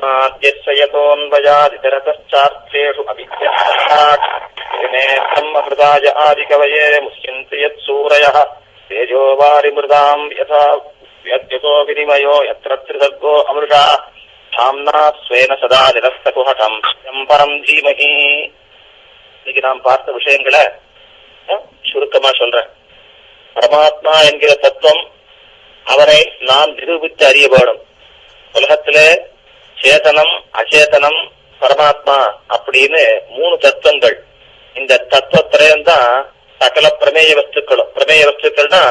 जन्माद्यस्य यतोऽन्वयादितरतश्चार्थेषु अभिज्ञात् तेने ब्रह्महृदाय आदिकवये मुह्यन्ति यत्सूरयः तेजो वारिमृदाम् यथा व्यद्यतो विनिमयो यत्र त्रिसर्गो अमृषा धाम्ना स्वेन सदा निरस्तकुहटम् यम् परम् धीमहि இன்னைக்கு நாம் பார்த்த விஷயங்களை அஹ், சுருக்கமா சொல்றேன் பரமாத்மா என்கிற தத்துவம் அவரை நாம் நிரூபித்து அறிய வேணும் உலகத்திலே சேதனம் அச்சேதனம் பரமாத்மா அப்படின்னு மூணு தத்துவங்கள். இந்த தத்துவத்திரயம் தான் சகல பிரமேய வஸ்துக்களும். பிரமேய வஸ்துக்கள்னா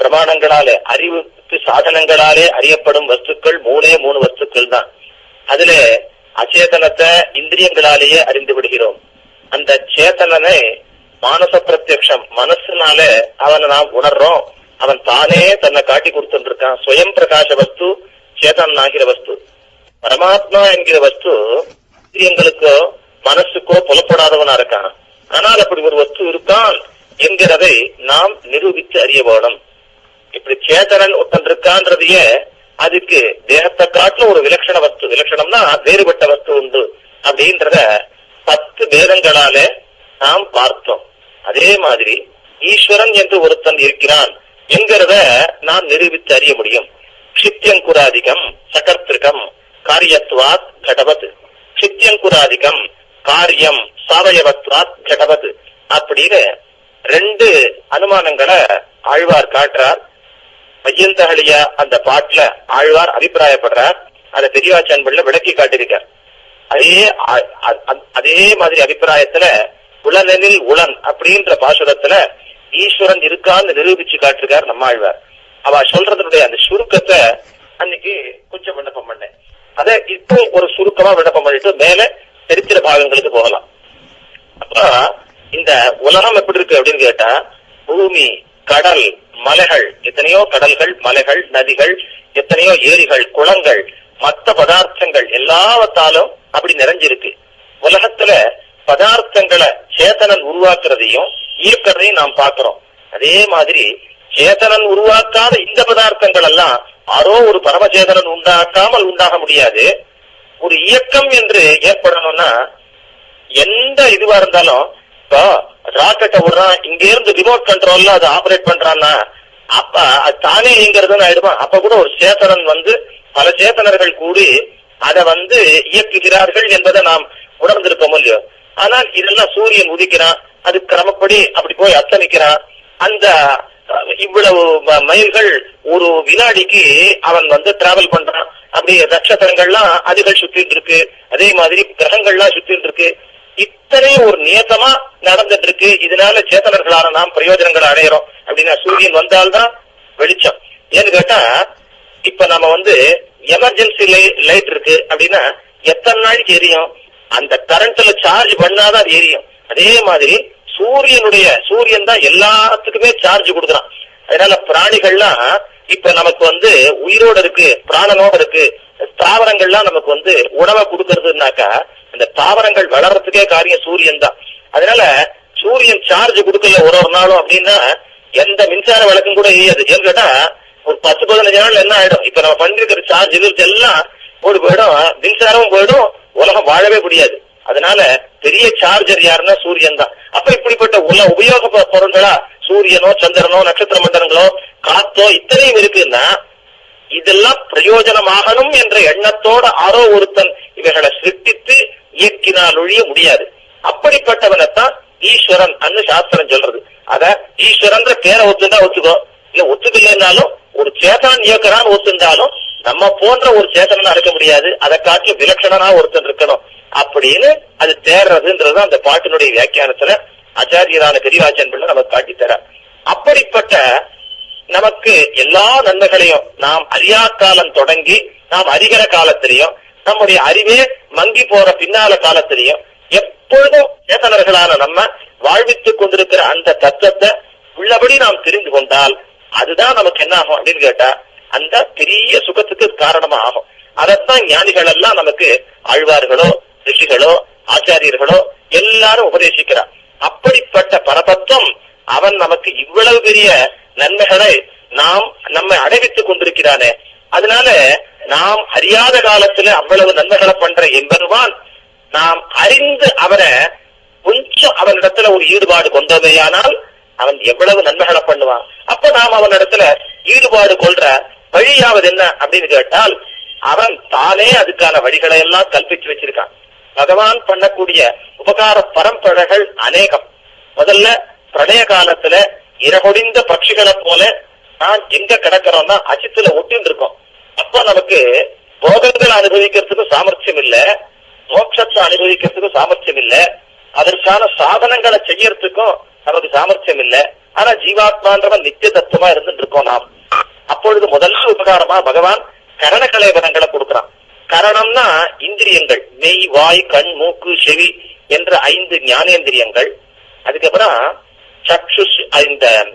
பிரமாணங்களாலே அறிவுக்கு சாதனங்களாலே அறியப்படும் வஸ்துக்கள் மூணே மூணு வஸ்துக்கள் தான் அதுல அச்சேதனத்தை இந்திரியங்களாலேயே அறிந்து விடுகிறோம். அந்த சேத்தனனை மானச பிரத்யக்ஷம் மனசுனால அவனை நாம் உணர்றோம். அவன் தானே தன்னை காட்டி கொடுத்துட்டு இருக்கான். ஸ்வயம் பிரகாச வஸ்து சேதன் ஆகிற வஸ்து. பரமாத்மா என்கிற வஸ்து எங்களுக்கோ மனசுக்கோ புலப்படாதவனா இருக்கான். ஆனால் அப்படி ஒரு வஸ்து இருக்கான் என்கிறதை நாம் நிரூபித்து அறிய வேணும். இப்படி சேதனன் ஒருத்தன் இருக்கான்றதையே அதுக்கு தேகத்தை காட்டிலும் ஒரு விலட்சண வஸ்து. விலட்சணம்னா வேறுபட்ட வஸ்து உண்டு அப்படின்றத பத்து வேதங்களாலே நாம் பார்த்தோம். அதே மாதிரி ஈஸ்வரன் என்று ஒருத்தன் இருக்கிறான் என்கிறத நாம் நிரூபித்து அறிய முடியும். க்ஷித்யங்குராதிகம் சகர்த்திருக்கம் காரியத்வாத் கடவத். சித்தியங்குராதிகம் காரியம் சாவயவத்வாத் கடவத். அப்படின்னு ரெண்டு அனுமானங்களை ஆழ்வார் காட்டுறார். மையந்தகழியா அந்த பாட்டுல ஆழ்வார் அபிப்பிராயப்படுறார். அதை பெரியவாச்சான் பிள்ளை விளக்கி காட்டியிருக்கார். அதே அ- அதே மாதிரி அபிப்பிராயத்துல உளனெனில் உளன் அப்படின்ற பாசுரத்துல ஈஸ்வரன் இருக்கான்னு நிரூபிச்சு காட்டிருக்கார் நம்மாழ்வார் அவ சொல்றதனுடைய அந்த சுருக்கத்தை அன்னைக்கு கொஞ்சம் விண்ணப்பம் பண்ணேன். அத இப்போ ஒரு சுருக்கமா விண்ணப்பம் பண்ணிட்டு மேல சரித்திர பாகங்களுக்கு போகலாம். அப்ப இந்த உலகம் எப்படி இருக்கு அப்படின்னு கேட்டா பூமி கடல் மலைகள் எத்தனையோ கடல்கள் மலைகள் நதிகள் எத்தனையோ ஏரிகள் குளங்கள் மத்த பதார்த்தங்கள் எல்லாவத்தாலும் அப்படி நிறைஞ்சிருக்கு. உலகத்துல பதார்த்தங்களை சேத்தனன் உருவாக்குறதையும் ஈர்க்கிறதையும் நாம் பார்க்கிறோம். அதே மாதிரி சேதனன் உருவாக்காத இந்த பதார்த்தங்கள் எல்லாம் யாரோ ஒரு பரமச்சேதனன் உண்டாக்காமல் உண்டாக முடியாது. ஒரு இயக்கம் என்று ஏற்படணும்னா எந்த இதுவா இருந்தாலும் இப்போ ராக்கெட்டை விடுறான் இங்க இருந்து ரிமோட் கண்ட்ரோல்ல அதை ஆபரேட் பண்றான்னா அப்ப அது தானே இயங்கிறதுன்னு ஆயிடுமா? அப்ப கூட ஒரு சேத்தனன் வந்து பல சேத்தனர்கள் கூடி அதை வந்து இயக்குகிறார்கள் என்பதை நாம் உணர்ந்திருக்கோம் இல்லையோ? ஆனால் இதெல்லாம் சூரியன் உதிக்கிறான் அது கிரமப்படி அப்படி போய் அத்தமிக்கிறான் அந்த இவ்வளவு மைல்கள் ஒரு வினாடிக்கு அவன் வந்து டிராவல் பண்றான். அப்படி நட்சத்திரங்கள்லாம் அதுகள் சுத்திட்டு இருக்கு. அதே மாதிரி கிரகங்கள்லாம் சுத்திட்டு இருக்கு. இத்தனை ஒரு நியத்தமா நடந்துட்டு இருக்கு. இதனால சேத்தனர்களான நாம் பிரயோஜனங்களை அடையிறோம். அப்படின்னா சூரியன் வந்தால்தான் வெளிச்சம். ஏன்னு கேட்டா இப்ப நம்ம வந்து எமர்ஜென்சி லைட் இருக்கு அப்படின்னா எத்தனை நாளைக்கு எரியும்? அந்த கரண்ட்ல சார்ஜ் பண்ணாதான் எரியும். அதே மாதிரி சூரியனுடைய சூரியன் தான் எல்லாத்துக்குமே சார்ஜ் கொடுக்குறான். அதனால பிராணிகள்லாம் இப்ப நமக்கு வந்து உயிரோட இருக்கு பிராணனோட இருக்கு தாவரங்கள்லாம் நமக்கு வந்து உணவை கொடுக்கறதுனாக்கா இந்த தாவரங்கள் வளர்றதுக்கே காரியம் சூரியன் தான். அதனால சூரியன் சார்ஜ் கொடுக்கல ஒரு ஒரு நாளும் அப்படின்னா எந்த மின்சார விளக்கும் கூட எரியாது ஏன்னு கேட்டா ஒரு பத்து பதினஞ்சு நாள் என்ன ஆயிடும்? இப்ப நம்ம பண்ணிருக்கிற சார்ஜ் இது எல்லாம் ஓடி போயிடும். மின்சாரமும் போயிடும். உலகம் வாழவே முடியாது. அதனால பெரிய சார்ஜர் யாருன்னா சூரியன் தான். அப்ப இப்படிப்பட்ட உல உபயோக பொருள்களா சூரியனோ சந்திரனோ நட்சத்திர மண்டலங்களோ காத்தோ இத்தனையும் இருக்குன்னா இதெல்லாம் பிரயோஜனமாகணும் என்ற எண்ணத்தோட ஆரோ ஒருத்தன் இவைகளை சிருஷ்டித்து இயக்கினால் ஒழிய முடியாது. அப்படிப்பட்டவனைத்தான் ஈஸ்வரன் அன்னு சாஸ்திரம் சொல்றது. அத ஈஸ்வரன்ற பேரை ஒத்துந்தா ஒத்துக்கோ. இல்ல ஒத்துக்கலைன்னாலும் ஒரு சேதனன் இயக்கறான்னு ஒத்துந்தாலும் நம்ம போன்ற ஒரு சேதனனா இருக்க முடியாது. அதை காட்டி விலட்சணனா ஒருத்தன் இருக்கணும். அப்படின்னு அது தேர்றதுன்றது அந்த பாட்டினுடைய வியாக்கியானத்துல ஆச்சாரியரான பெரியவாச்சன் பிள்ளை நமக்கு காட்டித்தர அப்படிப்பட்ட நமக்கு எல்லா நன்மைகளையும் நாம் அறியா காலம் தொடங்கி நாம் அறிகிற காலத்திலையும் நம்முடைய அறிவே மங்கி போற பின்னால காலத்திலையும் எப்பொழுதும் சேதனர்களான நம்ம வாழ்வித்துக் கொண்டிருக்கிற அந்த தத்துவத்தை உள்ளபடி நாம் தெரிந்து கொண்டால் அதுதான் நமக்கு என்ன ஆகும் அப்படின்னு கேட்டா அந்த பெரிய சுகத்துக்கு காரணமா ஆகும். அதைத்தான் ஞானிகள் எல்லாம் நமக்கு ஆழ்வார்களோ ரிஷிகளோ ஆச்சாரியர்களோ எல்லாரும் உபதேசிக்கிறார். அப்படிப்பட்ட பரதத்துவம் அவன் நமக்கு இவ்வளவு பெரிய நன்மைகளை நாம் நம்மை அடைவித்துக் கொண்டிருக்கிறானே. அதனால நாம் அறியாத காலத்துல அவ்வளவு நன்மைகளை பண்ற என்பதுவான் நாம் அறிந்து அவரை கொஞ்சம் அவனிடத்துல ஒரு ஈடுபாடு கொண்டதையானால் அவன் எவ்வளவு நன்மைகளை பண்ணுவான். அப்ப நாம் அவனிடத்துல ஈடுபாடு கொள்ற வழியாவது என்ன அப்படின்னு கேட்டால் அவன் தானே அதுக்கான வழிகளை எல்லாம் கல்பிச்சு வச்சிருக்கான். பகவான் பண்ணக்கூடிய உபகார பரம்பரைகள் அநேகம். முதல்ல பிரளய காலத்துல இரகொடிந்த பட்சிகளை போல நான் எங்க கிடக்கிறோம்னா அச்சித்துல ஒட்டின்னு இருக்கோம் அப்ப நமக்கு போகங்களை அனுபவிக்கிறதுக்கு சாமர்த்தியம் இல்ல மோட்சத்தை அனுபவிக்கிறதுக்கு சாமர்த்தியம் இல்ல அதற்கான சாதனங்களை செய்யறதுக்கும் நமக்கு சாமர்த்தியம் இல்ல ஆனா ஜீவாத்மான்றவன் நித்திய தத்துவமா இருந்துட்டு இருக்கோம் நாம். அப்பொழுது முதல் உபகாரமா பகவான் கரண கலைவரங்களை கொடுக்கிறான். கரணம்னா இந்திரியங்கள். மெய் வாய் கண் மூக்கு செவி என்ற ஐந்து ஞானேந்திரியங்கள். அதுக்கப்புறம் சக்ஷு இந்த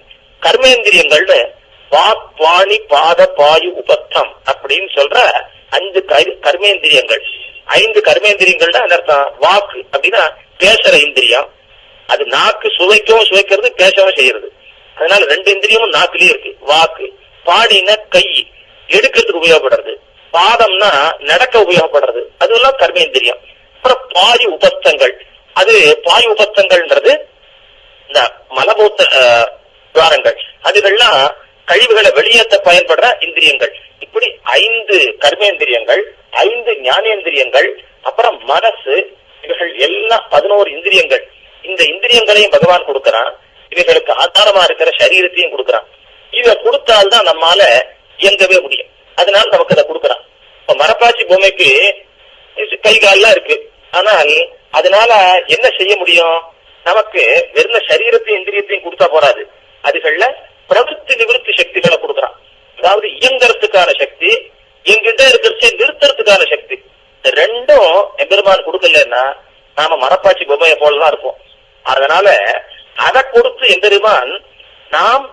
கர்மேந்திரியங்கள்னு வாக் பாணி பாத பாயு உபத்தம் அப்படின்னு சொல்ற அஞ்சு கர்மேந்திரியங்கள். ஐந்து கர்மேந்திரியங்கள்னா அந்த அர்த்தம்? வாக்கு அப்படின்னா பேசுற இந்திரியம். அது நாக்கு சுவைக்கவும் சுவைக்கிறது பேசவும் செய்யறது. அதனால ரெண்டு இந்திரியமும் நாக்குலயே இருக்கு. வாக்கு. பாடின கை. எடுக்கிறதுக்கு உபயோகப்படுறது. பாதம்னா நடக்க உபயோகப்படுறது. அதுவெல்லாம் கர்மேந்திரியம். அப்புறம் பாயு உபஸ்தங்கள் அது பாயு உபஸ்தங்கள்ன்றது இந்த மலபூத்த துவாரங்கள். அதுகள்லாம் கழிவுகளை வெளியேற்ற பயன்படுற இந்திரியங்கள். இப்படி ஐந்து கர்மேந்திரியங்கள் ஐந்து ஞானேந்திரியங்கள் அப்புறம் மனசு இவைகள் எல்லாம் பதினோரு இந்திரியங்கள். இந்த இந்திரியங்களையும் பகவான் கொடுக்கறான். இவைகளுக்கு ஆதாரமா இருக்கிற சரீரத்தையும் கொடுக்கறான். இதை கொடுத்தால்தான் நம்மால இயங்கவே முடியும். அதனால நமக்கு அதை கொடுக்கறான். இப்ப மரப்பாச்சி பொம்மைக்கு கை கால்லாம் இருக்கு. ஆனால் அதனால என்ன செய்ய முடியும்? நமக்கு வெறும் சரீரத்தையும் இந்திரியத்தையும் கொடுத்தா போறாது. அதுகள்ல பிரவೃತ್ತಿ நிவர்த்தி சக்திகளை கொடுக்கறான். அதாவது இயங்குறதுக்கான சக்தி எங்கிட்ட இருக்கிற நிறுத்துறதுக்கான சக்தி. இந்த ரெண்டும் எம்பெருமான் கொடுக்கலன்னா நாம மரப்பாச்சி பொம்மையை போலதான் இருப்போம். அதனால அதை கொடுத்து எம்பெருமான் நாம்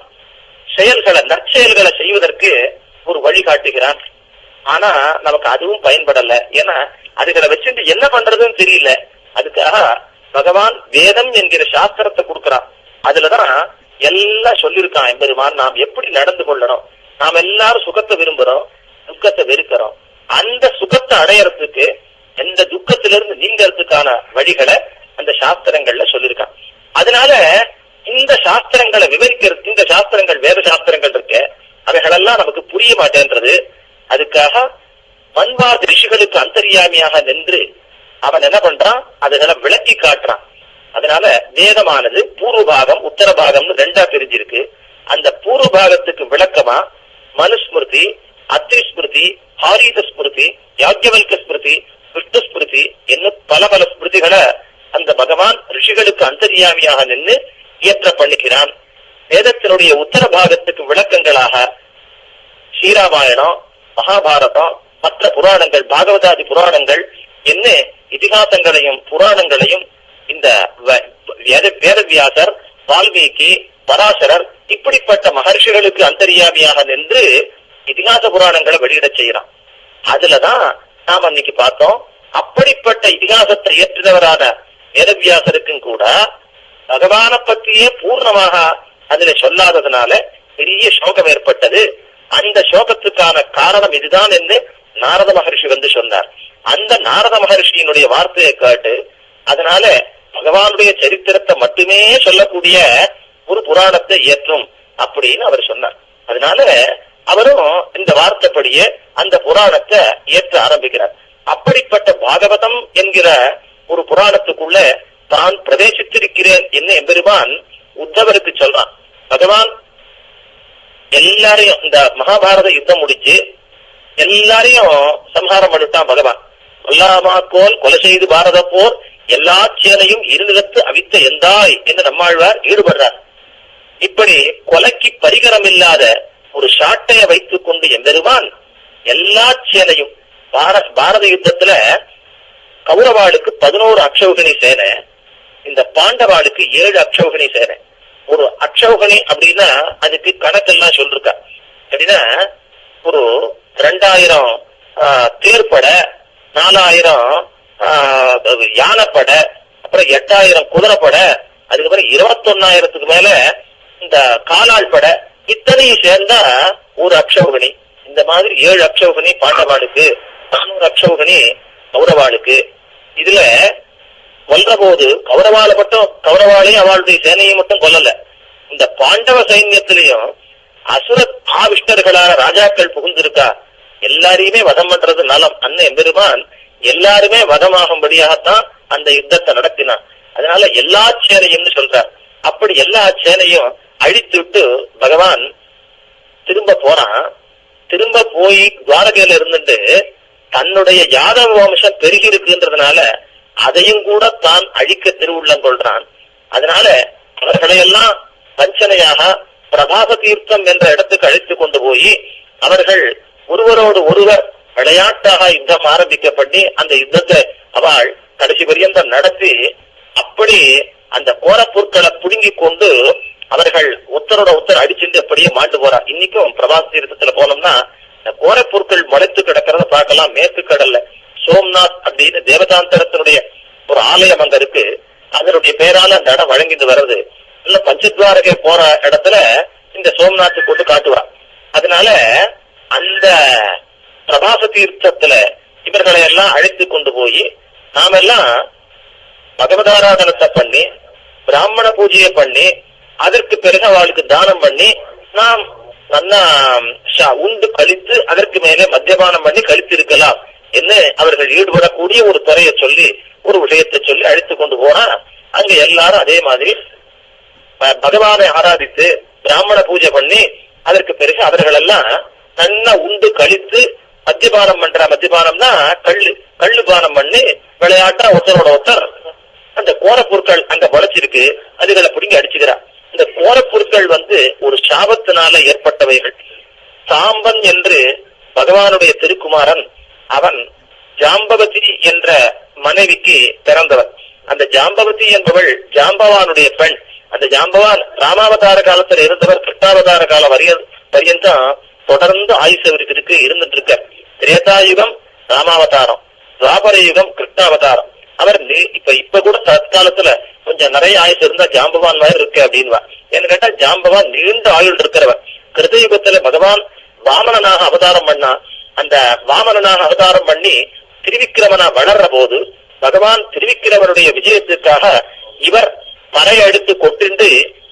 செயல்களை நற்செயல்களை செய்வதற்கு ஒரு வழி காட்டுகிறான். ஆனா நமக்கு அதுவும் பயன்படல. ஏன்னா அதுகளை வச்சுட்டு என்ன பண்றதுன்னு தெரியல. அதுக்காக பகவான் வேதம் என்கிற சாஸ்திரத்தை கொடுக்கறான். அதுலதான் எல்லாம் சொல்லியிருக்கான் எம்பெருமான் நாம் எப்படி நடந்து கொள்ளணும்? நாம் எல்லாரும் சுகத்தை விரும்புறோம் துக்கத்தை வெறுக்கிறோம். அந்த சுகத்தை அடையறதுக்கு எந்த துக்கத்திலிருந்து நீங்கிறதுக்கான வழிகளை அந்த சாஸ்திரங்கள்ல சொல்லியிருக்கான். அதனால இந்த சாஸ்திரங்களை விவரிக்கிறது இந்த சாஸ்திரங்கள் வேத சாஸ்திரங்கள் இருக்கு. அவைகளெல்லாம் நமக்கு புரிய மாட்டேன்றது. அதுக்காக மண்வார் ரிஷிகளுக்கு அந்தரியாமியாக நின்று அவன் என்ன பண்றான்? அதுகளை விளக்கி காட்டுறான். அதனால வேதமானது பூர்வ பாகம் உத்தர பாகம்னு ரெண்டா பிரிஞ்சிருக்கு. அந்த பூர்வ பாகத்துக்கு விளக்கமா மனுஸ்மிருதி அத்ரி ஸ்மிருதி ஹாரீத ஸ்மிருதி யாக்கியவல்க ஸ்மிருதி விஷ்ணு ஸ்மிருதி என்னும் பல பல ஸ்மிருதிகளை அந்த பகவான் ரிஷிகளுக்கு அந்தரியாமியாக நின்று இயற்ற பண்ணுகிறான் வேதத்தினுடைய உத்தர பாகத்துக்கு விளக்கங்களாக ஸ்ரீராமாயணம் மகாபாரதம் மற்ற புராணங்கள் பாகவதாதி புராணங்கள் என்ன இதிகாசங்களையும் புராணங்களையும் இந்த வேதவியாசர் வால்மீகி பராசரர் இப்படிப்பட்ட மகர்ஷிகளுக்கு அந்தரியாமியாக நின்று இதிகாச புராணங்களை வெளியிட செய்யறான் அதுலதான் நாம் அன்னைக்கு பார்த்தோம் அப்படிப்பட்ட இதிகாசத்தை ஏற்றினவரான வேதவியாசருக்கும் கூட பகவான பற்றியே பூர்ணமாக அதுல சொல்லாததுனால பெரிய சோகம் ஏற்பட்டது. அந்த சோகத்துக்கான காரணம் இதுதான் என்று நாரத மகர்ஷி வந்து சொன்னார். அந்த நாரத மகர்ஷியினுடைய வார்த்தையை கேட்டு அதனால பகவானுடைய சரித்திரத்தை மட்டுமே சொல்லக்கூடிய ஒரு புராணத்தை இயற்றும் அப்படின்னு அவர் சொன்னார். அதனால அவரும் இந்த வார்த்தைப்படியே அந்த புராணத்தை ஏற்ற ஆரம்பிக்கிறார். அப்படிப்பட்ட பாகவதம் என்கிற ஒரு புராணத்துக்குள்ள தான் பிரவேசித்திருக்கிறேன் என்ன எம்பெருமான் உத்தவருக்கு சொல்றான் பகவான் எல்லாரையும் இந்த மகாபாரத யுத்தம் முடிச்சு எல்லாரையும் சம்ஹாரம் பண்ணிட்டான் பகவான். கொல்லாமாக்கோல் கொலை செய்து பாரத போர் எல்லா சேலையும் இருநிலத்து அவித்த எந்தாய் என்று நம்மாழ்வார் ஈடுபடுறார். இப்படி கொலைக்கு பரிகரம் இல்லாத ஒரு சாட்டையை வைத்துக் கொண்டு எம்பெருமான் எல்லா சேனையும் பார- பாரத யுத்தத்துல கௌரவாளுக்கு பதினோரு அக்ஷௌகணி சேனை இந்த பாண்டவாளுக்கு ஏழு அக்ஷௌகணி சேனை. ஒரு அக்ஷௌகணி அப்படின்னா அதுக்கு கணக்கெல்லாம் சொல்லிருக்கா. அப்படின்னா ஒரு ரெண்டாயிரம் தேர்ப்படை நாலாயிரம் ஆஹ், யானைப்படை அப்புறம் எட்டாயிரம் குதிரைப்படை அதுக்கப்புறம் இருபத்தொன்னாயிரத்துக்கு மேல இந்த காலாள் படை இத்தனையும் சேர்ந்தா ஒரு அக்ஷௌகணி இந்த மாதிரி ஏழு அக்ஷௌகணி பாண்டவாளுக்கு நானூறு அக்ஷௌகணி கௌரவாளுக்கு. இதுல கொல்ற போது கௌரவால மட்டும் கௌரவாலையும் அவளுடைய சேனையை மட்டும் கொல்லல. இந்த பாண்டவ சைன்யத்திலையும் அசுர ஆவிஷ்டர்களான ராஜாக்கள் புகுந்திருக்கா? எல்லாரையுமே வதம் பண்றது நலம். அண்ணன் எம்பெருமான் எல்லாருமே வதமாகும்படியாகத்தான் அந்த யுத்தத்தை நடத்தினான். அதனால எல்லா சேனையும் சொல்றார். அப்படி எல்லா சேனையும் அழித்து விட்டு பகவான் திரும்ப போறான். திரும்ப போய் துவாரகையில இருந்துட்டு தன்னுடைய யாதவ வம்சம் பெருகி இருக்குன்றதுனால அதையும் கூட தான் அழிக்க திருவுள்ளம் கொள்றான். அதனால அவர்களையெல்லாம் வஞ்சனையாக பிரபாச தீர்த்தம் என்ற இடத்துக்கு அழைத்து கொண்டு போய் அவர்கள் ஒருவரோடு ஒருவர் விளையாட்டாக யுத்தம் ஆரம்பிக்கப்பட்டு அந்த யுத்தத்தை அவள் கடைசி பரியந்தம் நடத்தி அப்படி அந்த கோரப்பொருட்களை புடுங்கி கொண்டு அவர்கள் உத்தரோட உத்தர அடிச்சுட்டு அப்படியே மாண்டு போறா. இன்னைக்கும் பிரபாச தீர்த்தத்துல போனோம்னா இந்த கோரப்பொருட்கள் முளைத்து கிடக்கிறத பார்க்கலாம் மேற்கு கடல்ல. சோம்நாத் அப்படின்னு தேவதாந்தரத்தினுடைய ஒரு ஆலயம் அங்க இருக்கு. அதனுடைய பேரால அந்த இடம் வழங்கிட்டு வர்றது. இல்ல பஞ்சத்வாரகை போற இடத்துல இந்த சோம்நாத்தை கொண்டு காட்டுவா அதனால அந்த பிரபாச தீர்த்தத்துல இவர்களை எல்லாம் அழைத்து கொண்டு போய் நாமெல்லாம் பகவதாராதனத்தை பண்ணி பிராமண பூஜையை பண்ணி அதற்கு பிறகு அவளுக்கு தானம் பண்ணி நாம் நல்லா ஷா- உண்டு கழித்து அதற்கு மேலே மத்தியபானம் பண்ணி கழித்திருக்கலாம். என்ன அவர்கள் ஈடுபடக்கூடிய ஒரு துறையை சொல்லி ஒரு விஷயத்தை சொல்லி அழித்து கொண்டு போனா அங்க எல்லாரும் அதே மாதிரி பகவானை ஆராதித்து பிராமண பூஜை பண்ணி அதற்கு பிறகு அவர்கள் எல்லாம் தன்னை உண்டு கழித்து மத்தியபானம் பண்ற மத்தியபானம்னா கள்ளு கள்ளு பானம் பண்ணி விளையாட்டா ஒருத்தரோட ஒருத்தர் அந்த கோரப்பொருட்கள் அங்க முளைச்சிருக்கு அதுகளை பிடிங்கி அடிச்சுக்கிறா இந்த கோரப்பொருட்கள் வந்து ஒரு சாபத்தினால ஏற்பட்டவைகள். சாம்பன் என்று பகவானுடைய திருக்குமாரன் அவன் ஜாம்பவதி என்ற மனைவிக்கு பிறந்தவன். அந்த ஜாம்பவதி என்பவள் ஜாம்பவானுடைய பெண். அந்த ஜாம்பவான் ராமாவதார காலத்துல இருந்தவர் கிருஷ்ணாவதார காலம் வரைய பரியந்தம் தொடர்ந்து ஆயுசு அவருக்கு இருக்கு இருந்துட்டு இருக்க திரேதாயுகம் ராமாவதாரம் துவாபர யுகம் கிருஷ்ணாவதாரம். அவர் நீ- இப்ப இப்ப கூட தற்காலத்துல கொஞ்சம் நிறைய ஆயுசு இருந்தா ஜாம்பவான் மாதிரி இருக்கு அப்படின்வா ஏன்னு கேட்டா ஜாம்பவான் நீண்ட ஆயுள் இருக்கிறவர் கிருதயுகத்துல பகவான் வாமனனாக அவதாரம் பண்ணா அந்த வாமனனாக அவதாரம் பண்ணி திருவிக்கிரமனா வளர்ற போது பகவான் திருவிக்கிரமனுடைய விஜயத்துக்காக இவர் மலையை எடுத்து கொட்டிண்டு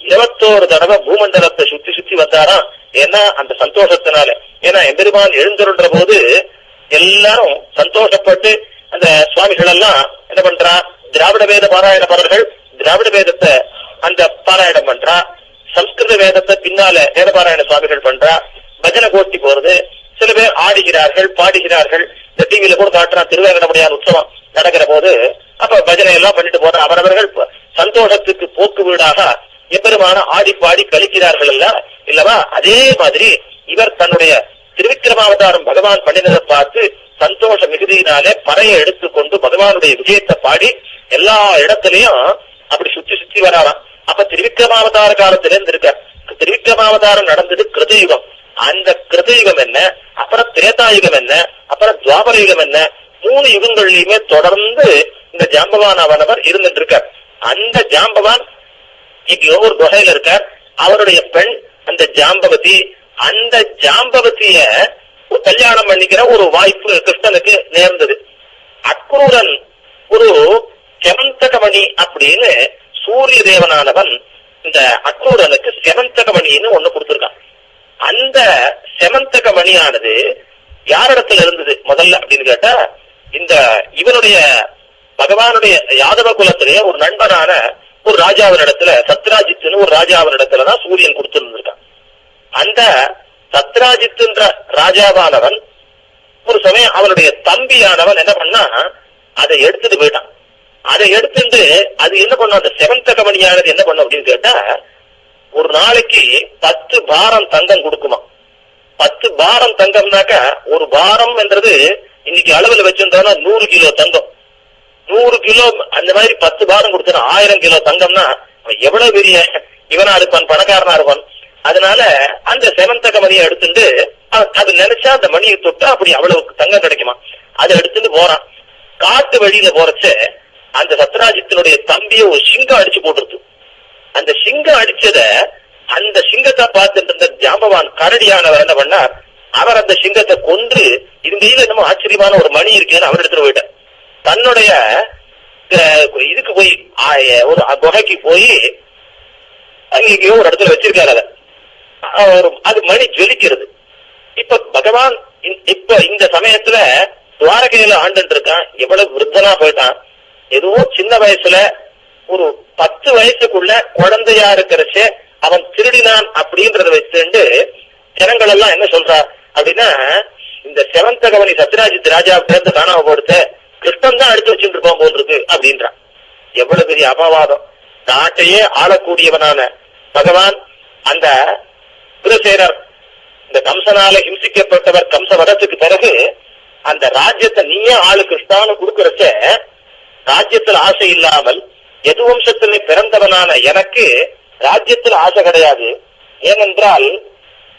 இருபத்தோரு தடவை பூமண்டலத்தை சுத்தி சுத்தி வந்தாராம் ஏன்னா அந்த சந்தோஷத்தினால. ஏன்னா எம்பெருமான் எழுந்துருன்ற போது எல்லாரும் சந்தோஷப்பட்டு அந்த சுவாமிகள் எல்லாம் என்ன பண்றா? திராவிட வேத பாராயணப்பாளர்கள் திராவிட வேதத்தை அந்த பாராயணம் பண்றா. சம்ஸ்கிருத வேதத்தை பின்னால வேதபாராயண சுவாமிகள் பண்றா. பஜனை கோஷ்டி போறது. சில பேர் ஆடுகிறார்கள் பாடுகிறார்கள். இந்த டிவியில கூட காட்டுறா திருவேங்கடமுடியார் உற்சவம் நடக்கிற போது அப்ப பஜனை எல்லாம் பண்ணிட்டு போற அவரவர்கள் சந்தோஷத்துக்கு போக்கு வீடாக எப்பெருமான ஆடி பாடி கழிக்கிறார்கள் இல்ல இல்லவா? அதே மாதிரி இவர் தன்னுடைய திருவிக்கிரமாவதாரம் பகவான் பண்ணினதை பார்த்து சந்தோஷ மிகுதியினாலே பறையை எடுத்துக்கொண்டு பகவானுடைய விஜயத்தை பாடி எல்லா இடத்துலயும் அப்படி சுத்தி சுத்தி வராராம். அப்ப திருவிக்கிரமாவதார காலத்துல இருந்து இருக்க திருவிக்கிரமாவதாரம் நடந்தது கிருதயுகம். அந்த கிருதயுகம் என்ன? அப்புறம் திரேதாயுகம் என்ன? அப்புறம் துவாபர யுகம் என்ன? மூணு யுகங்கள்லயுமே தொடர்ந்து இந்த ஜாம்பவான் அவனவர் இருந்துட்டு இருக்கார். அந்த ஜாம்பவான் இங்க ஒரு குகையில இருக்கார். அவருடைய பெண் அந்த ஜாம்பவதி அந்த ஜாம்பவதிய ஒரு கல்யாணம் பண்ணிக்கிற ஒரு வாய்ப்பு கிருஷ்ணனுக்கு நேர்ந்தது. அக்ரூரன் ஒரு செவந்தகமணி அப்படின்னு சூரிய தேவனானவன் இந்த அக்ரூரனுக்கு செவந்தகமணின்னு ஒண்ணு கொடுத்திருக்கான். அந்த செமந்தக மணியானது யாரிடத்துல இருந்தது முதல்ல அப்படின்னு கேட்டா இந்த இவனுடைய பகவானுடைய யாதவ குலத்திலேயே ஒரு நண்பனான ஒரு ராஜாவினிடத்துல சத்ராஜித்துன்னு ஒரு ராஜாவினிடத்துலதான் சூரியன் கொடுத்திருந்திருக்கான். அந்த சத்ராஜித்துன்ற ராஜாவானவன் ஒரு சமயம் அவனுடைய தம்பியானவன் என்ன பண்ணா அதை எடுத்துட்டு போயிட்டான். அதை எடுத்துட்டு அது என்ன பண்ணும்? அந்த செவந்தக கமணியானது என்ன பண்ணும் அப்படின்னு கேட்டா ஒரு நாளைக்கு பத்து பாரம் தங்கம் கொடுக்குமா? பத்து பாரம் தங்கம்னாக்க ஒரு பாரம் என்றது இன்னைக்கு அளவுல வச்சிருந்தோம்னா நூறு கிலோ தங்கம். நூறு கிலோ அந்த மாதிரி பத்து பாரம் கொடுத்தா ஆயிரம் கிலோ தங்கம்னா அவன் எவ்வளவு பெரிய இவனா இருப்பான் பணக்காரனா இருப்பான்? அதனால அந்த செவந்தக மணியை எடுத்துட்டு அது நினைச்சா அந்த மணியை தொட்டா அப்படி அவ்வளவு தங்கம் கிடைக்குமா? அதை எடுத்துட்டு போறான். காட்டு வழியில போறச்ச அந்த சத்ராஜித்தினுடைய தம்பியை ஒரு சிங்கம் அடிச்சு போட்டுருது. அந்த சிங்கம் அடிச்சத அந்த சிங்கத்தை பார்த்துட்டு இருந்த ஜாம்பவான் கரடியானவர் என்ன பண்ணார்? அவர் அந்த சிங்கத்தை கொன்று இது என்னமோ ஆச்சரியமான ஒரு மணி இருக்குன்னு அவர் எடுத்துட்டு போயிட்டார். தன்னுடைய இதுக்கு போய் ஒரு குகைக்கு போய் அங்கேயோ எங்கேயோ ஒரு இடத்துல வச்சிருக்காரு அதை. அது மணி ஜொலிக்கிறது. இப்ப பகவான் இப்ப இந்த சமயத்துல துவாரகையில ஆண்டு இருக்கான். எவ்வளவு விருத்தனா போயிட்டான். எதுவோ சின்ன வயசுல ஒரு பத்து வயசுக்குள்ள குழந்தையா இருக்கிறச்சே அவன் திருடினான் அப்படின்றத வச்சுட்டு ஜனங்கள் எல்லாம் என்ன சொல்றா அப்படின்னா இந்த செவந்தகவனி சத்யராஜித் ராஜா பேர்ந்து காணாம போடுத்த கிருஷ்ணன் தான் அடுத்து வச்சுட்டு இருப்பான் போல் இருக்கு அப்படின்றான் எவ்வளவு பெரிய அபவாதம். நாட்டையே ஆளக்கூடியவனான பகவான் அந்த குலசேனர் இந்த கம்சனால ஹிம்சிக்கப்பட்டவர் கம்ச வதத்துக்கு பிறகு அந்த ராஜ்யத்தை நீயே ஆளு கிருஷ்ணான்னு கொடுக்கறச்ச ராஜ்யத்துல ஆசை இல்லாமல் எது வம்சத்தில் பிறந்தவனான எனக்கு ராஜ்யத்துல ஆசை கிடையாது. ஏனென்றால்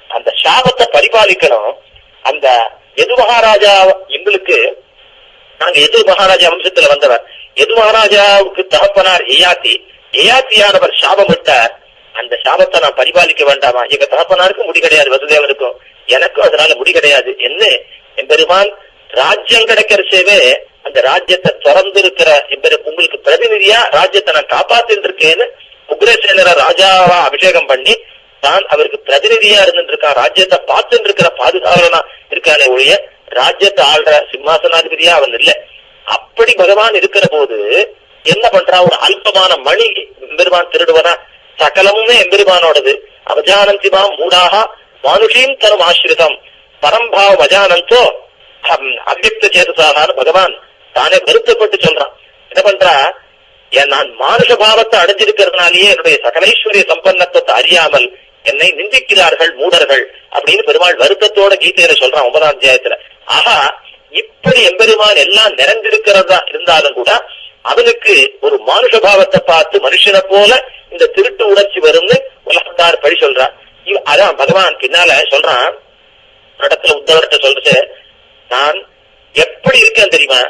அந்த சாபத்தை பரிபாலிக்கணும். அந்த எது மகாராஜா எங்களுக்கு நாங்க எது மகாராஜா வம்சத்துல வந்தவர் எது மகாராஜாவுக்கு தகப்பனார் ஏயாத்தி ஏயாத்தியானவர் சாபம் விட்டார் அந்த சாபத்தை நான் பரிபாலிக்க வேண்டாமா? எங்க தகப்பனாருக்கும் முடி கிடையாது வசுதேவனுக்கும். எனக்கும் அதனால முடி கிடையாது. என்ன? எம்பெருமான் ராஜ்யம் கிடைக்கிறச்சேவே அந்த ராஜ்யத்தை திறந்து இருக்கிற உங்களுக்கு பிரதிநிதியா? ராஜ்யத்தை நான் காப்பாத்திட்டு உக்ரசேனர ராஜாவா அபிஷேகம் பண்ணி தான் அவருக்கு பிரதிநிதியா இருந்துட்டு ராஜ்யத்தை பார்த்துட்டு இருக்கிற பாதுகாவலனா இருக்கானே ஒழிய ராஜ்யத்தை ஆள்ற சிம்மாசனாதிபதியா அவன் இல்ல. அப்படி பகவான் இருக்கிற போது என்ன பண்றான் ஒரு அல்பமான மணி எம்பெருமான் திருடுவனா? சகலமுமே எம்பெருமானோடது. அவஜானந்திமா மூடாக மானுஷீம் தரும் ஆசிரிதம் பரம்பாவ அஜானந்தோ ஹம், அவ்யக்த பகவான் தானே வருத்தப்பட்டு சொல்றான். என்ன பண்றா? ஏன் நான் மானுஷ பாவத்தை அடைஞ்சிருக்கிறதுனாலேயே என்னுடைய சகலைஸ்வரிய சம்பன்னத்தை அறியாமல் என்னை நிந்திக்கிறார்கள் மூடர்கள் அப்படின்னு பெருமாள் வருத்தத்தோட கீதையில சொல்றான் ஒன்பதாம் அத்தியாயத்துல. ஆஹா இப்படி எம்பெருமான் எல்லாம் நிறைந்திருக்கிறதா இருந்தாலும் கூட அவனுக்கு ஒரு மானுஷ பாவத்தை பார்த்து மனுஷனை போல இந்த திருட்டு உணர்ச்சி வரும்னு உலகத்தார் பழி சொல்றான் அதான் பகவான் பின்னால சொல்றான். ஒரு இடத்துல உத்தவர்கிட்ட சொல்றது நான் எப்படி இருக்கேன் தெரியுமா?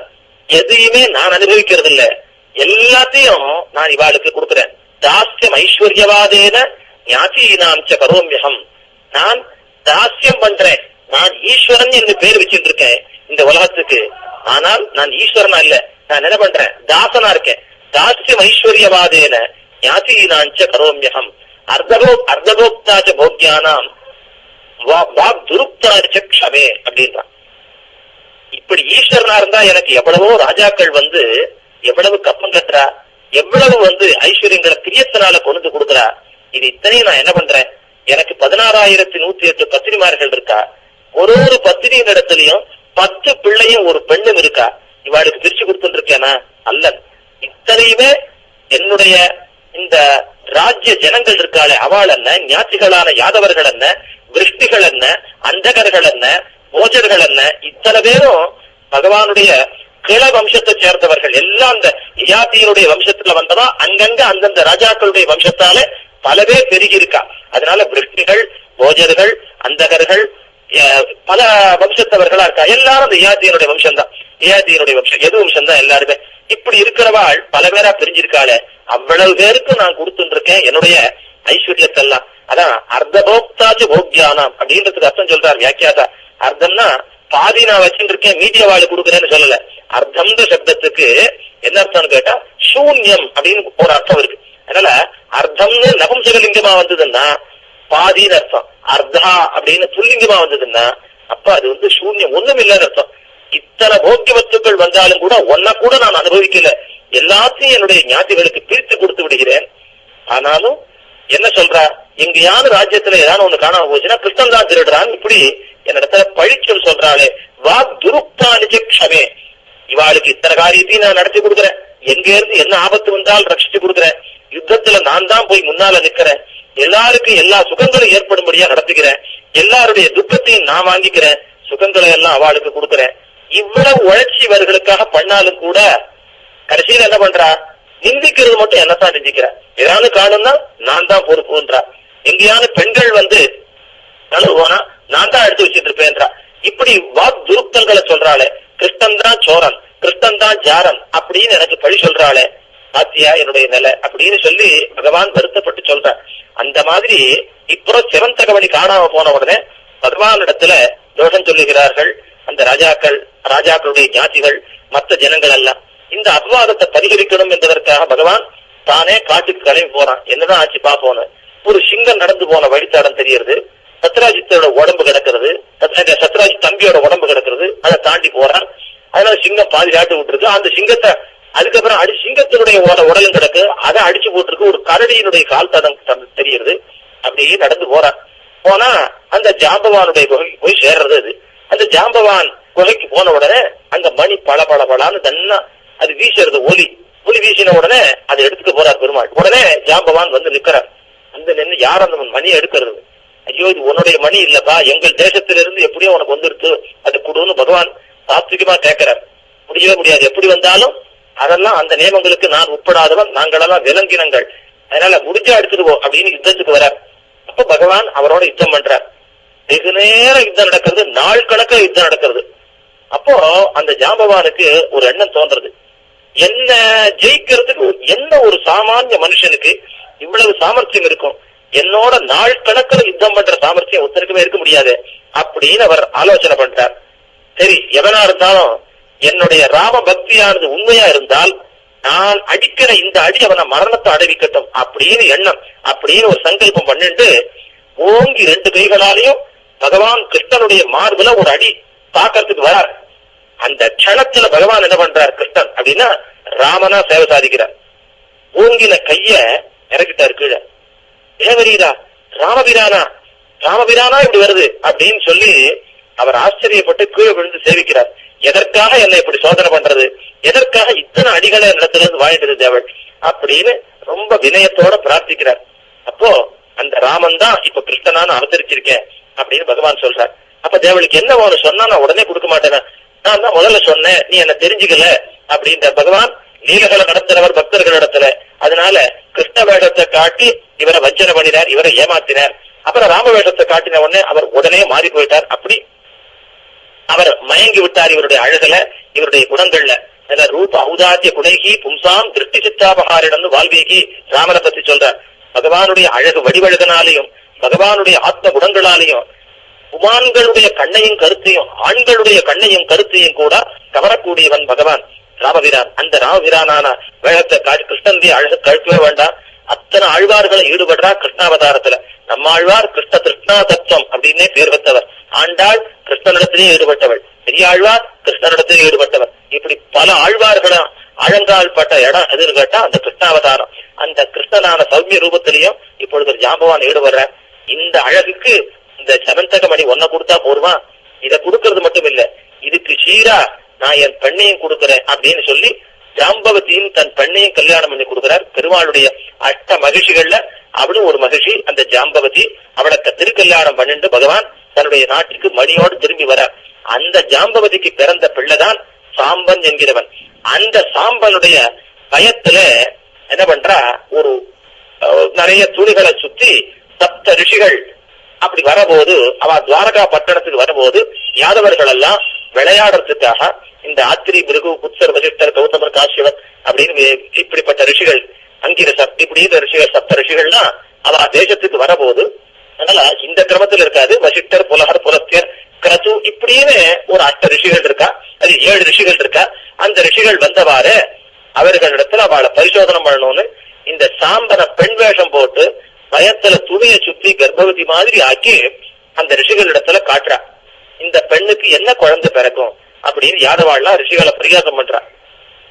எதையுமே நான் அனுபவிக்கிறது இல்ல எல்லாத்தையும் நான் இவாளுக்கு கொடுக்குறேன் தாஸ்யம் ஐஸ்வர்யவாதேன ஞாத்தீனாம் ச கரோமியகம். நான் தாஸ்யம் பண்றேன். நான் ஈஸ்வரன் என்று பேர் வச்சுட்டு இருக்கேன் இந்த உலகத்துக்கு. ஆனால் நான் ஈஸ்வரனா இல்ல. நான் என்ன பண்றேன்? தாசனா இருக்கேன். தாஸ்யம் ஐஸ்வர்யவாதேன ஞாத்தீனாஞ்ச கரோமியகம். அர்த்தகோ அர்த்தகோக்தாச்ச போக்யானாம். வா- வாக் துருப்தாச்ச க்ஷமே அப்படின்றான். இப்படி ஈஸ்வரனா இருந்தா எனக்கு எவ்வளவோ ராஜாக்கள் வந்து எவ்வளவு கப்பம் கட்டுறா எவ்வளவு வந்து ஐஸ்வர்யங்களை பிரியத்தினால கொண்டு கொடுக்குறா. இது இத்தனையும் நான் என்ன பண்றேன்? எனக்கு பதினாறாயிரத்தி நூத்தி எட்டு பத்திரிமார்கள் இருக்கா? ஒரு ஒரு பத்திரியின் இடத்துலயும் பத்து பிள்ளையும் ஒரு பெண்ணும் இருக்கா? இவாளுக்கு பிரிச்சு கொடுத்துருக்கேனா இருக்கேனா அல்ல. இத்தனையுமே என்னுடைய இந்த ராஜ்ய ஜனங்கள் இருக்காளே அவள் என்ன? ஞாத்திகளான யாதவர்கள் என்ன? விருஷ்டிகள் என்ன? அந்தகர்கள் என்ன? போஜர்கள் என்ன? இத்தனை பேரும் பகவானுடைய கிள வம்சத்தை சேர்ந்தவர்கள். எல்லாம் அந்த இயாத்தியினுடைய வம்சத்துல வந்ததா? அங்கங்க அந்தந்த ராஜாக்களுடைய வம்சத்தாலே பல பேர் பெருகி இருக்கா அதனால விருஷ்டிகள் போஜர்கள் அந்தகர்கள் பல வம்சத்தவர்களா இருக்கா? எல்லாரும் அந்த இயாத்தியனுடைய வம்சம் தான் இயாத்தியனுடைய வம்சம். எது வம்சம் தான் எல்லாருமே. இப்படி இருக்கிறவாள் பல பேரா பிரிஞ்சிருக்காளே. அவ்வளவு பேருக்கும் நான் கொடுத்துருக்கேன் இருக்கேன் என்னுடைய ஐஸ்வர்யத்தெல்லாம். அதான் அர்த்தபோக்தாச்சு போக்யானாம் அப்படின்றதுக்கு அர்த்தம் சொல்றார் வியாக்கியாதா. அர்த்தம்னா பாதி நான் வச்சுட்டு இருக்கேன் மீதிய வாழ் கொடுக்குறேன்னு சொல்லல. அர்த்தம்ன்ற சப்தத்துக்கு என்ன அர்த்தம்னு கேட்டா சூன்யம் அப்படின்னு ஒரு அர்த்தம் இருக்கு. அதனால அர்த்தம்னு நபும்சகலிங்கமா வந்ததுன்னா பாதின்னு அர்த்தம். அர்த்தா அப்படின்னு புல்லிங்கமா வந்ததுன்னா அப்ப அது வந்து சூன்யம். ஒண்ணும் இல்லாத அர்த்தம். இத்தனை போக்கிய வத்துக்கள் வந்தாலும் கூட ஒன்ன கூட நான் அனுபவிக்கல. எல்லாத்தையும் என்னுடைய ஞாதிகளுக்கு பிரித்து கொடுத்து விடுகிறேன். ஆனாலும் என்ன சொல்றா? எங்கேயான ராஜ்யத்துல ஏதாவது ஒண்ணு காணாம போச்சுன்னா கிருஷ்ணன் தான் திருடுறான். இப்படி என்னிடத்துல பழிச்சொல் சொல்றாளே வா துருப்தா நிஜக்ஷமே இவாளுக்கு இத்தனை காரியத்தையும் நான் நடத்தி கொடுக்குறேன். எங்க இருந்து என்ன ஆபத்து வந்தாலும் ரட்சிச்சு கொடுக்குறேன். யுத்தத்துல நான் தான் போய் முன்னால நிக்கிறேன் எல்லாருக்கும் எல்லா சுகங்களும் ஏற்படும்படியா நடத்துகிறேன். எல்லாருடைய துக்கத்தையும் நான் வாங்கிக்கிறேன். சுகங்களை எல்லாம் அவளுக்கு கொடுக்குறேன். இவ்வளவு உழைச்சி இவர்களுக்காக பண்ணாலும் கூட கடைசியில என்ன பண்றா? நிந்திக்கிறது மட்டும் என்னத்தான் நிந்திக்கிறேன் ஏதாவது காணும்னா நான் தான் பொறுப்புன்றா. எங்கேயான பெண்கள் வந்து நழுவோனா நான் தான் எடுத்து வச்சிட்டு இருப்பேன்றா. இப்படி வாக் துருத்தங்களை சொல்றாளே. கிருஷ்ணன் தான் சோரன் கிருஷ்ணன் தான் ஜாரன் அப்படின்னு எனக்கு பழி சொல்றாளே. பாத்தியா என்னுடைய நிலை அப்படின்னு சொல்லி பகவான் வருத்தப்பட்டு சொல்ற அந்த மாதிரி இப்போ செவந்தகவனி காணாம போன உடனே பகவானிடத்துல தோஷம் சொல்லுகிறார்கள். அந்த ராஜாக்கள் ராஜாக்களுடைய ஜாதிகள் மற்ற ஜனங்கள் எல்லாம். இந்த அபவாதத்தை பரிகரிக்கணும் என்பதற்காக பகவான் தானே காட்டுக்கு கிளம்பி போறான். என்னதான் ஆச்சு பாப்போன்னு. ஒரு சிங்கம் நடந்து போன வழித்தடம் தெரியறது சத்ராஜித்தோட உடம்பு கிடக்கிறது. சத்ராஜ் தம்பியோட உடம்பு கிடக்கிறது. அதை தாண்டி போறான். அதனால சிங்கம் பாதுகாட்டு விட்டுருக்கு. அந்த சிங்கத்தை அதுக்கப்புறம் அடி சிங்கத்தினுடைய உடலும் கிடக்கு. அதை அடிச்சு போட்டிருக்கு. ஒரு கரடியினுடைய கால் தடம் தெரியுது அப்படியே நடந்து போறான். போனா அந்த ஜாம்பவானுடைய குகைக்கு போய் சேர்றது அது. அந்த ஜாம்பவான் குகைக்கு போன உடனே அந்த மணி பல பல பளான்னு தன்னா அது வீசுறது ஒலி. ஒலி வீசின உடனே அதை எடுத்துக்க போறார் பெருமாள். உடனே ஜாம்பவான் வந்து நிக்கிறார் அந்த நின்று யார் அந்த மணியை எடுக்கிறது? ஐயோ இது உன்னுடைய மணி இல்லப்பா. எங்கள் தேசத்திலிருந்து எப்படியோ உனக்கு வந்துருச்சு. அது கொடுன்னு பகவான் சாத்விகமா கேட்கிறார். முடியவே முடியாது. எப்படி வந்தாலும் அதெல்லாம் அந்த நியமங்களுக்கு நான் உட்படாதவன் நாங்களெல்லாம் விலங்கினங்கள். அதனால முடிஞ்சா எடுத்துருவோம் அப்படின்னு யுத்தத்துக்கு வரார். அப்ப பகவான் அவரோட யுத்தம் பண்றார். வெகு நேரம் யுத்தம் நடக்கிறது. நாள் கணக்க யுத்தம் நடக்கிறது. அப்போ அந்த ஜாம்பவானுக்கு ஒரு எண்ணம் தோன்றது என்ன ஜெயிக்கிறதுக்கு என்ன ஒரு சாமானிய மனுஷனுக்கு இவ்வளவு சாமர்த்தியம் இருக்கும்? என்னோட நாள் கணக்கில் யுத்தம் பண்ற சாமர்த்தியம் ஒருத்தருக்குமே இருக்க முடியாது அப்படின்னு அவர் ஆலோசனை பண்ணிட்டார். சரி எவனா இருந்தாலும் என்னுடைய ராம பக்தியானது உண்மையா இருந்தால் நான் அடிக்கிற இந்த அடி அவனை மரணத்தை அடைவிக்கட்டும் அப்படின்னு எண்ணம் அப்படின்னு ஒரு சங்கல்பம் பண்ணிட்டு ஓங்கி ரெண்டு கைகளாலையும் பகவான் கிருஷ்ணனுடைய மார்புல ஒரு அடி தாக்கறதுக்கு வரார். அந்த கணத்துல பகவான் என்ன பண்றார் கிருஷ்ணன் அப்படின்னா ராமனா சேவை சாதிக்கிறார். ஓங்கின கைய இறக்கிட்டார் கீழே. தேவரீரா ராமபிரானா ராமபிரானா இப்படி வருது அப்படின்னு சொல்லி அவர் ஆச்சரியப்பட்டு கீழே விழுந்து சேவிக்கிறார். எதற்காக என்னை இப்படி சோதனை பண்றது? எதற்காக இத்தனை அடிகளை இடத்துல இருந்து வாழ்ந்தது தேவள் அப்படின்னு ரொம்ப வினயத்தோட பிரார்த்திக்கிறார். அப்போ அந்த ராமன் தான் இப்ப கிருஷ்ணனான அவதரிச்சிருக்கேன் அப்படின்னு பகவான் சொல்றார். அப்ப தேவளுக்கு என்ன வேணும் சொன்னா நான் உடனே கொடுக்க மாட்டேன்? நான் தான் முதல்ல சொன்னேன் நீ என்ன தெரிஞ்சுக்கல அப்படின்ற பகவான் லீலகளை நடத்துறவர் பக்தர்கள் இடத்துல அதனால கிருஷ்ண வேடத்தை காட்டி இவரை வஞ்சனை பண்ணினார் இவரை ஏமாத்தினார். அப்புறம் ராம வேடத்தை காட்டின உடனே அவர் உடனே மாறி போயிட்டார். அப்படி அவர் மயங்கி விட்டார் இவருடைய அழகுல இவருடைய குணங்கள்ல. ரூப ஔதாத்திய குணைகி பும்சாம் திருஷ்டி சித்தாபகாரிடம் வால்மீகி ராமனை பத்தி சொல்றார். பகவானுடைய அழகு வடிவழகனாலையும் பகவானுடைய ஆத்ம குணங்களாலையும் உமான்களுடைய கண்ணையும் கருத்தையும் ஆண்களுடைய கண்ணையும் கருத்தையும் கூட கவரக்கூடியவன் பகவான். ராமவீரான் அந்த ராமவீரானான வேகத்தை காட்டி கிருஷ்ணந்தி அழகு கழுத்தவே வேண்டாம். அத்தனை ஆழ்வார்களை ஈடுபடுறா கிருஷ்ணாவதாரத்துல. நம்ம ஆழ்வார் கிருஷ்ண கிருஷ்ணா தத்துவம் அப்படின்னே பேர் பெற்றவர். ஆண்டாள் கிருஷ்ணனிடத்திலே ஈடுபட்டவள். பெரியாழ்வார் கிருஷ்ணனிடத்திலே ஈடுபட்டவர். இப்படி பல ஆழ்வார்களும் அழங்கால் பட்ட இடம் எதுன்னு கேட்டா அந்த கிருஷ்ணாவதாரம். அந்த கிருஷ்ணனான சௌமிய ரூபத்திலையும் இப்பொழுது ஒரு ஜாம்பவான் ஈடுபடுற இந்த அழகுக்கு இந்த சமந்தகமணி ஒன்ன கொடுத்தா போருமா இதை கொடுக்கறது மட்டும் இல்ல. இதுக்கு சீரா நான் என் பெண்ணையும் கொடுக்கிறேன் அப்படின்னு சொல்லி ஜாம்பவதியும் தன் பெண்ணையும் கல்யாணம் பண்ணி கொடுக்கிறார். பெருமாளுடைய அஷ்ட மகிழ்ச்சிகள்ல அவளும் ஒரு மகிழ்ச்சி. அந்த ஜாம்பவதி அவளுக்கு திருக்கல்யாணம் பண்ணிட்டு பகவான் தன்னுடைய நாட்டுக்கு மணியோடு திரும்பி வரார் அந்த ஜாம்பவதிக்கு பிறந்த பிள்ளைதான் சாம்பன் என்கிறவன். அந்த சாம்பனுடைய பயத்துல என்ன பண்றா? ஒரு நிறைய துணிகளை சுத்தி சப்த ரிஷிகள் அப்படி வரபோது அவ துவாரகா பட்டணத்துக்கு வரும்போது யாதவர்கள் எல்லாம் விளையாடுறதுக்காக இந்த ஆத்திரி பிருகு புத்தர் வசிஷ்டர் கௌதமர் காசியவர் அப்படின்னு இப்படிப்பட்ட ரிஷிகள் அங்கிரசர் இப்படி ரிஷிகள் சப்த ரிஷிகள்னா அவ தேசத்துக்கு வரபோது அதனால இந்த கிரமத்தில் இருக்காது. வசிஷ்டர் புலகர் புலத்தியர் கிரது இப்படின்னு ஒரு அஷ்ட ரிஷிகள் இருக்கா? அது ஏழு ரிஷிகள் இருக்கா? அந்த ரிஷிகள் வந்தவாறு அவர்களிடத்துல அவளை பரிசோதனை பண்ணணும்னு இந்த சாம்பன பெண் வேஷம் போட்டு பயத்துல துணியை சுத்தி கர்ப்பவதி மாதிரி ஆக்கி அந்த ரிஷிகள் இடத்துல காட்டுறா. இந்த பெண்ணுக்கு என்ன குழந்தை பிறக்கும்? அப்படின்னு யாதவாள்லாம் ரிஷிகளை பரிகாசம் பண்றா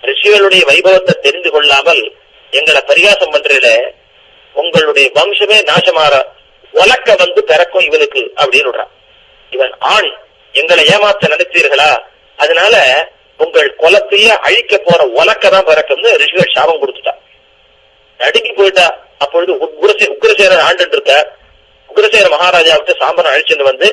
ரிஷிகளுடைய வைபவத்தை தெரிந்து கொள்ளாமல் எங்களை பரிகாசம் பண்றதுல உங்களுடைய வம்சமே நாசமாற உலக்க வந்து பிறக்கும் இவனுக்கு அப்படின்னு இவன் ஆண். எங்களை ஏமாத்த நினைத்தீர்களா? அதனால உங்கள் குலத்தையே அழிக்க போற உலக்க தான் பிறக்கும்னு ரிஷிகள் சாபம் கொடுத்துட்டா நடுங்கி போயிட்டா அப்பொழுது உக்ரசே உக்ரசேரன் ஆண்டு இருக்க உக்ரசேன மகாராஜாவுக்கு சாம்பனை அழிச்சுட்டு வந்து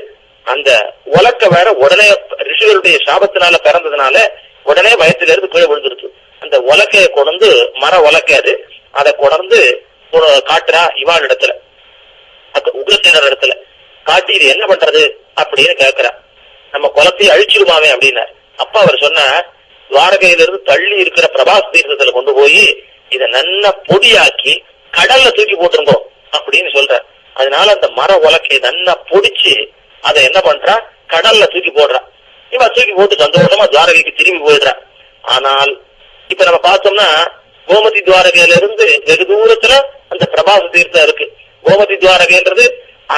அந்த உலக்க வேற உடனே ரிஷிகளுடைய சாபத்தினால பிறந்ததுனால உடனே வயத்துல இருந்து கீழே விழுந்துருச்சு. அந்த உலக்கைய கொண்டு மர உலக்காது அது. அதை கொண்டு காட்டுறா இவாள் இடத்துல. அந்த உக்ரசேனர் இடத்துல. காட்டி இது என்ன பண்றது அப்படின்னு கேக்குறா. நம்ம குலத்தையும் அழிச்சிருமாவே அப்படின்னார் அப்ப அவர் சொன்ன துவாரகையிலிருந்து தள்ளி இருக்கிற பிரபாஸ் தீர்த்தத்துல கொண்டு போய் இதை நல்லா பொடியாக்கி கடல்ல தூக்கி போட்டுருங்கோ அப்படின்னு சொல்ற அதனால அந்த மர உலக்கையை நல்லா பொடிச்சு அதை என்ன பண்றா? கடல்ல தூக்கி போடுறா. இவன் தூக்கி போட்டு சந்தோஷமா துவாரகைக்கு திரும்பி போயிடுறா. ஆனால் இப்ப நம்ம பார்த்தோம்னா கோமதி துவாரகையில இருந்து வெகு தூரத்துல அந்த பிரபாச தீர்த்தம் இருக்கு. கோமதி துவாரகைன்றது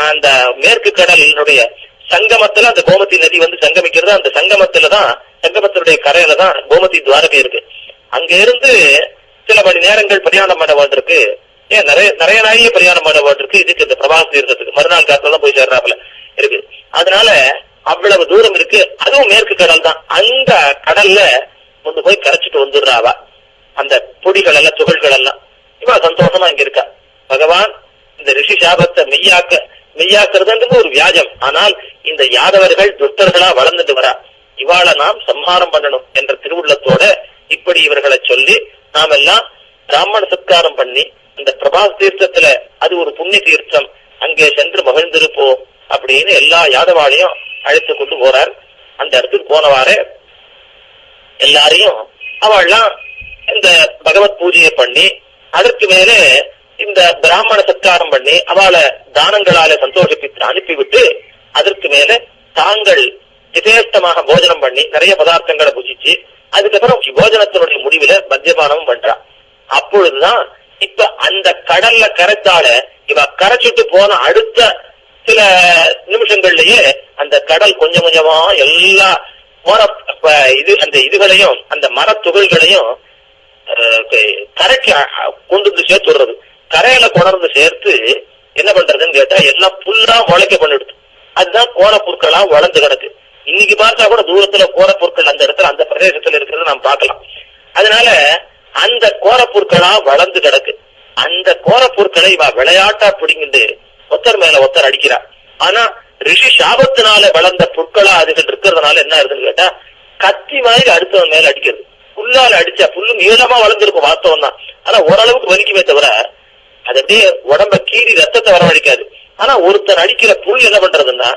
அந்த மேற்கு கடலினுடைய சங்கமத்துல அந்த கோமதி நதி வந்து சங்கமிக்கிறது. அந்த சங்கமத்துல தான் சங்கமத்தினுடைய கரையில தான் கோமதி துவாரகை இருக்கு. அங்க இருந்து சில மணி நேரங்கள் பிரயாணம் பண்ண வேண்டியிருக்கு. ஏன் நிறைய நிறைய நாயே பிரயாணம் பண்ண வேண்டியிருக்கு. இதுக்கு இந்த பிரபாச தீர்த்தத்துக்கு. மறுநாள் காலத்துல தான் போய் சேர்றாப்புல. இருக்கு. அதனால அவ்வளவு தூரம் இருக்கு. அதுவும் மேற்கு கடல் தான். அந்த கடல்ல கொண்டு போய் கரைச்சிட்டு வந்துடுறாவா அந்த பொடிகள் எல்லாம் துகள்கள் எல்லாம். இவன் சந்தோஷமா இங்க இருக்கா. பகவான் இந்த ரிஷி சாபத்தை மெய்யாக்க மெய்யாக்குறதுன்றது ஒரு வியாஜம். ஆனால் இந்த யாதவர்கள் துஷ்டர்களா வளர்ந்துட்டு வரா. இவாளை நாம் சம்ஹாரம் பண்ணணும் என்ற திருவுள்ளத்தோட இப்படி இவர்களை சொல்லி நாம் எல்லாம் பிராமண சத்காரம் பண்ணி அந்த பிரபாஸ் தீர்த்தத்துல அது ஒரு புண்ணிய தீர்த்தம். அங்கே சென்று மகிழ்ந்திருப்போம். அப்படின்னு எல்லா யாதவாளையும் அழைத்து கொண்டு போறார். அந்த இடத்துக்கு போனவாறே எல்லாரையும் அவள்லாம் இந்த பகவத் பூஜையை பண்ணி அதற்கு மேலே இந்த பிராமண சத்காரம் பண்ணி அவளை தானங்களால சந்தோஷிப்பித்து அனுப்பிவிட்டு அதற்கு மேல தாங்கள் யதேஷ்டமாக போஜனம் பண்ணி நிறைய பதார்த்தங்களை புஜிச்சு அதுக்கப்புறம் போஜனத்தினுடைய முடிவுல மத்தியபானமும் பண்றா. அப்பொழுதுதான் இப்ப அந்த கடல்ல கரைத்தால இவ கரைச்சிட்டு போன அடுத்த சில நிமிஷங்கள்லயே அந்த கடல் கொஞ்சம் கொஞ்சமா எல்லா மர இது அந்த இதுகளையும் அந்த மரத்துகள்களையும் கரைக்கு கொண்டு வந்து சேர்த்து விடுறது. கரையில கொணர்ந்து சேர்த்து என்ன பண்றதுன்னு கேட்டா எல்லாம் புல்லா உழைக்க பண்ணிடுது. அதுதான் கோர பொருட்களா வளர்ந்து கிடக்கு. இன்னைக்கு பார்த்தா கூட தூரத்துல கோர பொருட்கள் அந்த இடத்துல அந்த பிரதேசத்துல இருக்கிறத நாம் பார்க்கலாம். அதனால அந்த கோர பொருட்களா வளர்ந்து கிடக்கு. அந்த கோர பொருட்களை இவ விளையாட்டா பிடிங்கிட்டு ஒத்தர் மேல ஒத்தர் அடிக்கிறா ஆனா ரிஷி சாபத்தினால வளர்ந்த புற்களா அதுகள் இருக்கிறதுனால என்ன ஆகுதுன்னு கேட்டா கத்தி மாதிரி அடுத்தவன் மேல அடிக்கிறது. புல்லால அடிச்சா புல்லு நீளமா வளர்ந்துருக்கும் வாஸ்தவம் தான். ஆனா ஓரளவுக்கு வலிக்குமே தவிர அது அப்படியே உடம்ப கீறி ரத்தத்தை வரவழைக்காது. ஆனா ஒருத்தன் அடிக்கிற புல் என்ன பண்றதுன்னா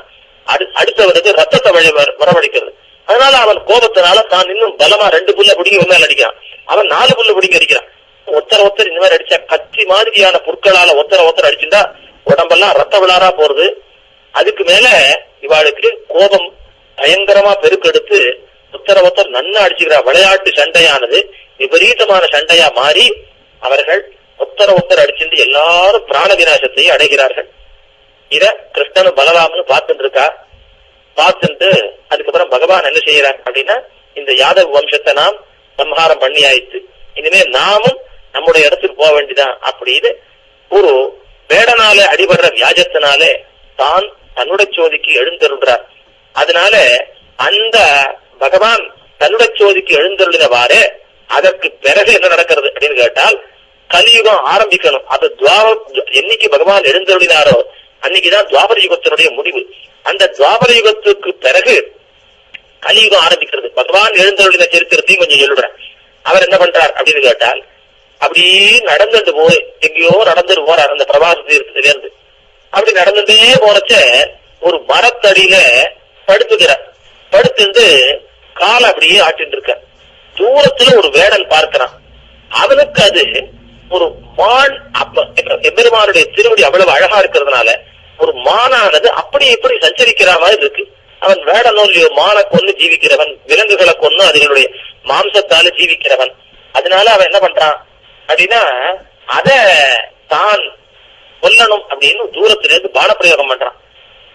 அடு அடுத்தவனுக்கு ரத்தத்தை வழி வரவழைக்கிறது. அதனால அவன் கோபத்தினால தான் இன்னும் பலமா ரெண்டு புல்ல பிடிங்க ஒரு மேல அடிக்கிறான். அவன் நாலு புல்ல பிடிங்கி அடிக்கிறான். ஒத்தர ஒத்தர் இந்த மாதிரி அடிச்சா கத்தி மாதிரியான புற்களால ஒத்தர ஒத்தர அடிச்சுட்டா உடம்பெல்லாம் ரத்த விழாரா போறது. அதுக்கு மேல இவாளுக்கு கோபம் பயங்கரமா பெருக்கெடுத்து ஒத்தர ஒத்தர் நன்னா அடிச்சுக்கிறா விளையாட்டு சண்டையானது விபரீதமான சண்டையா மாறி அவர்கள் ஒத்தர ஒத்தர் அடிச்சுட்டு எல்லாரும் பிராண விநாசத்தை அடைகிறார்கள். இத கிருஷ்ணனும் பலராமனு பார்த்துட்டு இருக்கா பார்த்துட்டு அதுக்கப்புறம் பகவான் என்ன செய்யறார் அப்படின்னா இந்த யாதவ வம்சத்தை நாம் சம்ஹாரம் பண்ணி ஆயிடுச்சு இனிமே நாமும் நம்முடைய இடத்துக்கு போக வேண்டிதான் அப்படின்னு ஒரு வேடனால அடிபடுற வியாஜத்தினாலே தான் தன்னுடைய சோதிக்கு எழுந்தருள்றார் அதனால அந்த பகவான் தன்னுடைய சோதிக்கு எழுந்தருளினவாறே அதற்கு பிறகு என்ன நடக்கிறது அப்படின்னு கேட்டால் கலியுகம் ஆரம்பிக்கணும். அது துவார என்னைக்கு பகவான் எழுந்தருளினாரோ அன்னைக்குதான் துவாபர யுகத்தினுடைய முடிவு. அந்த துவாபர யுகத்துக்கு பிறகு கலியுகம் ஆரம்பிக்கிறது. பகவான் எழுந்தருளின சரித்திரத்தையும் கொஞ்சம் சொல்லுறேன் அவர் என்ன பண்றார் அப்படின்னு கேட்டால் அப்படியே நடந்துட்டு போய் எங்கேயோ நடந்துட்டு போறாரு அந்த பிரபாச தீர்த்தத்துல இருந்து. அப்படி நடந்துட்டே போறச்ச ஒரு மரத்தடியில படுத்துக்கிறார். படுத்துட்டு காலை அப்படியே ஆட்டிட்டு இருக்க தூரத்துல ஒரு வேடன் பார்க்கிறான். அவனுக்கு அது ஒரு மான் அப்ப எம்பெருமானுடைய திருவடி அவ்வளவு அழகா இருக்கிறதுனால ஒரு மானானது அப்படி இப்படி சஞ்சரிக்கிற மாதிரி இருக்கு. அவன் வேடனோ இல்லையோ மானை கொன்னு ஜீவிக்கிறவன் விலங்குகளை கொன்னு அதுகளுடைய மாம்சத்தால ஜீவிக்கிறவன். அதனால அவன் என்ன பண்றான்? அப்படின்னா அத தான் கொல்லணும் அப்படின்னு தூரத்துல இருந்து பானப்பிரயோகம் பண்றான்.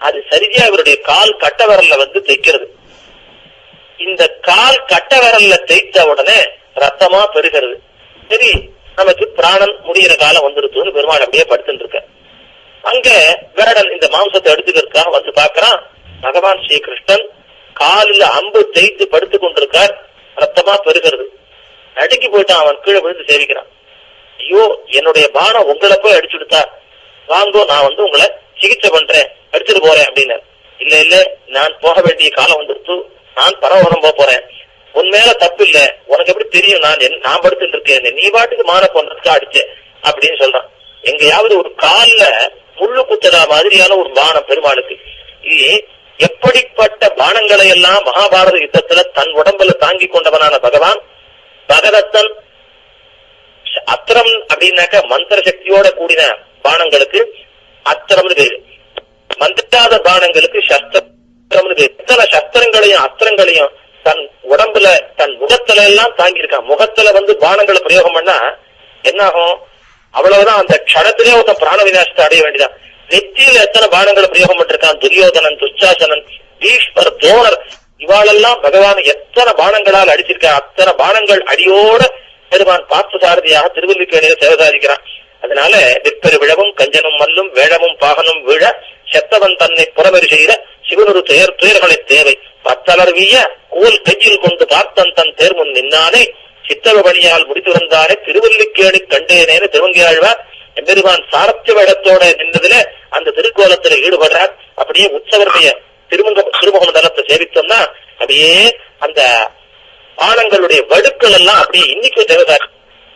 அது சரியா இவருடைய கால் கட்ட விரல்ல வந்து தைக்கிறது. இந்த கால் கட்ட விரல்ல தேய்த்த உடனே ரத்தமா பெறுகிறது சரி நமக்கு பிராணன் முடிகிற காலம் வந்துருச்சுன்னு பெருமாள் அப்படியே படுத்துட்டு இருக்க அங்க வேடன் இந்த மாம்சத்தை எடுத்துக்கிறதுக்காக வந்து பாக்குறான் பகவான் ஸ்ரீ கிருஷ்ணன் காலில் அம்பு தேய்த்து படுத்து கொண்டிருக்கார். ரத்தமா பெருகிறது. நடுக்கி போயிட்டான் அவன் கீழே விழுந்து சேவிக்கிறான். ஐயோ என்னுடைய பானம் உங்களை போய் அடிச்சுடுத்தா வாங்கோ நான் வந்து உங்களை சிகிச்சை பண்றேன் அடிச்சுட்டு போறேன் அப்படின்னு. இல்ல இல்ல நான் போக வேண்டிய காலம் வந்துருச்சு. நான் பரவரம் போக போறேன். உன் மேல தப்பு இல்ல. உனக்கு எப்படி தெரியும் நான் நான் படுத்துட்டு இருக்கேன் நீ பாட்டுக்கு மான கொண்டதுக்கு அடிச்சேன் அப்படின்னு சொல்றான். எங்கேயாவது ஒரு கால்ல முள்ளு குத்தடா மாதிரியான ஒரு பானம் பெருமாளுக்கு. இது எப்படிப்பட்ட பானங்களை எல்லாம் மகாபாரத யுத்தத்துல தன் உடம்புல தாங்கி கொண்டவனான பகவான்? பகதத்தன் அத்திரம் அப்படின்னாக்க மந்திர சக்தியோட கூடின பானங்களுக்கு அத்திரம்னு பேரு. மந்திராத பானங்களுக்கு சஸ்திரம்னு பேரு. இத்தனை சஸ்திரங்களையும் அஸ்திரங்களையும் தன் உடம்புல தன் முகத்துல எல்லாம் தாங்கி இருக்கான் முகத்துல வந்து பானங்களை பிரயோகம் பண்ணா என்ன ஆகும் அவ்வளவுதான். அந்த க்ஷணத்திலே ஒருத்தன் பிராண விநாசத்தை அடைய வேண்டியதான் நெத்தியில எத்தனை பானங்களை பிரயோகம் பண்ணிருக்கான்? துரியோதனன் துச்சாசனன் பீஷ்மர் தோணர் இவாளெல்லாம் பகவான் எத்தனை பானங்களால் அடிச்சிருக்கான்? அத்தனை பானங்கள் அடியோட பெருமான் பார்த்து சாரதியாக திருவல்லிக்கேணியில சேவதாரிக்கிறான். அதனால வெப்பெரு விழவும் கஞ்சனும் மல்லும் வேழமும் பாகனும் விழ செத்தவன் தன்னை புறவரி செய்த சிவனொரு துயர் துயர்களை தேவை. பத்தலர் வீய கூல் கையில் கொண்டு பார்த்தன் தன் தேர்முன் நின்னானே சித்தவ பணியால் முடித்திருந்தாரே திருவல்லிக்கேணி கண்டேனேன்னு திருவங்கியாழ்வார் எம்பெருமான் சாரத்திய வேடத்தோட நின்றதுல அந்த திருக்கோலத்துல ஈடுபடுறார். அப்படியே உற்சவருடைய திருமுக திருமுக மண்டலத்தை சேவித்தோம்னா அப்படியே அந்த பாலங்களுடைய வடுக்கள் எல்லாம் அப்படியே இன்னைக்கு தேவதார்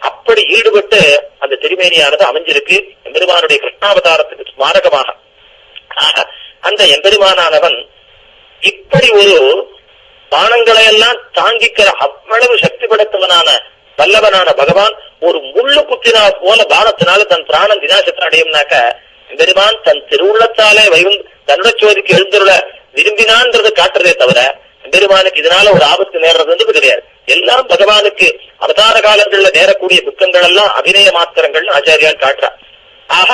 அப்படி ஈடுபட்டு அந்த திருமேனியானது அமைஞ்சிருக்கு. எம்பெருமானுடைய கிருஷ்ணாவதாரத்துக்கு ஸ்மாரகமான அந்த எம்பெருமானானவன் இப்படி ஒரு பானங்களை எல்லாம் தாங்கிக்கிற அவ்வளவு சக்தி படைத்தவனான வல்லவனான பகவான் ஒரு முள்ளு குத்தினா போல பானத்தினால தன் பிராணம் விநாசத்தை அடையும்னாக்க பெருமான் தன் திருவுள்ளத்தாலே வைகும் தன்னுடைய சோதிக்கு எழுந்துள்ள விரும்பினான்றது காட்டுறதே தவிர பெருமானுக்கு இதனால ஒரு ஆபத்து வந்து கிடையாது. எல்லாம் பகவானுக்கு அவதார காலங்கள்ல நேரக்கூடிய துக்கங்கள் எல்லாம் அபிநய மாத்திரங்கள்னு ஆச்சாரியால் காட்டுறார். ஆக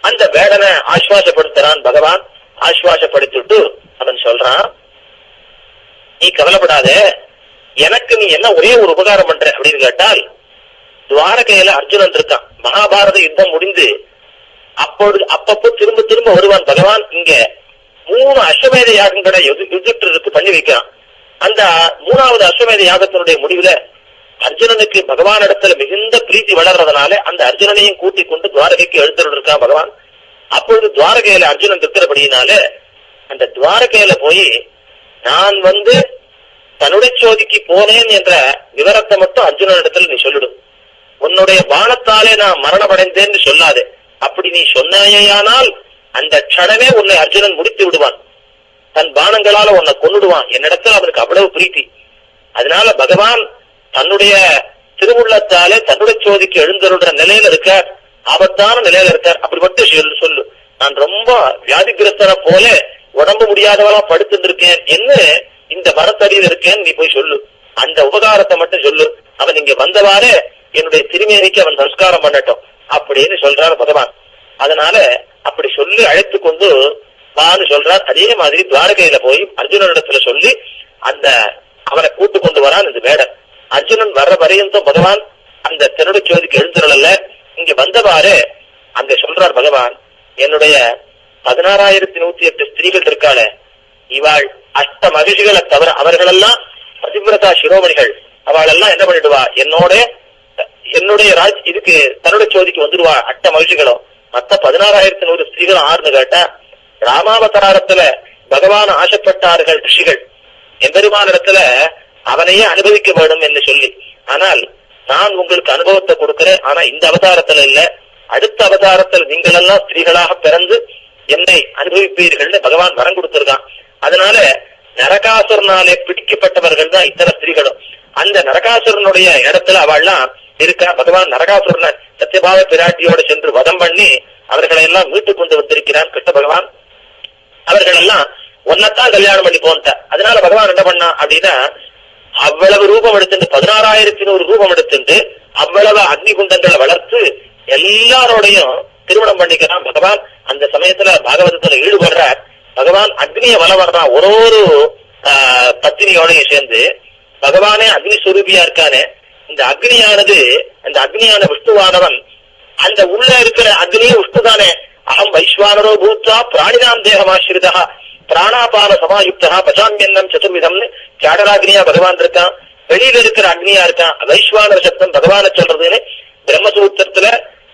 அந்த வேடனை ஆஸ்வாசப்படுத்துறான் பகவான். ஆஸ்வாசப்படுத்திட்டு அவன் சொல்றான் நீ கவலைப்படாத. எனக்கு நீ என்ன ஒரே ஒரு உபகாரம் பண்ற? அப்படின்னு கேட்டால் துவாரகையில அர்ஜுனன் இருக்கான். மகாபாரத யுத்தம் முடிந்து அப்பொழுது அப்பப்போ திரும்ப திரும்ப வருவான் பகவான் இங்க. மூணு அஸ்வமேத யாகங்களை யுதிஷ்டருக்கு பண்ணி வைக்கிறான். அந்த மூணாவது அஸ்வமேத யாகத்தினுடைய முடிவுல அர்ஜுனனுக்கு பகவான் இடத்துல மிகுந்த பிரீத்தி வளர்றதுனால அந்த அர்ஜுனனையும் கூட்டி கொண்டு துவாரகைக்கு எழுத்துட்டு இருக்கான் பகவான். அப்பொழுது துவாரகையில அர்ஜுனன் இருக்கிறபடியினால அந்த துவாரகையில போய் நான் வந்து தன்னுடைய சோதிக்கு போனேன் என்ற விவரத்தை மட்டும் அர்ஜுனன் இடத்துல நீ சொல்லிடும் உன்னுடைய பானத்தாலே நான் மரணமடைந்தேன்னு சொல்லாதே. அப்படி நீ சொன்னாயானால் அந்த க்ஷணமே உன்னை அர்ஜுனன் முடித்து விடுவான். தன் பானங்களால உன்னை கொண்டுடுவான் என்னிடத்தில் அவனுக்கு அவ்வளவு பிரீத்தி. அதனால பகவான் தன்னுடைய திருவுள்ளத்தாலே தன்னுடைய சோதிக்கு எழுந்தருடைய நிலையில இருக்கார். ஆபத்தான நிலையில இருக்கார். அப்படி மட்டும் சொல்லு சொல்லு. நான் ரொம்ப வியாதிகிரஸ்தனை போல உடம்பு முடியாதவளா படுத்துட்டு இருக்கேன் என்ன இந்த மரத்தடியில் இருக்கேன். நீ போய் சொல்லு. அந்த உபகாரத்தை மட்டும் சொல்லு. அவன் இங்க வந்தவாறே என்னுடைய திருமேனிக்கு அவன் நமஸ்காரம் பண்ணட்டும். அப்படின்னு சொல்றாரு பகவான். அதனால அப்படி சொல்லி அழைத்து கொண்டு வான்னு சொல்றார் அதே மாதிரி துவாரகையில போய் அர்ஜுனனிடத்துல சொல்லி அந்த அவனை கூட்டு கொண்டு வரான் இந்த வேடன். அர்ஜுனன் வர்ற வரையும் பகவான் அந்த திருடு சோதிக்கு எழுந்துடல இங்க வந்தவாறு அங்க சொல்றார் பகவான் என்னுடைய பதினாறாயிரத்தி நூத்தி எட்டு ஸ்திரீகள் இருக்காளே இவாள் அஷ்ட மகிழ்ச்சிகளை தவிர அவர்களெல்லாம் பதிவிரதா சிரோமணிகள். அவளெல்லாம் என்ன பண்ணிடுவா? என்னோட என்னுடைய ராஜ் இதுக்கு தன்னுடைய சோதிக்கு வந்துடுவா அட்ட மகிழ்ச்சிகளும். மத்த பதினாறாயிரத்தி நூறு ஸ்திரீகள் ஆறுன்னு கேட்டா ராமாவதாரத்துல பகவான் ஆசைப்பட்டார்கள் ரிஷிகள். எம்பெருமானிடத்துல அவனையே அனுபவிக்க வேண்டும் என்று சொல்லி. ஆனால் நான் உங்களுக்கு அனுபவத்தை கொடுக்கிறேன் ஆனா இந்த அவதாரத்துல இல்ல. அடுத்த அவதாரத்தில் நீங்கள் எல்லாம் ஸ்திரீகளாக பிறந்து என்னை அனுபவிப்பீர்கள்னு பகவான் வரம் கொடுத்திருக்கான். அதனால நரகாசுரனாலே பிடிக்கப்பட்டவர்கள் தான் இத்தனை ஸ்திரீகளும். அந்த நரகாசுரனுடைய இடத்துல அவள்லாம் இருக்கா பகவான் நரகாசுரனை சத்யபாவ பிராட்டியோட சென்று வதம் பண்ணி அவர்களை எல்லாம் மீட்டுக் கொண்டு வந்திருக்கிறான் கிருஷ்ண பகவான். அவர்கள் எல்லாம் ஒன்னத்தான் கல்யாணம் பண்ணி போன்ட்ட. அதனால பகவான் என்ன பண்ணா அப்படின்னா அவ்வளவு ரூபம் எடுத்துட்டு பதினாறாயிரத்தி நூறு ரூபம் எடுத்துட்டு அவ்வளவு அக்னி குண்டங்களை வளர்த்து எல்லாரோடையும் திருமணம் பண்ணிக்கிறான் பகவான். அந்த சமயத்துல பாகவதத்துல ஈடுபடுறார். பகவான் அக்னிய வலம் ஒரு ஒரு ஆஹ், பத்தினியோடையும் சேர்ந்து. பகவானே அக்னி சுரூபியா இருக்கானே. இந்த அக்னியானது அந்த அக்னியான விஷ்ணுவானவன் அந்த உள்ள இருக்கிற அக்னியே விஷ்ணுதானே. அகம் வைஸ்வானரோ பூத்தா பிராணினாம் தேகமாசிரிதா பிராணாபான சமாயுக்தா பசாமியன்னம் சதுர்விதம்னு சாடராக்னியா பகவான் இருக்கான். வெளியில இருக்கிற அக்னியா இருக்கான். வைஸ்வானர் சப்தம் பகவான சொல்றதுன்னு பிரம்மசூத்திரத்துல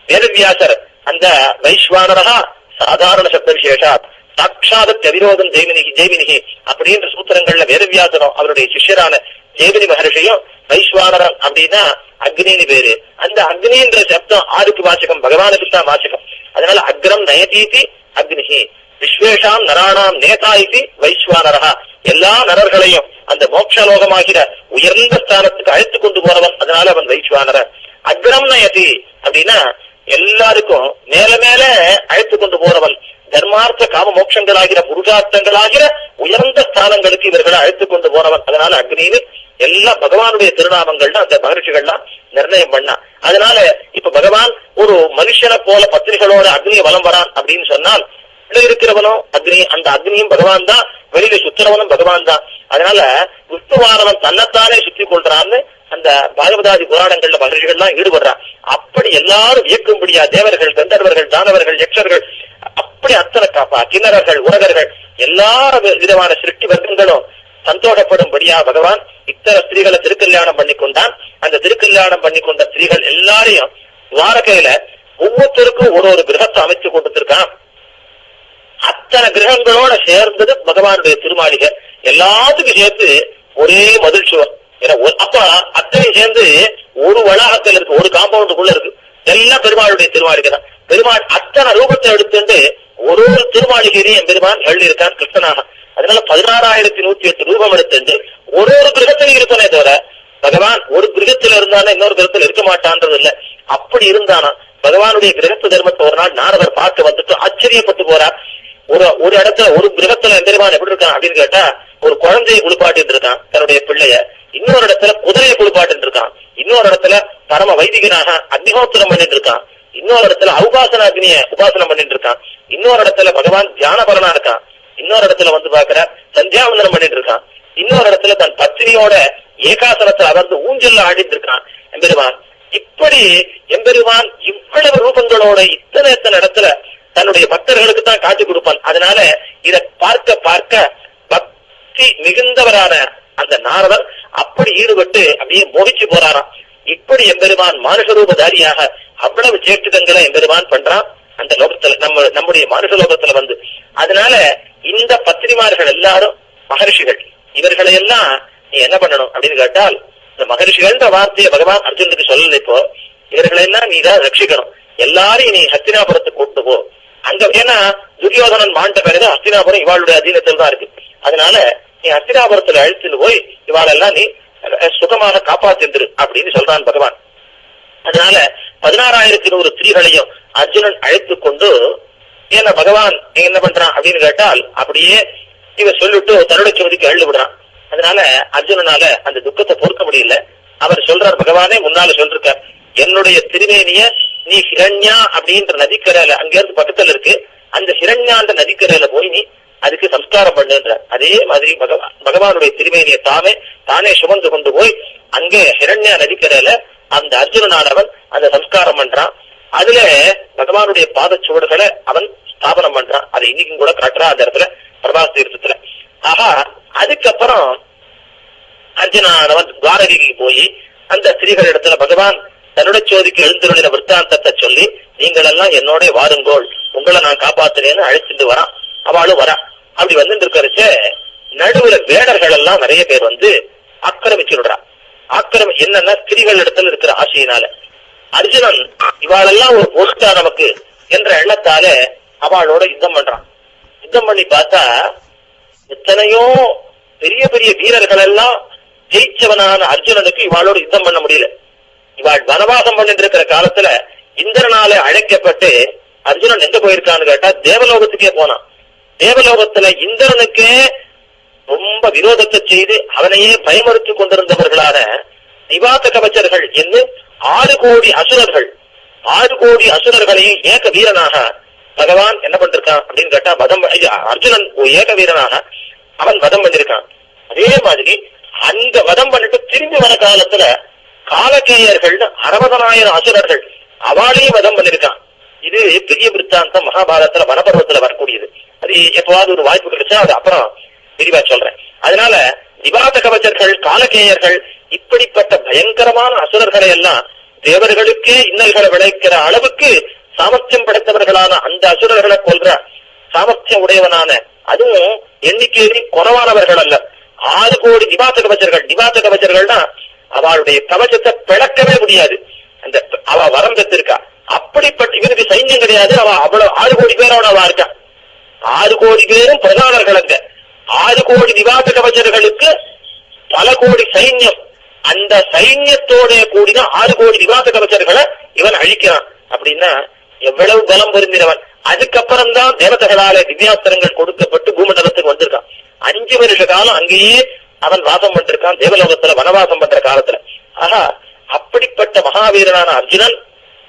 வேதவியாசர். அந்த வைஸ்வானரா சாதாரண சப்த விசேஷா. சாட்சாத் அவிரோதம் ஜெய்மினி ஜெய்மினிகி அப்படின்ற சூத்திரங்கள்ல வேதவியாசரும் அவருடைய சிஷ்யரான ஜெய்மினி மகர்ஷியும் வைஸ்வானரன் அப்படின்னா அக்னின்னு பேரு. அந்த அக்னின்ற சப்தம் ஆருக்கு வாச்சகம் பகவானுக்கு தான் வாச்சகம் அதனால அக்ரம் நயதீதி அக்னிஹி. விஸ்வேஷாம் நராணாம் நேதா இது வைஸ்வானரா எல்லா நரர்களையும் அந்த மோட்சலோகமாகிற உயர்ந்த ஸ்தானத்துக்கு அழைத்து கொண்டு போறவன் அதனால அவன் வைஸ்வானரன் அக்ரம் நயதி அப்படின்னா எல்லாருக்கும் மேல மேல அழைத்து கொண்டு போறவன். தர்மார்த்த காம மோட்சங்களாகிற புருஷார்த்தங்களாகிற உயர்ந்த ஸ்தானங்களுக்கு இவர்களை அழைத்துக் கொண்டு போனவன் அதனால அக்னின்னு எல்லாம் பகவானுடைய திருநாமங்கள்னு அந்த மகிழ்ச்சிகள்லாம் நிர்ணயம் பண்ணா. அதனால இப்ப பகவான் ஒரு மனுஷனை போல பத்திரிகளோட அக்னியை வலம் வரான் அப்படின்னு சொன்னால் உள்ள இருக்கிறவனும் அக்னி அந்த அக்னியும் பகவான் தான் வெளியில சுத்துறவனும் பகவான் தான். அதனால விஷ்ணுவானவன் தன்னைத்தானே சுத்தி கொள்றான்னு அந்த பாகவதாதி புராணங்கள்ல மகர்ஷிகள்லாம் ஈடுபடுறான் அப்படி எல்லாரும் இயக்கும்படியா தேவர்கள் கந்தர்வர்கள் தானவர்கள் யக்ஷர்கள் அப்படி அத்தனை காப்பா கிணறர்கள் உலகர்கள் எல்லா விதமான சிருஷ்டி வர்க்கங்களும் சந்தோஷப்படும்படியா பகவான் இத்தனை ஸ்திரீகளை திருக்கல்யாணம் பண்ணி கொண்டான் அந்த திருக்கல்யாணம் பண்ணி கொண்ட ஸ்திரீகள் எல்லாரையும் துவாரகையில ஒவ்வொருத்தருக்கும் ஒரு ஒரு கிரகத்தை அமைச்சு கொடுத்திருக்கான். அத்தனை கிரகங்களோட சேர்ந்தது பகவானுடைய திருமாளிகை. எல்லாத்துக்கும் சேர்த்து ஒரே மதில் சுவர். ஏன்னா அப்ப அத்தனையும் சேர்ந்து ஒரு வளாகத்தில் இருக்கு ஒரு காம்பவுண்டுக்குள்ள இருக்கு. எல்லாம் பெருமாளுடைய திருமாளிகை தான். பெருமாள் அத்தனை ரூபத்தை எடுத்துட்டு ஒரு ஒரு திருமாளிகையிலையும் பெருமான் எழுதியிருக்கான் கிருஷ்ணனாக. அதனால பதினாறாயிரத்தி நூத்தி எட்டு ரூபம் எடுத்துட்டு ஒரு ஒரு கிரகத்தில் இருப்பனே தவிர பகவான் ஒரு கிரகத்துல இருந்தானே இன்னொரு கிரகத்துல இருக்க மாட்டான்றது இல்ல. அப்படி இருந்தானா பகவானுடைய கிரகத்து தர்மத்தை ஒரு நாள் நாரதர் பார்க்க வந்துட்டு ஆச்சரியப்பட்டு போறார். ஒரு ஒரு இடத்துல ஒரு கிரகத்துல எம்பெருமான் எப்படி இருக்கான் அப்படின்னு கேட்டா ஒரு குழந்தையை குளிப்பாட்டிட்டு இருக்கான் தன்னுடைய பிள்ளைய. இன்னொரு இடத்துல குதிரையை குளிப்பாட்டு இருக்கான் இன்னொரு இடத்துல பரம வைதிகனாக அக்னிஹோத்திரம் பண்ணிட்டு இருக்கான் இன்னொரு இடத்துல அவுபாசன அக்னிய உபாசனம் பண்ணிட்டு இருக்கான் இன்னொரு இடத்துல பகவான் தியானபரனா இருக்கான். இன்னொரு இடத்துல வந்து பாக்குற சந்தியாவந்தனம் பண்ணிட்டு இருக்கான் இன்னொரு இடத்துல தன் பத்தினியோட ஏகாசனத்தில் அமர்ந்து ஊஞ்சல்ல ஆடிட்டு இருக்கான் எம்பெருமான். இப்படி எம்பெருமான் இவ்வளவு ரூபங்களோட இத்தனை இத்தனை இடத்துல தன்னுடைய பக்தர்களுக்கு தான் காட்டி கொடுப்பான். அதனால இத பார்க்க பார்க்க பக்தி மிகுந்தவரான அந்த நாரதர் அப்படி ஈடுபட்டு அப்படியே மோகிச்சு போறாராம். இப்படி எம்பெருமான் மானுஷ ரூபதாரியாக அவ்வளவு சேட்டுதங்களை எம்பெருமான் பண்றான். அந்த லோகத்துல நம்ம நம்முடைய மானுஷ லோகத்துல வந்து. அதனால இந்த பத்திரிமார்கள் எல்லாரும் மகர்ஷிகள். இவர்களை எல்லாம் நீ என்ன பண்ணணும் அப்படின்னு கேட்டால் இந்த மகர்ஷிகள்ன்ற வார்த்தையை பகவான் அர்ஜுனுக்கு சொல்லல இப்போ இவர்களை எல்லாம் நீ தான் ரட்சிக்கணும். எல்லாரையும் நீ ஹஸ்தினாபுரத்துக்கு கூட்டு போ. அங்க ஏன்னா துரியோதனன் மாண்ட பிறகு ஹஸ்தினாபுரம் இவாளுடைய அதீனத்தில் தான் இருக்கு. அதனால நீ ஹஸ்தினாபுரத்துல அழைத்துட்டு போய் இவாளெல்லாம் நீ சுகமாக காப்பாத்திருந்துரு அப்படின்னு சொல்றான் பகவான். அதனால பதினாறாயிரத்தி நூறு ஸ்திரீகளையும் அர்ஜுனன் அழைத்து கொண்டு ஏன்னா பகவான் என்ன பண்றான் அப்படின்னு கேட்டால் அப்படியே இவ சொல்லிட்டு தன்னுடைய சுமதிக்கு அழுது விடுறான். அதனால அர்ஜுனனால அந்த துக்கத்தை பொறுக்க முடியல. அவர் சொல்றார் பகவானே முன்னால சொல்லிருக்கார் என்னுடைய திருவேணிய நீ ஹிரண்யா அப்படின்ற நதிக்கரையில அங்க இருந்து பக்கத்துல இருக்கு. அந்த ஹிரண்யான்ற நதிக்கரையில போய் நீ அதுக்கு சம்ஸ்காரம் பண்ணுன்ற. அதே மாதிரி பகவான் பகவானுடைய திருமேனியை தாமே தானே சுமந்து கொண்டு போய் அங்கே ஹிரண்யா நதிக்கரையில அந்த அர்ஜுனனானவன் அந்த சம்ஸ்காரம் பண்றான். அதுல பகவானுடைய பாதச்சுவடுகளை அவன் ஸ்தாபனம் பண்றான். அதை இன்னைக்கும் கூட காட்டுறான் அந்த இடத்துல. பிரபாஸ் தீர்த்தத்துல. ஆஹா அதுக்கப்புறம் அர்ஜுனானவன் துவாரகைக்கு போய் அந்த ஸ்திரீகள் இடத்துல பகவான் தன்னுடைய சோதிக்கு எழுந்துள்ள விற்த்தாந்தத்தை சொல்லி நீங்கள் எல்லாம் என்னோட வாருங்கோள் உங்களை நான் காப்பாத்துறேன்னு அழைச்சிட்டு வரான் அவளும் வரா. அப்படி வந்துட்டு இருக்கிறச்ச நடுவுல வேடர்கள் எல்லாம் நிறைய பேர் வந்து ஆக்கிரமிச்சுடுறா. ஆக்கிரமி என்னன்னா ஸ்திரீகள் இடத்துல இருக்கிற ஆசையினால. அர்ஜுனன் இவாளெல்லாம் ஒரு போஸ்டா நமக்கு என்ற எண்ணத்தால அவளோட யுத்தம் பண்றான். யுத்தம் பண்ணி பார்த்தா எத்தனையோ பெரிய பெரிய வீரர்கள் எல்லாம் ஜெயிச்சவனான அர்ஜுனனுக்கு இவாளோட யுத்தம் பண்ண முடியல. இவாள் வனவாசம் பண்ணிட்டு இருக்கிற காலத்துல இந்திரனால அழைக்கப்பட்டு அர்ஜுனன் எங்க போயிருக்கான்னு கேட்டா தேவலோகத்துக்கே போனான். தேவலோகத்துல இந்திரனுக்கே ரொம்ப விரோதத்தை செய்து அவனையே பயமறுத்து கொண்டிருந்தவர்களான நிவாத கவச்சர்கள் என்று ஆறு கோடி அசுரர்கள் ஆறு கோடி அசுரர்களையும் ஏக வீரனாக பகவான் என்ன பண்ணிருக்கான் அப்படின்னு கேட்டா வதம் அர்ஜுனன் ஏக வீரனாக அவன் வதம் பண்ணிருக்கான் அதே மாதிரி அந்த வதம் பண்ணிட்டு திரும்பி வர காலத்துல காலகேயர்கள் அறுபதனாயிரம் அசுரர்கள் அவாளையும் வதம் பண்ணிருக்கான். இது பெரிய விருத்தாந்தம் மகாபாரதத்துல வனபர்வத்துல வரக்கூடியது. அது எப்பவாவது ஒரு வாய்ப்பு கிடைச்சா அது அப்புறம் விரிவா சொல்றேன். அதனால நிவாத கவச்சர்கள் காலகேயர்கள் இப்படிப்பட்ட பயங்கரமான அசுரர்களை எல்லாம் தேவர்களுக்கே இன்னல்களை விளைக்கிற அளவுக்கு சாமர்த்தியம் படைத்தவர்களான அந்த அசுரர்களை போன்ற சாமர்த்தியம் உடையவனான அதுவும் எண்ணிக்கையில் குறைவானவர்கள் அல்ல. ஆறு கோடி நிவாச கவச்சர்கள். நிவாச கவச்சர்கள்னா அவளுடைய கவச்சத்தை பிளக்கவே முடியாது. அந்த அவ வரம் பெற்றிருக்கா. அப்படிப்பட்ட இவனுக்கு சைன்யம் கிடையாது. அவ அவ்வளவு ஆறு கோடி பேரோட அவ இருக்கா. ஆறு கோடி பேரும் பிரதானர்கள் அங்க. ஆறு கோடி நிவாச கவச்சர்களுக்கு பல கோடி சைன்யம். அந்த சைன்யத்தோட கூடின ஆறு கோடி நிவாச கவச்சர்களை இவன் அழிக்கிறான். அப்படின்னா எவ்வளவு பலம் பொருந்தினவன் அதுக்கப்புறம் தான் தேவதைகளால திவ்யாஸ்திரங்கள் கொடுக்கப்பட்டு பூமண்டலத்துக்கு வந்திருக்கான். அஞ்சு வருஷ காலம் அங்கேயே அவன் வாசம் பண்றான் தேவலோகத்துல வனவாசம் பண்ற காலத்துல. ஆனா அப்படிப்பட்ட மகாவீரனான அர்ஜுனன்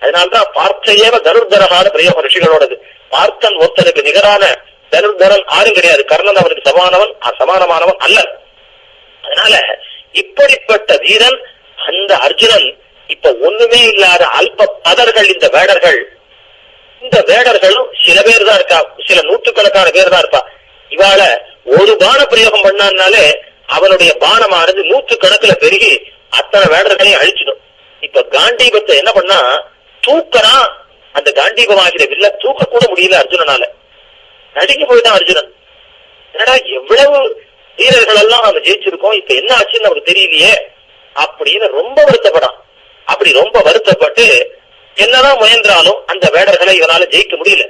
அதனால்தான் பார்த்தேவ தருர்தரகான பிரயோக ரிஷிகளோடது. பார்த்தன் ஒருத்தனுக்கு நிகரான தருர்தரன் ஆறும் கிடையாது. கர்ணன் அவனுக்கு சமானவன் அசமானமானவன் சமானமானவன் அல்ல. அதனால இப்படிப்பட்ட வீரன் அந்த அர்ஜுனன் இப்ப ஒண்ணுமே இல்லாத அல்ப பதர்கள் இந்த வேடர்கள் இந்த வேடர்களும் சில பேர் தான் இருக்கா? சில நூற்றுக்கணக்கான பேர் தான் இருப்பா. இவாள ஒரு பான பிரயோகம் பண்ணான்னாலே அவனுடைய பானமானது நூற்று கணக்குல பெருகி அத்தனை வேடர்களையும் அழிச்சிடும். இப்ப காண்டீபத்தை என்ன பண்ணா தூக்கனா அந்த காண்டீபம் ஆகிற வில்ல தூக்க கூட முடியல அர்ஜுனனால. நடுங்கி போயிட்டான் அர்ஜுனன். என்னடா எவ்வளவு வீரர்கள் எல்லாம் நம்ம ஜெயிச்சிருக்கோம் இப்ப என்ன ஆச்சுன்னு நமக்கு தெரியலையே அப்படின்னு ரொம்ப வருத்தப்படான் அப்படி ரொம்ப வருத்தப்பட்டு என்னதான் முயன்றாலும் அந்த வேடர்களை இவனால ஜெயிக்க முடியல.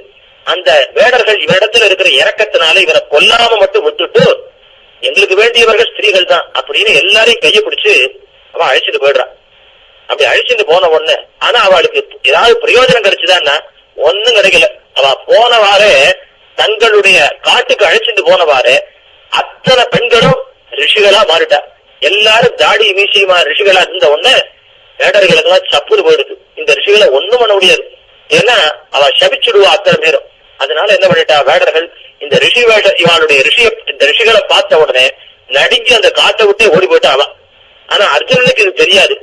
அந்த வேடர்கள் இவரிடத்துல இருக்கிற இறக்கத்தினால இவரை கொல்லாம மட்டும் விட்டுட்டு எங்களுக்கு வேண்டியவர்கள் ஸ்திரீகள் தான் அப்படின்னு எல்லாரையும் கையை பிடிச்சு அவன் அழைச்சிட்டு போயிடுறான். அப்படி அழிச்சுட்டு போன உடனே ஆனா அவளுக்கு ஏதாவது பிரயோஜனம் கிடைச்சுதான்னா ஒண்ணும் கிடைக்கல. அவ போனவாறே தங்களுடைய காட்டுக்கு அழைச்சிட்டு போனவாறே அத்தனை பெண்களும் ரிஷிகளா மாறிட்டா. எல்லாரும் தாடி மீசியமா ரிஷிகளா இருந்த உடனே வேடர்களுக்கு எல்லாம் சப்புரு போயிடுது. இந்த ரிஷிகளை ஒண்ணும் பண்ண முடியாது. ஏன்னா அவ சபிச்சுடுவா அத்தனை பேரும். அதனால என்ன பண்ணிட்டா வேடர்கள் இந்த ரிஷி வேட இவளுடைய ரிஷிய இந்த ரிஷிகளை பார்த்த உடனே நடிஞ்சு அந்த காட்டை விட்டே ஓடி போயிட்டா அவன் ஆனா அர்ஜுனனுக்கு இது தெரியாது.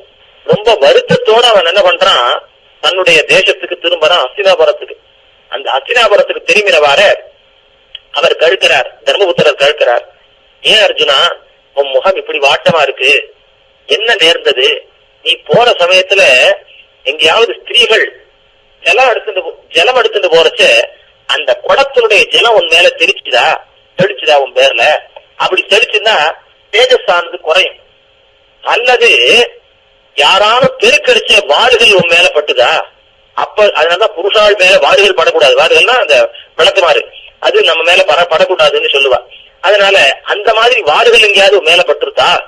ரொம்ப வருத்தத்தோட அவன் என்ன பண்றான்? தன்னுடைய தேசத்துக்கு திரும்பறான் அஸ்தினாபுரத்துக்கு. அந்த அஸ்தினாபுரத்துக்கு திரும்பினவாறு அவர் கழுக்கிறார் தர்மபுத்திரர் கழுக்கிறார். ஏன் அர்ஜுனா உன் முகம் இப்படி வாட்டமா இருக்கு? என்ன நேர்ந்தது? நீ போற சமயத்துல எங்கேயாவது ஸ்திரீகள் ஜலம் எடுத்துட்டு போ- ஜலம் எடுத்துட்டு போறச்ச அந்த குடத்தினுடைய ஜலம் உன் மேல தெளிச்சுதா? தெளிச்சுதா உன் பேர்ல? அப்படி தெளிச்சுன்னா தேஜஸானது குறையும். அல்லது யாராலும் பெருக்கடிச்ச வாடுகள் உன் மேல பட்டுதா? அப்ப அதனாலதான் புருஷாள் மேல வாடுகள் படக்கூடாது. வாடுகள்னா அந்த விளக்குமாறு அது நம்ம மேல பட படக்கூடாதுன்னு சொல்லுவா. அதனால அந்த மாதிரி வாடுகள் எங்கேயாவது மேல பட்டிருத்தா?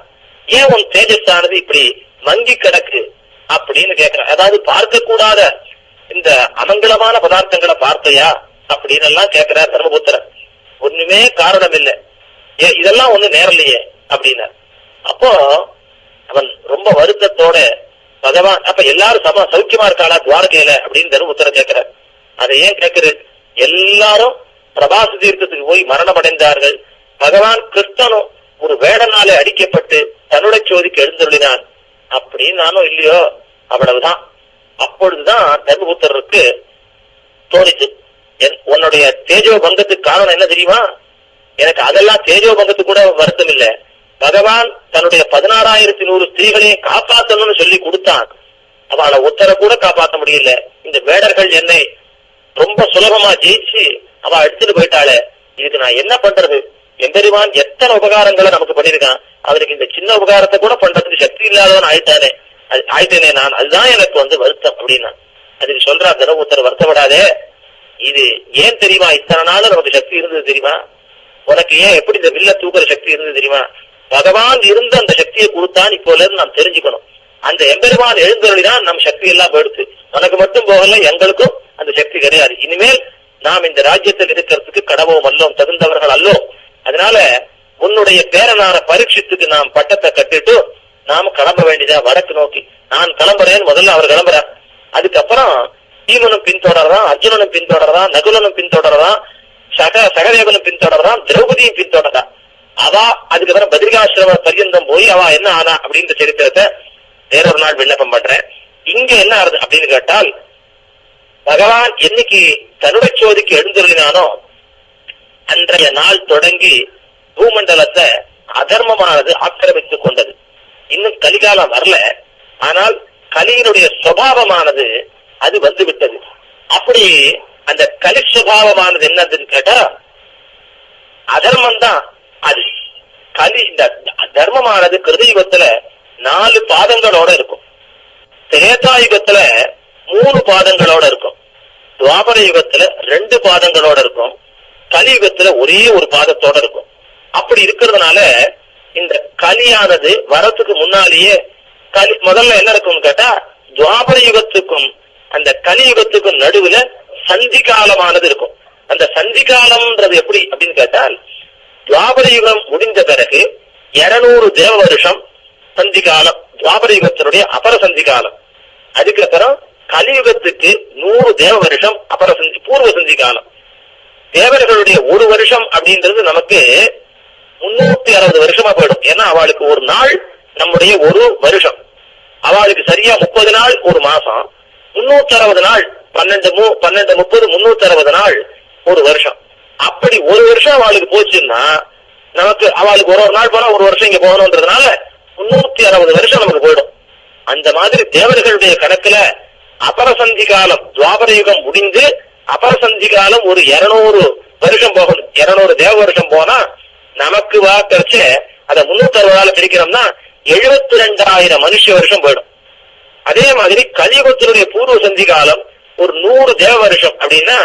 ஏன் உன் தேஜஸானது இப்படி வங்கி கிடக்கு அப்படின்னு கேக்குறேன். அதாவது பார்க்க கூடாத இந்த அமங்கலமான பதார்த்தங்களை பார்த்தையா அப்படின்னு எல்லாம் கேக்குறார் தர்மபுத்திரன் ஒண்ணுமே காரணம் இல்லை ஏ இதெல்லாம் ஒண்ணு நேரலையே அப்படின்னா. அப்போ அவன் ரொம்ப வருத்தத்தோட பகவான் அப்ப எல்லாரும் சம சௌக்கியமா இருக்காளா துவாரகையில? அப்படின்னு தர்மபுத்திரன் கேட்கிறார் அதை ஏன் கேட்கிறது எல்லாரும் பிரபாச தீர்த்தத்துக்கு போய் மரணம் அடைந்தார்கள் பகவான் கிருஷ்ணனும் ஒரு வேடனாலே அடிக்கப்பட்டு தன்னுடைய சோதிக்கு எழுந்தருளினான். அப்படின்னாலும் இல்லையோ? அவ்வளவுதான். அப்பொழுதுதான் தர்மபுத்திரருக்கு தோணிச்சு. என்- உன்னுடைய தேஜோ பங்கத்துக்கு காரணம் என்ன தெரியுமா? எனக்கு அதெல்லாம் தேஜோ பங்கத்துக்கு கூட வருத்தம் இல்ல. பகவான் தன்னுடைய பதினாறாயிரத்தி நூறு ஸ்திரீகளையும் காப்பாத்தணும்னு சொல்லி கொடுத்தான். அவளை ஒத்தரை கூட காப்பாத்த முடியல. இந்த வேடர்கள் என்னை ரொம்ப சுலபமா ஜெயிச்சு அவ எடுத்துட்டு போயிட்டாளே. இதுக்கு நான் என்ன பண்றது? எம்பெருமான் எத்தனை உபகாரங்களை நமக்கு பண்ணிருக்கான் அவருக்கு இந்த சின்ன உபகாரத்தை கூட பண்றதுக்கு சக்தி இல்லாதவன் ஆயிட்டானே. அது ஆயிட்டேனே நான். அதுதான் எனக்கு வந்து வருத்தம் அப்படின்னா. அதுக்கு சொல்றா தர்மபுத்தர் வருத்தப்படாதே. இது ஏன் தெரியுமா? இத்தனை நாள் நமக்கு சக்தி இருந்தது தெரியுமா? உனக்கு ஏன் எப்படி இந்த வில்ல தூக்குற சக்தி இருந்தது தெரியுமா? பகவான் இருந்த அந்த சக்தியை கொடுத்தான் இப்போல இருந்து நாம் தெரிஞ்சுக்கணும். அந்த எம்பெருமான் எழுந்தொழிதான் நம் சக்தி எல்லாம் போயிடுச்சு உனக்கு மட்டும் போகல எங்களுக்கும் அந்த சக்தி கிடையாது. இனிமேல் நாம் இந்த ராஜ்யத்தில் இருக்கிறதுக்கு கடவோம் அல்லோம் தகுந்தவர்கள் அல்லோம். அதனால உன்னுடைய பேரனான பரீட்சித்துக்கு நாம் பட்டத்தை கட்டிட்டு நாம கிளம்ப வேண்டியதா? வடக்கு நோக்கி. நான் கிளம்புறேன். முதல்ல அவர் கிளம்புறார் அதுக்கப்புறம் பீமனும் பின்தொடர்றான் அர்ஜுனனும் பின்தொடர்றான் நகுலனும் பின்தொடர்றான் சக சகதேவனும் பின்தொடர்றான் திரௌபதியும் பின்தொடர்றான் அவா அதுக்கப்புறம் பதிரிகாசிரம பரியந்தம் போய் அவ என்ன ஆனா அப்படின்ற சரித்திரத்தை வேறொரு நாள் விண்ணப்பம் பண்றேன். இங்க என்ன ஆறுது அப்படின்னு கேட்டால் பகவான் என்னைக்கு தன்னுடைய சோதிக்கு எழுந்துள்ளினானோ அன்றைய நாள் தொடங்கி பூமண்டலத்தை அதர்மமானது ஆக்கிரமித்துக் கொண்டது. இன்னும் கலிகாலம் வரல. ஆனால் கலியினுடைய சுவாவமானது அது வந்து விட்டது அப்படி அந்த கலி சுபாவமானது என்னதுன்னு கேட்டா அதர்மம் தான் அது. கலி இந்த தர்மமானது கிருதயுகத்துல நாலு பாதங்களோட இருக்கும். திரேதாயுகத்துல மூணு பாதங்களோட இருக்கும். துவாபர யுகத்துல ரெண்டு பாதங்களோட இருக்கும். கலியுகத்துல ஒரே ஒரு பாதத்தோட இருக்கும். அப்படி இருக்கிறதுனால இந்த கலியானது வரத்துக்கு முன்னாலேயே கலி முதல்ல என்ன இருக்கும்னு கேட்டா துவாபர யுகத்துக்கும் அந்த கலியுகத்துக்கும் நடுவுல சந்தி காலமானது இருக்கும். அந்த சந்தி காலம்ன்றது எப்படி அப்படின்னு கேட்டால் துவாபர யுகம் முடிந்த பிறகு இருநூறு தேவ வருஷம் சந்தி காலம் துவாபர யுகத்தினுடைய அபர சந்தி காலம். அதுக்கப்புறம் கலியுகத்துக்கு நூறு தேவ வருஷம் அபர சந்தி பூர்வ சந்தி காலம். தேவர்களுடைய ஒரு வருஷம் அப்படின்றது நமக்கு முன்னூத்தி அறுபது வருஷமா போயிடும். ஏன்னா அவளுக்கு ஒரு நாள் நம்முடைய ஒரு வருஷம். அவளுக்கு சரியா முப்பது நாள் ஒரு மாசம். முன்னூத்தி அறுபது நாள் பன்னெண்டு மூ பன்னெண்டு முப்பது முன்னூத்தி அறுபது நாள் ஒரு வருஷம். அப்படி ஒரு வருஷம் அவளுக்கு போச்சுன்னா நமக்கு அவளுக்கு ஒரு ஒரு நாள் போனா ஒரு வருஷம் இங்க போகணுன்றதுனால முன்னூத்தி அறுபது வருஷம் நமக்கு போயிடும். அந்த மாதிரி தேவர்களுடைய கணக்குல அபரசந்தி காலம் துவாபர யுகம் முடிந்து அபரசந்தி காலம் ஒரு இருநூறு வருஷம் போகணும். இருநூறு தேவ வருஷம் போனா நமக்கு வாக்கரிச்சு அதை முன்னூத்தி அறுபதால பிரிக்கிறோம்னா எழுபத்தி ரெண்டாயிரம் மனுஷ வருஷம் போயிடும். அதே மாதிரி கலியுகத்தினுடைய பூர்வ சந்தி காலம் ஒரு நூறு தேவ வருஷம் அப்படின்னா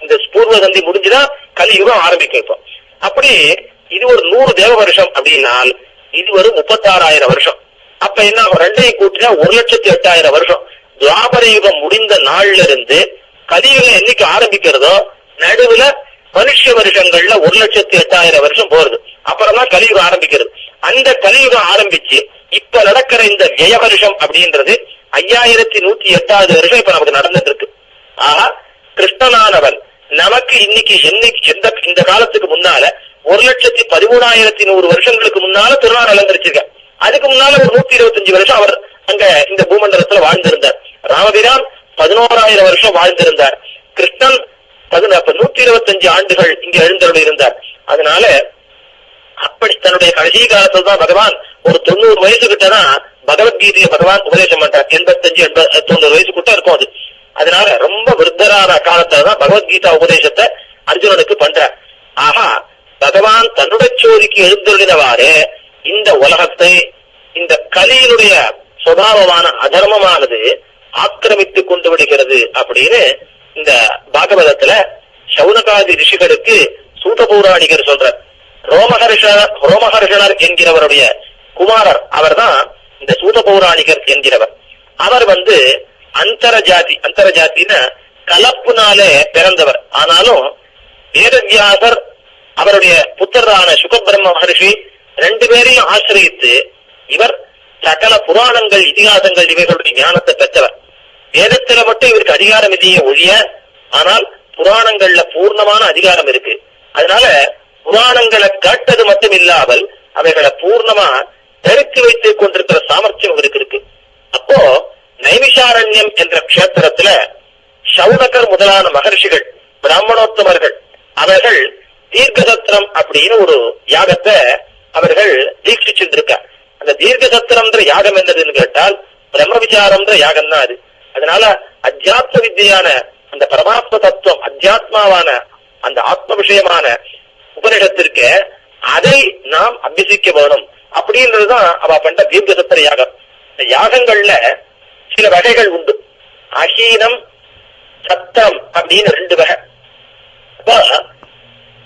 இந்த பூர்வ சந்தி முடிஞ்சுதான் கலியுகம் ஆரம்பிக்கும் இப்போ. அப்படி இது ஒரு நூறு தேவ வருஷம் அப்படின்னால் இது ஒரு முப்பத்தாறாயிரம் வருஷம். அப்ப என்ன ஆகும்? ரெண்டையும் கூட்டினா ஒரு லட்சத்தி எட்டாயிரம் வருஷம். துவாபர யுகம் முடிந்த நாள்ல இருந்து கலியுகம் என்னைக்கு ஆரம்பிக்கிறதோ நடுவுல மனுஷ வருஷங்கள்ல ஒரு லட்சத்தி எட்டாயிரம் வருஷம் போறது. அப்புறம்தான் கலியுகம் ஆரம்பிக்கிறது. அந்த கலியுகம் ஆரம்பிச்சு இப்ப நடக்கிற இந்த விய வருஷம் அப்படின்றது ஐயாயிரத்தி நூத்தி எட்டாவது வருஷம் இப்ப நமக்கு நடந்துட்டு இருக்கு ஆஹா கிருஷ்ணனானவன் நமக்கு இன்னைக்கு என்னைக்கு எந்த இந்த காலத்துக்கு முன்னால ஒரு லட்சத்தி பதிமூணாயிரத்தி நூறு வருஷங்களுக்கு முன்னால திருநாள் அலங்கரிச்சிருக்கேன் அதுக்கு முன்னால ஒரு நூத்தி இருபத்தஞ்சு வருஷம் அவர் அங்க இந்த பூமண்டலத்துல வாழ்ந்திருந்தார். ராமபிரான் பதினோராயிரம் வருஷம் வாழ்ந்திருந்தார். கிருஷ்ணன் பதின அப்ப நூத்தி இருபத்தஞ்சு ஆண்டுகள் இங்க எழுந்தருள் இருந்தார். அதனால அப்படி தன்னுடைய கடைசி காலத்துல தான் பகவான் ஒரு தொண்ணூறு வயசு கிட்டதான் பகவத்கீதையை பகவான் உபதேசம் பண்றார். எண்பத்தஞ்சு எண்பது தொண்ணூறு வயசு கிட்ட இருக்கும் அது. அதனால ரொம்ப விருத்தரான காலத்துல தான் பகவத்கீதா உபதேசத்தை அர்ஜுனனுக்கு பண்றார். ஆஹா பகவான் தன்னுடைய சோதிக்கு எழுந்தருளினவாறு இந்த உலகத்தை இந்த கலியினுடைய சுபாவமான அதர்மமானது ஆக்கிரமித்துக் கொண்டு விடுகிறது அப்படின்னு இந்த பாகவதத்துல சௌனகாதி ரிஷிகளுக்கு சூத பௌராணிகர் சொல்றார். ரோமஹர்ஷ ரோமஹர்ஷனர் என்கிறவருடைய குமாரர் அவர்தான் இந்த சூத பௌராணிகர் என்கிறவர். அவர் வந்து அந்தரஜாதி ஜாதி கலப்புனாலே பிறந்தவர். ஆனாலும் வேதவியாசர் அவருடைய புத்தரான சுகபிரம்ம மகர்ஷி ரெண்டு பேரையும் ஆசிரியத்து இவர் சகல புராணங்கள் இதிகாசங்கள் இவைகளுடைய ஞானத்தை பெற்றவர். வேதத்துல மட்டும் இவருக்கு அதிகாரம் இல்லையே ஒழிய ஆனால் புராணங்கள்ல பூர்ணமான அதிகாரம் இருக்கு. அதனால புராணங்களை கேட்டது மட்டும் இல்லாமல் அவைகளை பூர்ணமா பெருக்கி வைத்துக் கொண்டிருக்கிற சாமர்த்தியம் இவருக்கு இருக்கு. அப்போ நைமிஷாரண்யம் என்ற கஷேத்திரத்துல சௌனகர் முதலான மகர்ஷிகள் பிராமணோத்தமர்கள் அவர்கள் தீர்க்கதத்திரம் அப்படின்னு ஒரு யாகத்தை அவர்கள் தீட்சிச்சுருக்க அந்த தீர்க்கசத்திரம்ன்ற யாகம் என்னதுன்னு கேட்டால் பிரம்ம விசாரம்ன்ற யாகம் தான் அது. அதனால அத்தியாத்ம வித்தியான அந்த பரமாத்ம தத்துவம் அத்தியாத்மாவான அந்த ஆத்ம விஷயமான உபனிஷத்திற்கு அதை நாம் அபியசிக்க வேணும். அப்படின்றதுதான் அவ பண்ற தீர்க்கசத்திர யாகம் இந்த யாகங்கள்ல சில வகைகள் உண்டு. அஹீனம் சத்தம் அப்படின்னு ரெண்டு வகை. அப்ப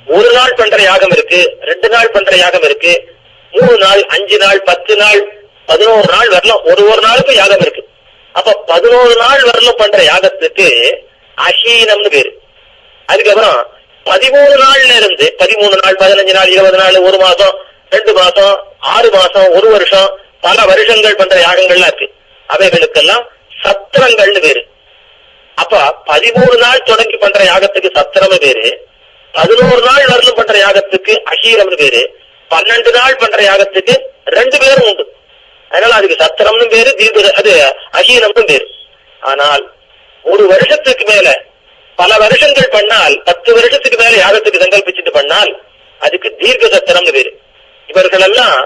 ஒரு நாள் பண்ற யாகம் இருக்கு ரெண்டு நாள் பண்ற யாகம் இருக்கு மூணு நாள் அஞ்சு நாள் பத்து நாள் பதினோரு நாள் வரலாம். ஒரு ஒரு நாளுக்கு யாகம் இருக்கு. அப்ப பதினோரு நாள் வரலும் பண்ற யாகத்துக்கு அஹீனம்னு பேரு. அதுக்கப்புறம் பதிமூணு நாள்ல இருந்து பதிமூணு நாள் பதினஞ்சு நாள் இருபது நாள் ஒரு மாசம் ரெண்டு மாசம் ஆறு மாசம் ஒரு வருஷம் பல வருஷங்கள் பண்ற யாகங்கள்லாம் இருக்கு. அவைகளுக்கெல்லாம் சத்திரங்கள்னு பேரு. அப்ப பதிமூணு நாள் தொடங்கி பண்ற யாகத்துக்கு சத்திரம்னு பேரு. பதினோரு நாள் வரலும் பண்ற யாகத்துக்கு அஹீரம்னு பேரு. பன்னெண்டு நாள் பண்ற யாகத்துக்கு ரெண்டு பேரும் உண்டு. அதனால அதுக்கு சத்திரம்னு பேரு தீப அது அகீனம்னு பேரு. ஆனால் ஒரு வருஷத்துக்கு மேல பல வருஷங்கள் பண்ணால் பத்து வருஷத்துக்கு மேல யாகத்துக்கு சங்கல்பிச்சுட்டு பண்ணால் அதுக்கு தீர்க்க சத்திரம்னு பேரு. இவர்கள் எல்லாம்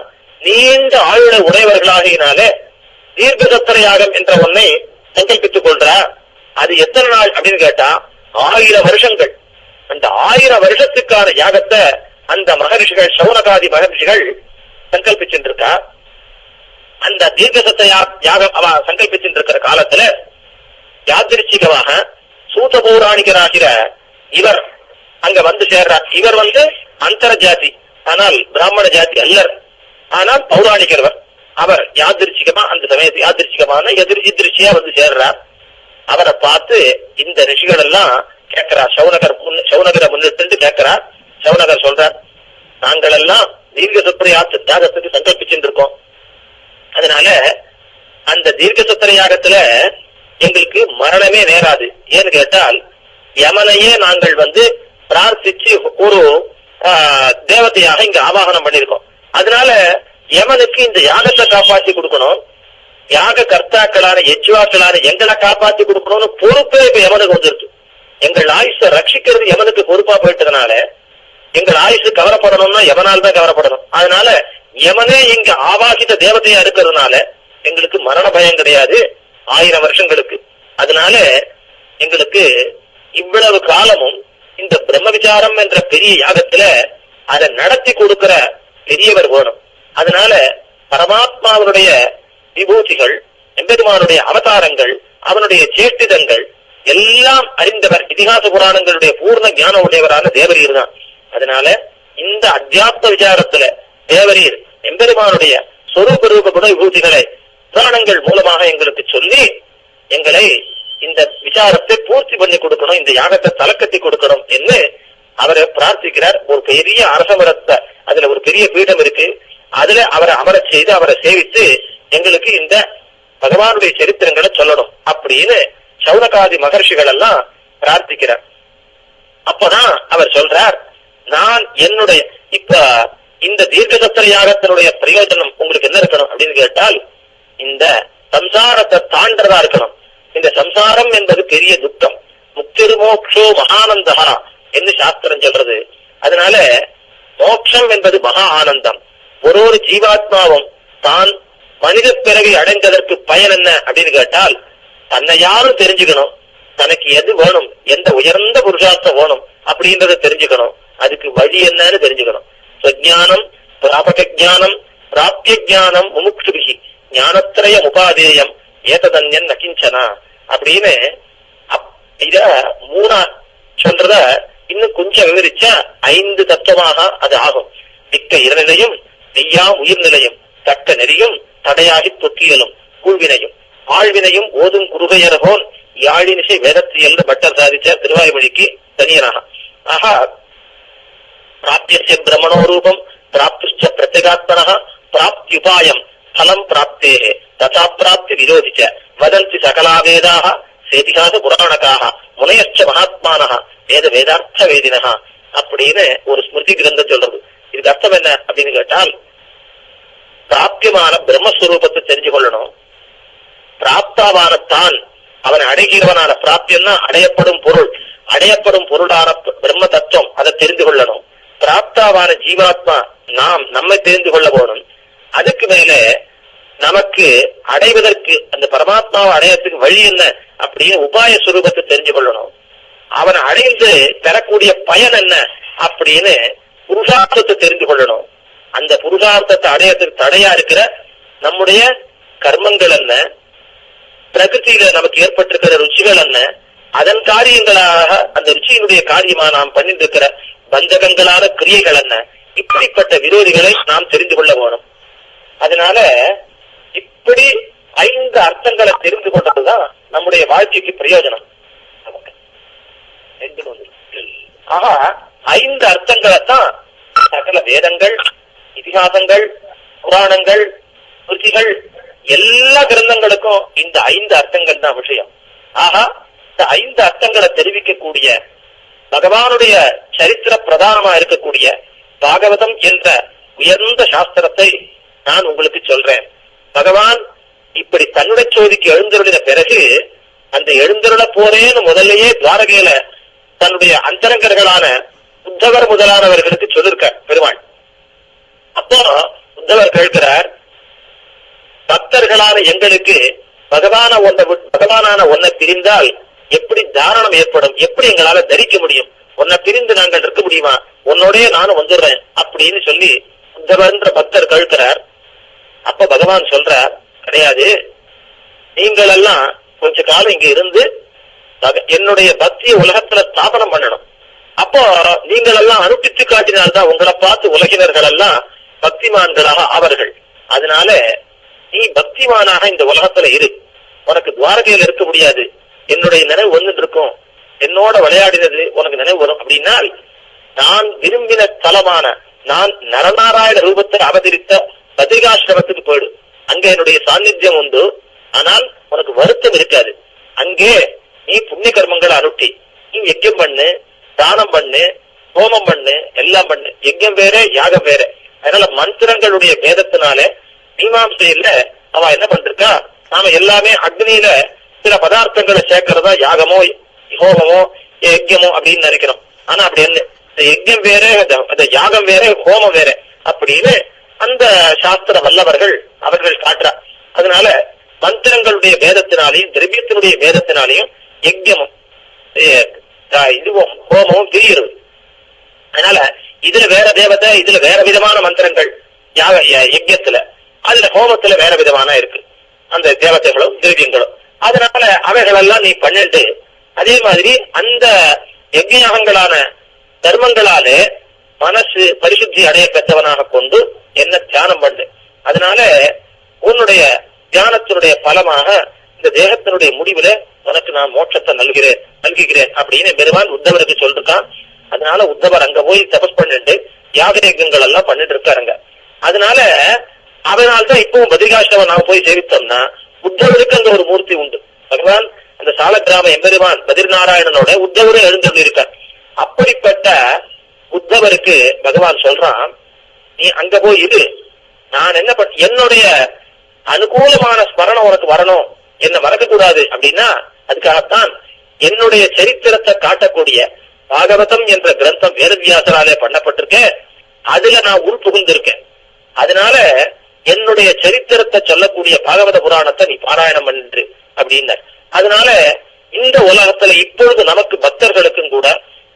நீண்ட ஆயுளை உடையவர்களாகினாலே தீர்க்க சத்திர யாகம் என்ற ஒன்னை சங்கல்பித்துக் கொள்றா. அது எத்தனை நாள் அப்படின்னு கேட்டா ஆயிரம் வருஷங்கள். அந்த ஆயிரம் வருஷத்துக்கான யாகத்தை அந்த மகரிஷிகள் சௌனகாதி மகரிஷிகள் சங்கல்பிச்சுருக்கா அந்த தீர்க்கசத்த யாகம் அவ சங்கல்பிச்சிருக்கிற இருக்கிற காலத்துல யாதிருச்சிகமாக சூத பௌராணிகராகிற இவர் அங்க வந்து சேர்றார். இவர் வந்து அந்தர ஜாதி ஆனால் பிராமண ஜாதி அல்லர். ஆனால் பௌராணிகர்வர் அவர் யாதிருச்சிகமா அந்த சமயத்து யாதிருச்சிகமான எதிர் எதிர்ச்சியா வந்து சேர்றார். அவரை பார்த்து இந்த ரிஷிகள் எல்லாம் கேட்கிறார். சவுனகர் முன் சவுனகரை முன்னிட்டு கேட்கிறார். சவுனகர் சொல்றார் நாங்கள் எல்லாம் தீர்க்க சுத்திரையாத்து தியாகத்துக்கு சங்கல்பிச்சுட்டு இருக்கோம் அதனால அந்த தீர்க்க சத்திர யாகத்துல எங்களுக்கு மரணமே நேராது. ஏன்னு கேட்டால் யமனையே நாங்கள் வந்து பிரார்த்திச்சு ஒரு ஆ, தேவதையாக இங்க ஆவாகனம் பண்ணிருக்கோம். அதனால யமனுக்கு இந்த யாகத்தை காப்பாத்தி கொடுக்கணும். யாக கர்த்தாக்களான எச்சுவாக்களான எங்களை காப்பாத்தி கொடுக்கணும்னு பொறுப்பே இப்ப யமனுக்கு வந்துருச்சு எங்கள் ஆயுஷ ரட்சிக்கிறது யமனுக்கு பொறுப்பா போயிட்டதுனால எங்கள் ஆயுஷு கவரப்படணும்னா யமனால் தான் கவரப்படணும். அதனால யமனே இங்க ஆவாகித தேவதையா இருக்கிறதுனால எங்களுக்கு மரண பயம் கிடையாது. ஆயிரம் வருஷங்களுக்கு. அதனால எங்களுக்கு இவ்வளவு காலமும் இந்த பிரம்ம விசாரம் என்ற பெரிய யாகத்துல அதை நடத்தி கொடுக்கிற பெரியவர் வேணும். அதனால பரமாத்மாவுடைய விபூதிகள் எம்பெருமானுடைய அவதாரங்கள் அவனுடைய சேஷ்டிதங்கள் எல்லாம் அறிந்தவர் இதிகாச புராணங்களுடைய பூர்ண ஞான உடையவரான தேவரீர் தான் அதனால இந்த அத்தியாத்ம விசாரத்துல தேவரீர் எம்பெருமானுடைய சொரூப ரூப குண விபூதிகளை புராணங்கள் மூலமாக எங்களுக்கு சொல்லி எங்களை இந்த விசாரத்தை பூர்த்தி பண்ணி கொடுக்கணும் இந்த யாகத்தை தலக்கத்தி கொடுக்கணும் என்று அவரை பிரார்த்திக்கிறார். ஒரு பெரிய அரசமரத்தை அதுல ஒரு பெரிய பீடம் இருக்கு. அதுல அவரை அமர செய்து அவரை சேவித்து எங்களுக்கு இந்த பகவானுடைய சரித்திரங்களை சொல்லணும் அப்படின்னு சௌனகாதி மகர்ஷிகள் எல்லாம் பிரார்த்திக்கிறார். அப்பதான் அவர் சொல்றார் நான் என்னுடைய இப்ப இந்த தீர்க்கசத்திர யாகத்தினுடைய பிரயோஜனம் உங்களுக்கு என்ன இருக்கணும் அப்படின்னு கேட்டால் இந்த சம்சாரத்தை தாண்டதா இருக்கணும். இந்த சம்சாரம் என்பது பெரிய துக்கம். முக்திருமோக்ஷோ மகானந்தகா என்று சாஸ்திரம் சொல்றது. அதனால மோட்சம் என்பது மகா ஆனந்தம். ஒரு ஒரு ஜீவாத்மாவும் தான் மனித பிறவி அடைந்ததற்கு பயன் என்ன அப்படின்னு கேட்டால் தன்னை யாரும் தெரிஞ்சுக்கணும். தனக்கு எது வேணும்? எந்த உயர்ந்த புருஷார்த்தம் வேணும் அப்படின்றத தெரிஞ்சுக்கணும். அதுக்கு வழி என்னன்னு தெரிஞ்சுக்கணும். சுஜானம் பிராபக ஜானம் பிராப்திய ஜானம் முமுக்ஷுபிகி ஞானத்திரய உபாதேயம் ஏததன்யன் நகிஞ்சனா. அப்படின்னு இத மூணா சொல்றத இன்னும் கொஞ்சம் விவரிச்சா ஐந்து தத்துவமாக அது ஆகும். மிக்க இறநிலையும் நெய்யா உயிர்நிலையும் தக்க நெறியும் தடையாகி தொற்றியலும் கூழ்வினையும். ஆழ்வினையும் ஓதும் குருகையரகோன் யாழினிசை வேதத்தியல் பட்டர் சாதிச்ச திருவாய்மொழிக்கு தனியனாக ஆஹா பிராபியசிய பிரமணோ ரூபம் பிராப்துச்ச பிரத்யகாத்மனः பிராப்தியுபாயம் பலம் பிராப்தேः ததா பிராப்தி விரோதிச்ச வதந்தி சகலா வேதாக சேதிகாச புராணகாக முனையச்ச மகாத்மானः வேத வேதார்த்த வேதினः அப்படின்னு ஒரு ஸ்மிருதி கிரந்தம் சொல்றது. இதுக்கு அர்த்தம் என்ன அப்படின்னு கேட்டால் பிராப்தியமான பிரம்மஸ்வரூபத்தை தெரிஞ்சு கொள்ளணும். பிராப்தாவான தான் அவன் அடைகிறவனான பிராப்தியம்னா அடையப்படும் பொருள். அடையப்படும் பொருளான பிரம்ம தத்துவம் அதை தெரிந்து கொள்ளணும். பிராப்தாவான ஜீவாத்மா நாம் நம்மை தெரிந்து கொள்ள போகணும் அதுக்கு மேல நமக்கு அடைவதற்கு அந்த பரமாத்மாவை அடையறதுக்கு வழி என்ன அப்படின்னு உபாய சுரூபத்தை தெரிஞ்சு கொள்ளணும். அவன் அடைந்து பெறக்கூடிய பயன் என்ன அப்படின்னு புருஷார்த்தத்தை தெரிந்து கொள்ளணும். அந்த புருஷார்த்தத்தை அடையறதுக்கு தடையா இருக்கிற நம்முடைய கர்மங்கள் என்ன? பிரகிருதியில நமக்கு ஏற்பட்டிருக்கிற ருச்சிகள் என்ன? அதன் காரியங்களாக அந்த ருச்சியினுடைய காரியமா நாம் பண்ணிட்டு இருக்கிற பந்தகங்களான கிரியைகள் என்ன இப்படிப்பட்ட விரோதிகளை நாம் தெரிந்து கொள்ள வேணும். அதனால இப்படி ஐந்து அர்த்தங்களை தெரிந்து கொண்டதுதான் நம்முடைய வாழ்க்கைக்கு பிரயோஜனம். ஆஹா ஐந்து அர்த்தங்களை தான் சகல வேதங்கள் இதிகாசங்கள் புராணங்கள் ஸ்ருதிகள் எல்லா கிரந்தங்களுக்கும் இந்த ஐந்து அர்த்தங்கள் தான் விஷயம். ஆகா இந்த ஐந்து அர்த்தங்களை தெரிவிக்கக்கூடிய பகவானுடைய சரித்திர பிரதானமா இருக்கக்கூடிய பாகவதம் என்ற உயர்ந்த சாஸ்திரத்தை நான் உங்களுக்கு சொல்றேன். பகவான் இப்படி தன்னுடைய சோதிக்கு எழுந்தருளின பிறகு அந்த எழுந்தருள போறேன்னு முதல்லயே துவாரகையில தன்னுடைய அந்தரங்கர்களான உத்தவர் முதலானவர்களுக்கு சொல்லிருக்க பெருமாள். அப்போ உத்தவர் கேட்கிறார் பக்தர்களான எங்களுக்கு பகவான ஒன்ன விட்- பகவானான ஒன்னை பிரிந்தால் எப்படி தாரணம் ஏற்படும்? எப்படி எங்களால தரிக்க முடியும்? உன்னை பிரிந்து நாங்கள் இருக்க முடியுமா? உன்னோடய நானும் வந்துடுறேன் அப்படின்னு சொல்லி உத்தவர்ன்ற பக்தர் கழுக்கிறார் அப்ப பகவான் சொல்றார் கிடையாது. நீங்கள் எல்லாம் கொஞ்ச காலம் இங்க இருந்து என்னுடைய பக்தியை உலகத்துல ஸ்தாபனம் பண்ணணும். அப்போ நீங்கள் எல்லாம் அனுப்பித்து காட்டினால்தான் உங்களை பார்த்து உலகினர்கள் எல்லாம் பக்திமான்களாக ஆவார்கள். அதனால நீ பக்திமானாக இந்த உலகத்துல இரு. உனக்கு துவாரகையில் இருக்க முடியாது. என்னுடைய நினைவு வந்துட்டு இருக்கும். என்னோட விளையாடினது உனக்கு நினைவு வரும் அப்படின்னா நான் விரும்பின தலமான நான் நரநாராயண ரூபத்தில் அவதரித்த பத்ரிகாசிரமத்துக்கு போயிடு. அங்க என்னுடைய சாநித்தியம் உண்டு. ஆனால் உனக்கு வருத்தம் இருக்காது. அங்கே நீ புண்ணிய கர்மங்களை அனுட்டி நீ யஜ்யம் பண்ணு தானம் பண்ணு ஹோமம் பண்ணு எல்லாம் பண்ணு. யஜ்யம் வேற யாகம் வேற. அதனால மந்திரங்களுடைய வேதத்தினால மீமாம்சையில அவ என்ன பண்றா நாம எல்லாமே அக்னியில சில பதார்த்தங்களை சேர்க்கறதா? யாகமோ ஹோமமோ யஜ்யமோ அப்படின்னு நினைக்கிறோம். ஆனா அப்படி என்ன இந்த யஜ்யம் வேற அந்த- யாகம் வேற ஹோமம் வேற. அப்படின்னு அந்த சாஸ்திர வல்லவர்கள் அவர்கள் காட்டுறா. அதனால மந்திரங்களுடைய வேதத்தினாலையும் திரவியத்தினுடைய வேதத்தினாலையும் யஜ்யமும் இதுவும் ஹோமமும் பிரிகிறது. அதனால இதுல வேற தேவதை இதுல வேற விதமான மந்திரங்கள் யாக யஜ்யத்துல அதுல ஹோமத்துல வேற விதமான இருக்கு. அந்த தேவதைகளும் திரவியங்களும். அதனால அவைகளெல்லாம் நீ பண்ணிட்டு அதே மாதிரி அந்த யஜ்யாகங்களான தர்மங்களாலே மனசு பரிசுத்தி அடைய பெற்றவனாக கொண்டு என்ன தியானம் பண்ணு. அதனால உன்னுடைய தியானத்தினுடைய பலமாக இந்த தேகத்தினுடைய முடிவுல உனக்கு நான் மோட்சத்தை நல்கிறேன் நல்குகிறேன் அப்படின்னு பெருமான் உத்தவருக்கு சொல்லிருக்கான். அதனால உத்தவர் அங்க போய் தபஸ் பண்ணிட்டு யாகரேகங்கள் எல்லாம் பண்ணிட்டு இருக்காருங்க. அதனால அதனால்தான் இப்பவும் பதிகாஷ்டவன் நாம போய் சேவித்தோம்னா உத்தவருக்கு அங்க ஒரு மூர்த்தி உண்டு. பகவான் அந்த சாலக்கிராம எம்பெருமான் பதிர்நாராயணனோட உத்தவரும் எழுந்தருள் இருக்கார். அப்படிப்பட்ட உத்தவருக்கு பகவான் சொல்றான் நீ அங்க போய் இரு. நான் என்ன பண்ண என்னுடைய அனுகூலமான ஸ்மரணம் உனக்கு வரணும். என்ன மறக்க கூடாது அப்படின்னா அதுக்காகத்தான் என்னுடைய சரித்திரத்தை காட்டக்கூடிய பாகவதம் என்ற கிரந்தம் வேதவியாசராலே பண்ணப்பட்டிருக்க. அதுல நான் உள் புகுந்திருக்கேன். அதனால என்னுடைய சரித்திரத்தை சொல்லக்கூடிய பாகவத புராணத்தை நீ பாராயணம் பண்ணு அப்படின்னார். அதனால இந்த உலகத்துல இப்பொழுது நமக்கு பக்தர்களுக்கும் கூட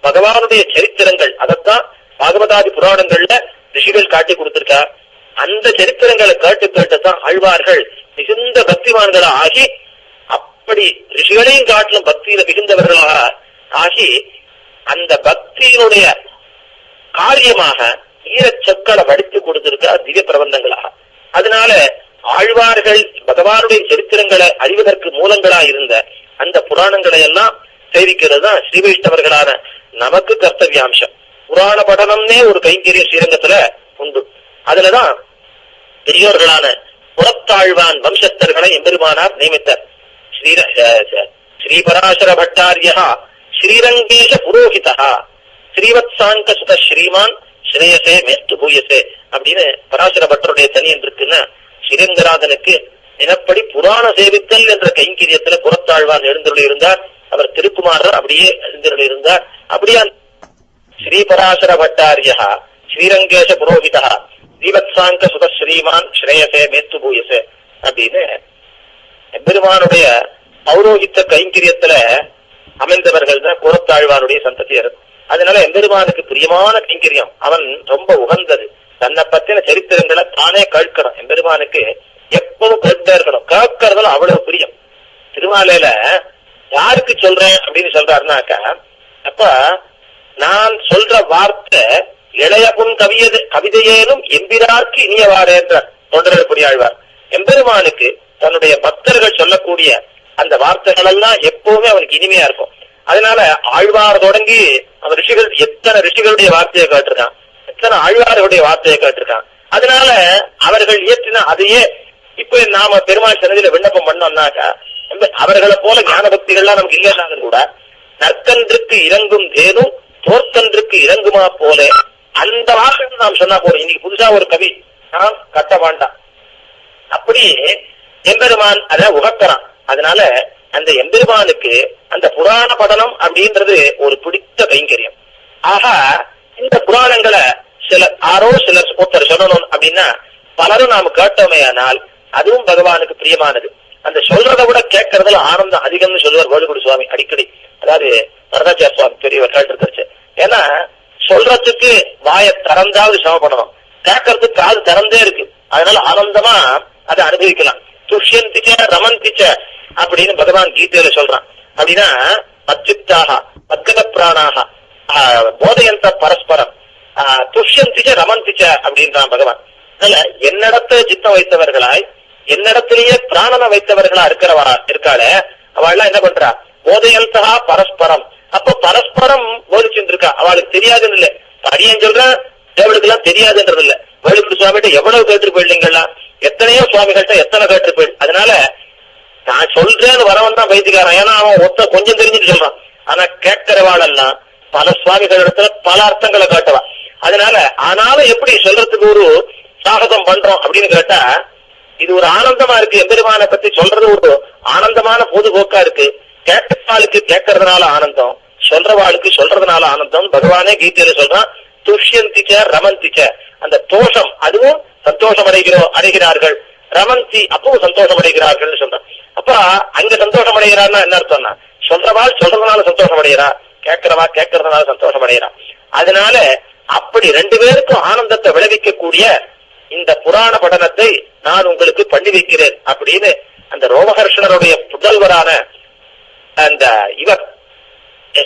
பகவானுடைய சரித்திரங்கள் அதைத்தான் பாகவதாதி புராணங்கள்ல ரிஷிகள் காட்டி கொடுத்திருக்கா. அந்த சரித்திரங்களை கேட்டு கேட்டுத்தான் ஆழ்வார்கள் மிகுந்த பக்திமான்களா ஆகி அப்படி ரிஷிகளையும் காட்டிலும் பக்தியில மிகுந்தவர்களாக ஆகி அந்த பக்தியினுடைய காரியமாக ஈரச்சொற்களை வடித்து கொடுத்திருக்கிறார் திவ்ய பிரபந்தங்களாக. அதனால ஆழ்வார்கள் பகவானுடைய சரித்திரங்களை அறிவதற்கு மூலங்களா இருந்த அந்த புராணங்களை எல்லாம் சேவிக்கிறது தான் ஸ்ரீ வைஷ்ணவர்களான நமக்கு கர்த்தவியாம்சம். புராண படனம்னே ஒரு கைங்கரிய ஸ்ரீரங்கத்துல உண்டு. அதுலதான் பெரியோர்களான புறத்தாழ்வான் வம்சஸ்தர்களை எம்பெருமானார் நியமித்தார். ஸ்ரீர ஸ்ரீபராசர பட்டாரியா ஸ்ரீரங்கேஷ புரோஹிதா ஸ்ரீவத்சாங்க சுத ஸ்ரீமான் ஸ்ரேயசே மேத்து பூயசே அப்படின்னு பராசர பட்டருடைய தனி இருக்குன்னா ஸ்ரீரங்கராஜனுக்கு தினப்படி புராண சேவித்தல் என்ற கைங்கரியத்துல புறத்தாழ்வார் எழுந்தருளி இருந்தார் அவர் திருக்குமாரர் அப்படியே எழுந்தருளி இருந்தார் அப்படியே ஸ்ரீபராசர பட்டாரியா ஸ்ரீரங்கேஷ புரோஹிதா ஸ்ரீவத்சாங்க சுத ஸ்ரீமான் ஸ்ரேயசே மேத்து பூயசே அப்படின்னு எம்பெருமானுடைய பௌரோகித்த கைங்கரியத்துல அமைந்தவர்கள் தான் புறத்தாழ்வானுடைய சந்ததியர். அதனால எம்பெருமானுக்கு பிரியமான கைங்கரியம். அவன் ரொம்ப உகந்தது. தன்னை பத்தின சரித்திரங்களை தானே கேட்கணும் எம்பெருமானுக்கு எப்பவும் கேட்டே இருக்கணும். கேட்கறதுல அவ்வளவு பிரியம். திருமாலையில யாருக்கு சொல்றேன் அப்படின்னு சொல்றாருனாக்கா அப்ப நான் சொல்ற வார்த்தை இளைய கவியது கவிதையேனும் எம்பிரார்க்கு இனியவாறு என்ற தொண்டர்கள் புரியாழ்வார். எம்பெருமானுக்கு தன்னுடைய பக்தர்கள் சொல்லக்கூடிய அந்த வார்த்தைகள் எல்லாம் எப்பவுமே அவனுக்கு இனிமையா இருக்கும். அதனால ஆழ்வார் தொடங்கி அவன் ரிஷிகள் எத்தனை ரிஷிகளுடைய வார்த்தையை கேட்டிருக்கான்? இத்தனை ஆழ்வார்களுடைய வார்த்தையை கேட்டிருக்கான் அதனால அவர்கள் இயற்றின அதையே இப்ப நாம பெருமாள் சன்னதியில விண்ணப்பம் பண்ணோம்னாக்கா அவர்களை போல ஞான பக்திகள்லாம் நமக்கு இல்லைனாலும் கூட நற்கன்றுக்கு இறங்கும் தேனும் தோற்கன்றுக்கு இறங்குமா போல அந்த வார்த்தை நாம் சொன்னா போறோம். இன்னைக்கு புதுசா ஒரு கவி நாம் கட்ட வேண்டாம் அப்படி எம்பெருமான் அத உகக்கிறான். அதனால அந்த எம்பெருமானுக்கு அந்த புராண படனம் அப்படின்றது ஒரு பிடித்த கைங்கரியம். ஆக இந்த புராணங்களை சில யாரோ சிலர் ஒருத்தர் சொல்லணும் அப்படின்னா பலரும் நாம் கேட்டோமே ஆனால் அதுவும் பகவானுக்கு பிரியமானது. அந்த சொல்றதை விட கேட்கறதுல ஆனந்தம் அதிகம்னு சொல்லுவார் கோழிகுடி சுவாமி அடிக்கடி. அதாவது வரதாச்சார சுவாமி பெரியவர் கேட்டு ஏன்னா சொல்றதுக்கு வாயை திறந்தாவது பண்ணணும். கேட்கறதுக்கு காது திறந்தே இருக்கு. அதனால ஆனந்தமா அதை அனுபவிக்கலாம். துஷ்யந்திச்ச ரமந்திச்ச அப்படின்னு பகவான் கீதையில சொல்றான். அப்படின்னா அத்யுக்தாக அத்கத பிராணாக ஆஹ், போதையந்த பரஸ்பரம். துஷ்யந்திச்ச ரமந்திச்ச அப்படின்றான் பகவான். அதனால என்னிடத்துல சித்தம் வைத்தவர்களாய் என்னிடத்திலேயே பிராணனை வைத்தவர்களா இருக்கிறவா இருக்காளே அவள் எல்லாம் என்ன பண்றா? போதையல்தா பரஸ்பரம். அப்ப பரஸ்பரம் போதிச்சுட்டு இருக்கா அவளுக்கு தெரியாதுன்னு இல்ல. அடியன் சொல்றேன் தேவளுக்கு எல்லாம் தெரியாதுன்றது இல்ல. வேலுக்குடி சுவாமிகிட்ட எவ்வளவு கேட்டு போயிடலீங்களா எத்தனையோ சுவாமிகள்ட்ட எத்தனை கேட்டு போயிடு அதனால நான் சொல்றேன்னு வரவன் தான் பைத்தியக்காரன். ஏன்னா அவன் ஒத்த கொஞ்சம் தெரிஞ்சுட்டு சொல்றான். ஆனா கேட்கிறவாள் எல்லாம் பல சுவாமிகள் இடத்துல பல அர்த்தங்களை காட்டுவான் அதனால ஆனாலும் எப்படி சொல்றதுக்கு ஒரு சாகசம் பண்றோம் அப்படின்னு கேட்டா இது ஒரு ஆனந்தமா இருக்கு. எம்பெருமான பத்தி சொல்றது ஒரு ஆனந்தமான பொதுபோக்கா இருக்கு. கேட்கறாளுக்கு கேட்கறதுனால ஆனந்தம் சொல்றவாளுக்கு சொல்றதுனால ஆனந்தம். பகவானே கீதையில சொல்றான் துஷ்யந்திச்ச ரமந்திச்ச அந்த தோஷம் அதுவும் சந்தோஷம் அடைகிறோம் அடைகிறார்கள். ரமந்தி அப்பவும் சந்தோஷம் அடைகிறார்கள் சொல்றான். அப்ப அங்க சந்தோஷம் அடைகிறான்னா என்ன அர்த்தம்னா சொல்றவாள் சொல்றதுனால சந்தோஷம் அடைகிறா கேட்கிறவா கேட்கறதுனால சந்தோஷம் அடைகிறா அதனால அப்படி ரெண்டு பேருக்கும் ஆனந்தத்தை விளைவிக்கக்கூடிய இந்த புராண படனத்தை நான் உங்களுக்கு பண்ணி வைக்கிறேன் அப்படின்னு அந்த ரோமஹர்ஷனருடைய புதல்வரான அந்த இவர்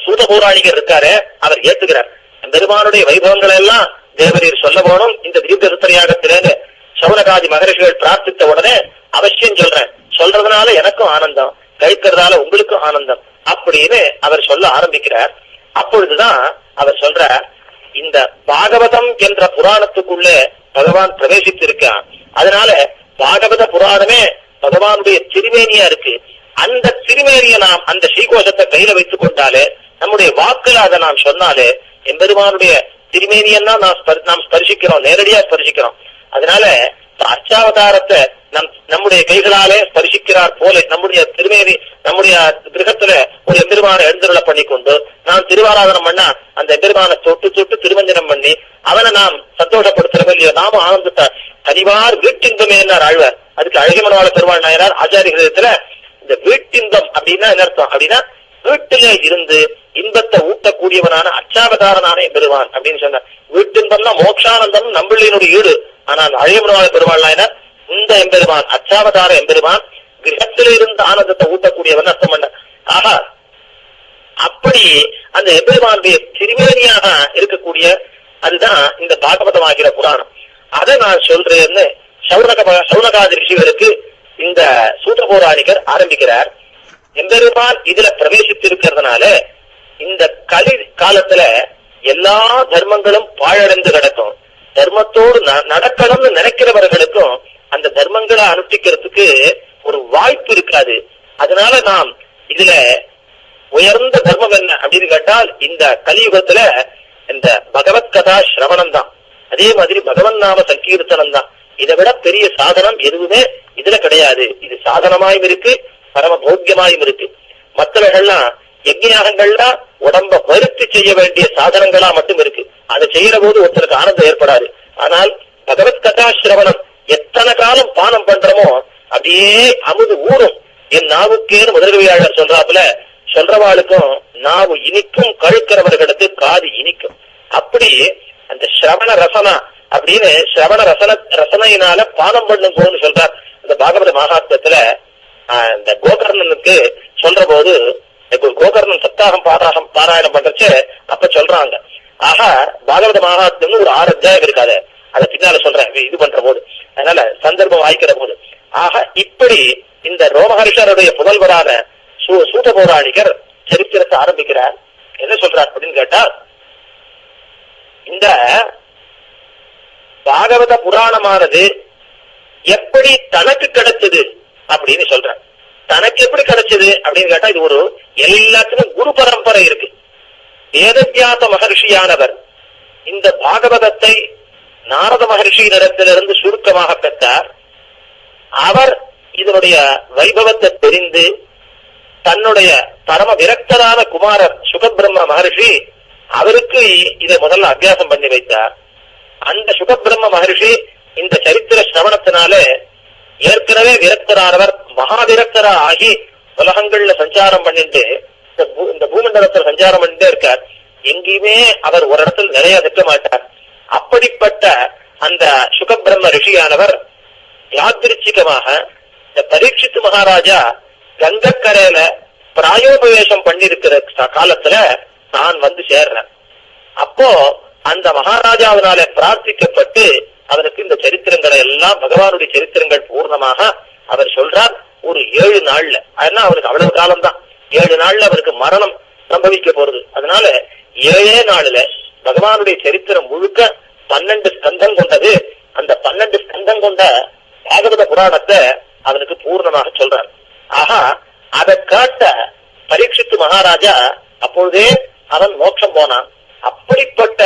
சூத பௌராணிகர் இருக்காரு அவர் ஏத்துக்கிறார். பெருமானுடைய வைபவங்களை எல்லாம் தேவரீர் சொல்ல போனோம் இந்த தீர்த்த சவுனகாதி மகரிஷிகள் பிரார்த்தித்த உடனே அவசியம் சொல்றேன். சொல்றதுனால எனக்கும் ஆனந்தம் கழிக்கிறதால உங்களுக்கும் ஆனந்தம் அப்படின்னு அவர் சொல்ல ஆரம்பிக்கிறார். அப்பொழுதுதான் அவர் சொல்ற இந்த பாகவதம் என்ற புராணத்துக்குள்ளே பகவான் பிரவேசித்திருக்கான் அதனால பாகவத புராணமே பகவானுடைய திருமேனியா இருக்கு. அந்த திருமேனியை நாம் அந்த ஸ்ரீகோஷத்தை கையில வைத்துக் கொண்டாலே நம்முடைய வாக்குல அதை நாம் சொன்னாலே எம்பெருமானுடைய திருமேனியன்னா நாம் நாம் ஸ்பர்சிக்கிறோம் நேரடியா ஸ்பர்சிக்கிறோம். அதனால அச்சாவதாரத்தை நம் நம்முடைய கைகளாலே ஸ்பரிசிக்கிறார் போல நம்முடைய திருமேனி நம்முடைய கிரகத்துல ஒரு எம்பெருமான எழுந்துருள பண்ணி கொண்டு நாம் திருவாராதனம் பண்ணா அந்த எம்பெருமான தொட்டு தொட்டு திருமஞ்சனம் பண்ணி அவனை நாம் சந்தோஷப்படுத்துறோம் இல்லையோ நாமும் ஆனந்தத்தை தனிவார் வீட்டின்பமே என்னார் ஆழ்வார். அதுக்கு அழகிமனவாள பெருமாள் நாயனார் ஆச்சாரிய கிரகத்துல இந்த வீட்டின்பம் அப்படின்னா என்ன அர்த்தம்? அப்படின்னா வீட்டிலே இருந்து இன்பத்தை ஊட்டக்கூடியவனான அச்சாவதாரனான பெருமான் அப்படின்னு சொன்னார். வீட்டின்பம்னா மோட்சானந்தம் நம்பிள்ளையினுடைய ஈடு. ஆனால் அழகிமனவாள பெருமாள் நாயனார் இந்த எம்பெருமான் அச்சாவதார எம்பெருமான் கிரகத்தில் இருந்து ஆனந்தத்தை ஊட்டக்கூடியவன் அர்த்தம் பண்ண ஆகா அப்படி அந்த எம்பெருமானுடைய திருமேனியாக இருக்கக்கூடிய அதுதான் இந்த பாகவதமாகிற புராணம். அதை நான் சொல்றேன்னு சௌனக சௌனகாதி ரிஷிகளுக்கு இந்த சூத்திர பௌராணிகர் ஆரம்பிக்கிறார். எம்பெருமான் இதுல பிரவேசித்து இருக்கிறதுனால இந்த கலி காலத்துல எல்லா தர்மங்களும் பாழடைந்து கிடக்கும். தர்மத்தோடு ந- நடக்கணும்னு நினைக்கிறவர்களுக்கும் அந்த தர்மங்களை அனுஷ்டிக்கிறதுக்கு ஒரு வாய்ப்பு இருக்காது. அதனால நாம் இதுல உயர்ந்த தர்மம் என்ன அப்படின்னு கேட்டால் இந்த கலியுகத்துல இந்த பகவத் கதா சிரவணம் தான். அதே மாதிரி பகவன் நாம சங்கீர்த்தனம் தான். இதை விட பெரிய சாதனம் எதுவுமே இதுல கிடையாது. இது சாதனமாயும் இருக்கு பரம போக்கியமாயும் இருக்கு. மற்றவர்கள்லாம் யஜ்ஞாகங்கள்லாம் உடம்ப வருத்தி செய்ய வேண்டிய சாதனங்களா மட்டும் இருக்கு. அதை செய்யற போது ஒருத்தருக்கு ஆனந்தம் ஏற்படாது. ஆனால் பகவத் கதா சிரவணம் எத்தனை காலம் பானம் பண்றோமோ அப்படியே அமுது ஊறும். என் நாவுக்கேன்னு முதல்வியாளர் சொல்றாப்புல சொல்றவாளுக்கும் நாவு இனிக்கும் கழுக்கிறவர்களுக்கு காது இனிக்கும். அப்படி அந்த சிரவண ரசனா அப்படின்னு சிரவண ரசன ரசனையினால பானம் பண்ணும் போதுன்னு சொல்றார். இந்த பாகவத மகாத்மத்துல ஆஹ், இந்த கோகர்ணனுக்கு சொல்ற போது இப்போ கோகர்ணன் சப்தாகம் பாராகம் பாராயணம் பண்றச்சு அப்ப சொல்றாங்க. ஆக பாகவத மகாத்மன்னு ஒரு ஆறு அத்தியாயம் இருக்காது. அதை பின்னால சொல்றேன். இது பண்ற போது. அதனால சந்தர்ப்பம் வாய்க்கிற போது. ஆக இப்படி இந்த ரோமஹரிஷருடைய புதல்வரான சூ- சூத பௌராணிகர் சரித்திரத்தை ஆரம்பிக்கிறார். என்ன சொல்றார் அப்படின்னு கேட்டா இந்த பாகவத புராணமானது எப்படி தனக்கு கிடைச்சது அப்படின்னு சொல்றார். தனக்கு எப்படி கிடைச்சது அப்படின்னு கேட்டா இது ஒரு எல்லாத்துக்கும் குரு பரம்பரை இருக்கு. வேதவியாச மகர்ஷியானவர் இந்த பாகவதத்தை நாரத மகர்ஷியினிடத்திலிருந்து சுருக்கமாக பெற்றார். அவர் இதனுடைய வைபவத்தை தெரிந்து தன்னுடைய பரம விரக்தரான குமாரர் சுகபிரம்ம மகர்ஷி அவருக்கு இதை முதல்ல அபியாசம் பண்ணி வைத்தார். அந்த சுகபிரம்ம மகர்ஷி இந்த சரித்திர சிரவணத்தினாலே ஏற்கனவே விரக்தரானவர் மகாவிரக்தரா ஆகி உலகங்கள்ல சஞ்சாரம் பண்ணிட்டு இந்த பூ- இந்த சஞ்சாரம் பண்ணிட்டே இருக்கார். எங்கேயுமே அவர் ஒரு இடத்துல நிறைய நிற்க மாட்டார். அப்படிப்பட்ட அந்த சுகபிரம்ம ரிஷியானவர் யாதிருச்சிகமாக இந்த பரீட்சித்து மகாராஜா கங்கக்கரையில பிராயோபவேசம் பண்ணிருக்கிற காலத்துல நான் வந்து சேர்றேன். அப்போ அந்த மகாராஜாவினால பிரார்த்திக்கப்பட்டு அவருக்கு இந்த சரித்திரங்களை எல்லாம் பகவானுடைய சரித்திரங்கள் பூர்ணமாக அவர் சொல்றார். ஒரு ஏழு நாள்ல. ஆனா அவருக்கு அவ்வளவு காலம்தான். ஏழு நாள்ல அவருக்கு மரணம் சம்பவிக்க போறது. அதனால ஏழே நாளுல பகவானுடைய சரித்திரம் முழுக்க பன்னெண்டு ஸ்கந்தம் கொண்டது. அந்த பன்னெண்டு ஸ்கந்தம் கொண்ட பாகவத புராணத்தை அவனுக்கு பூர்ணமாக சொல்றார். ஆஹா அதை காட்ட பரீட்சித்து மகாராஜா அப்பொழுதே அவன் மோட்சம் போனான். அப்படிப்பட்ட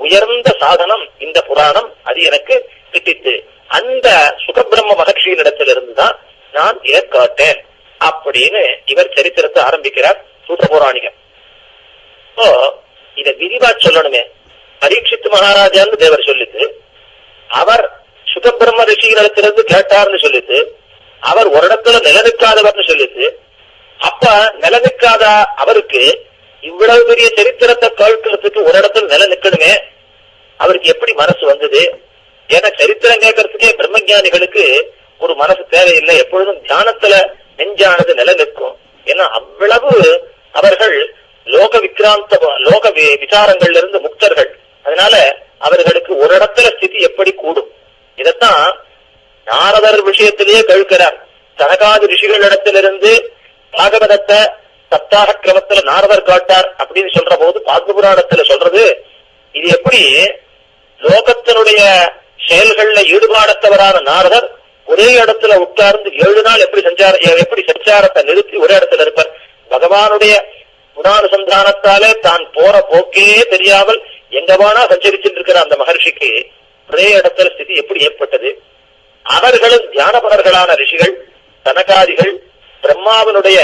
உயர்ந்த சாதனம் இந்த புராணம் அது எனக்கு கிட்டித்து அந்த சுகபிரம்ம மகர்ஷியினிடத்திலிருந்து தான் நான் இதை அப்படின்னு இவர் சரித்திரத்தை ஆரம்பிக்கிறார் சூத்த புராணிகர். இப்போ இத விரிவா சொல்லணுமே. பரீட்சித்து மகாராஜான்னு தேவர் சொல்லிட்டு அவர் சுகபிரம்ம ரிஷிகளிடத்திலிருந்து கேட்டார்னு சொல்லிட்டு அவர் ஒரு இடத்துல நிலநிற்காதவர்னு சொல்லிட்டு அப்ப நிலநிற்காத அவருக்கு இவ்வளவு பெரிய சரித்திரத்தை கேட்கறதுக்கு ஒரு இடத்துல நில நிக்கணுமே அவருக்கு எப்படி மனசு வந்தது? ஏன்னா சரித்திரம் கேட்கறதுக்கே பிரம்மஞானிகளுக்கு ஒரு மனசு தேவையில்லை. எப்பொழுதும் தியானத்துல நெஞ்சானது நில நிற்கும் ஏன்னா அவ்வளவு அவர்கள் லோக விக்ராந்த லோக வி- விசாரங்கள்ல இருந்து முக்தர்கள். அதனால அவர்களுக்கு ஒரு இடத்துல ஸ்திதி எப்படி கூடும்? இதத்தான் நாரதர் விஷயத்திலேயே கழுக்கிறார். தனகாதி ரிஷிகளிடத்திலிருந்து பாகவதத்தை சப்தாக கிரமத்துல நாரதர் காட்டார் அப்படின்னு சொல்ற போது பாத்ம சொல்றது இது எப்படி லோகத்தினுடைய செயல்கள்ல ஈடுபாடத்தவரான நாரதர் ஒரே இடத்துல உட்கார்ந்து ஏழு நாள் எப்படி சஞ்சார எப்படி சஞ்சாரத்தை நிறுத்தி ஒரே இடத்துல இருப்பார்? பகவானுடைய குணானுசந்தானத்தாலே தான் போற போக்கே தெரியாமல் எங்கவானா சஞ்சரிச்சுட்டு இருக்கிற அந்த மகர்ஷிக்கு ஒரே இடத்துல ஸ்திதி எப்படி ஏற்பட்டது? அவர்களும் தியானபரர்களான ரிஷிகள் தனகாதிகள் பிரம்மாவினுடைய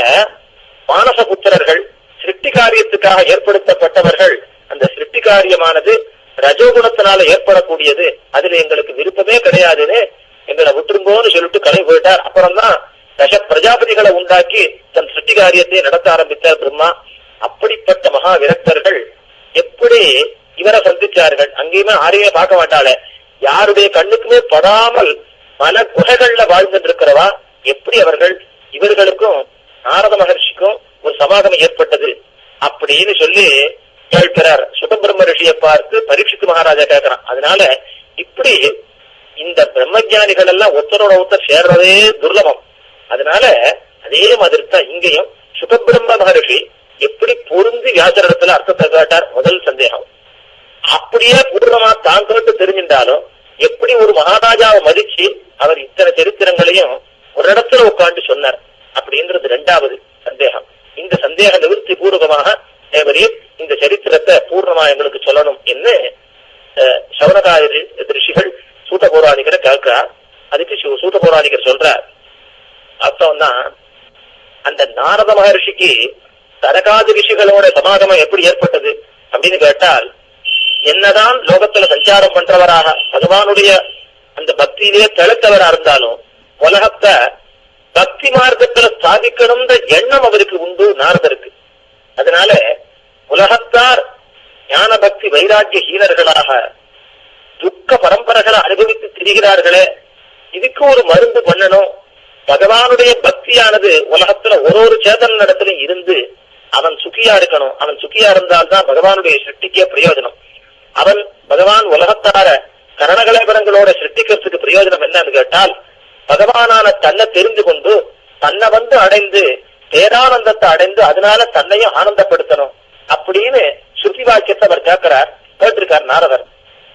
மானச புத்திரர்கள் சிருஷ்டி காரியத்துக்காக ஏற்படுத்தப்பட்டவர்கள் அந்த சிருஷ்டி காரியமானது ரஜோகுணத்தினால ஏற்படக்கூடியது. அதுல எங்களுக்கு விருப்பமே கிடையாதுன்னு எங்களை விட்டுருங்கோன்னு சொல்லிட்டு கலை போயிட்டார். அப்புறம்தான் தச பிரஜாபதிகளை உண்டாக்கி தன் சிருஷ்டி காரியத்தை நடத்த ஆரம்பித்தார் பிரம்மா. அப்படிப்பட்ட மகா விரக்தர்கள் எப்படி இவரை சந்திச்சார்கள்? அங்கேயுமே ஆரையே பார்க்க மாட்டாளே. யாருடைய கண்ணுக்குமே படாமல் பல குகைகள்ல வாழ்ந்துட்டு இருக்கிறவா எப்படி அவர்கள்? இவர்களுக்கும் நாரத மகர்ஷிக்கும் ஒரு சமாதானம் ஏற்பட்டது. அப்படின்னு சொல்லி கேட்கிறார். சுதம்பிரம்ம ரிஷியை பார்த்து பரீட்சித்து மகாராஜா கேட்கிறான். அதனால இப்படி இந்த பிரம்மஜானிகள் எல்லாம் ஒத்தரோட ஒருத்தர் சேர்றதே துர்லபம். அதனால அதே மாதிரி தான் இங்கேயும் சுகபிரம்ம மகர்ஷி எப்படி பொருந்து வியாசரிடத்துல அர்த்தத்தை கேட்டார் முதல் சந்தேகம். அப்படியே பூர்ணமா தான் கேட்டு தெரிஞ்சிருந்தாலும் எப்படி ஒரு மகாராஜாவை மதிச்சு அவர் இத்தனை சரித்திரங்களையும் ஒரு இடத்துல உட்காந்து சொன்னார் அப்படின்றது ரெண்டாவது சந்தேகம். இந்த சந்தேக நிவர்த்தி பூர்வகமாக தேவரீர் இந்த சரித்திரத்தை பூர்ணமா எங்களுக்கு சொல்லணும் என்று அஹ், திருஷிகள் ரி- ரிஷிகள் சூத பௌராணிகரை கேட்கிறார். அதுக்கு சு- சூத சொல்றார். அர்த்தம் தான் அந்த நாரத மகர்ஷிக்கு தரகாதி ரிஷிகளோட சமாகமம் எப்படி ஏற்பட்டது அப்படின்னு கேட்டால் என்னதான் லோகத்துல சஞ்சாரம் பண்றவராக பகவானுடைய அந்த பக்தியிலேயே திளைத்தவரா இருந்தாலும் உலகத்தை பக்தி மார்க்கத்துல ஸ்தாபிக்கணும்ன்ற எண்ணம் அவருக்கு உண்டு நாரதருக்கு. அதனால உலகத்தார் ஞான பக்தி வைராக்கிய ஹீனர்களாக துக்க பரம்பரைகளை அனுபவித்து திரிகிறார்களே இதுக்கு ஒரு மருந்து பண்ணணும். பகவானுடைய பக்தியானது உலகத்துல ஒரு ஒரு சேதன இடத்துல இருந்து அவன் சுகியா இருக்கணும். அவன் சுகியா இருந்தால்தான் பகவானுடைய சிருஷ்டிக்கே பிரயோஜனம். அவன் பகவான் உலகத்தார கரணகலபரங்களோட சிருஷ்டிக்கிறதுக்கு பிரயோஜனம் என்னன்னு கேட்டால் பகவானான தன்னை தெரிந்து கொண்டு தன்னை வந்து அடைந்து பேரானந்தத்தை அடைந்து அதனால தன்னையும் ஆனந்தப்படுத்தணும் அப்படின்னு ஸ்ருதி வாக்கியத்தை அவர் கேட்கிறார். கேட்டிருக்கார் நாரதர்.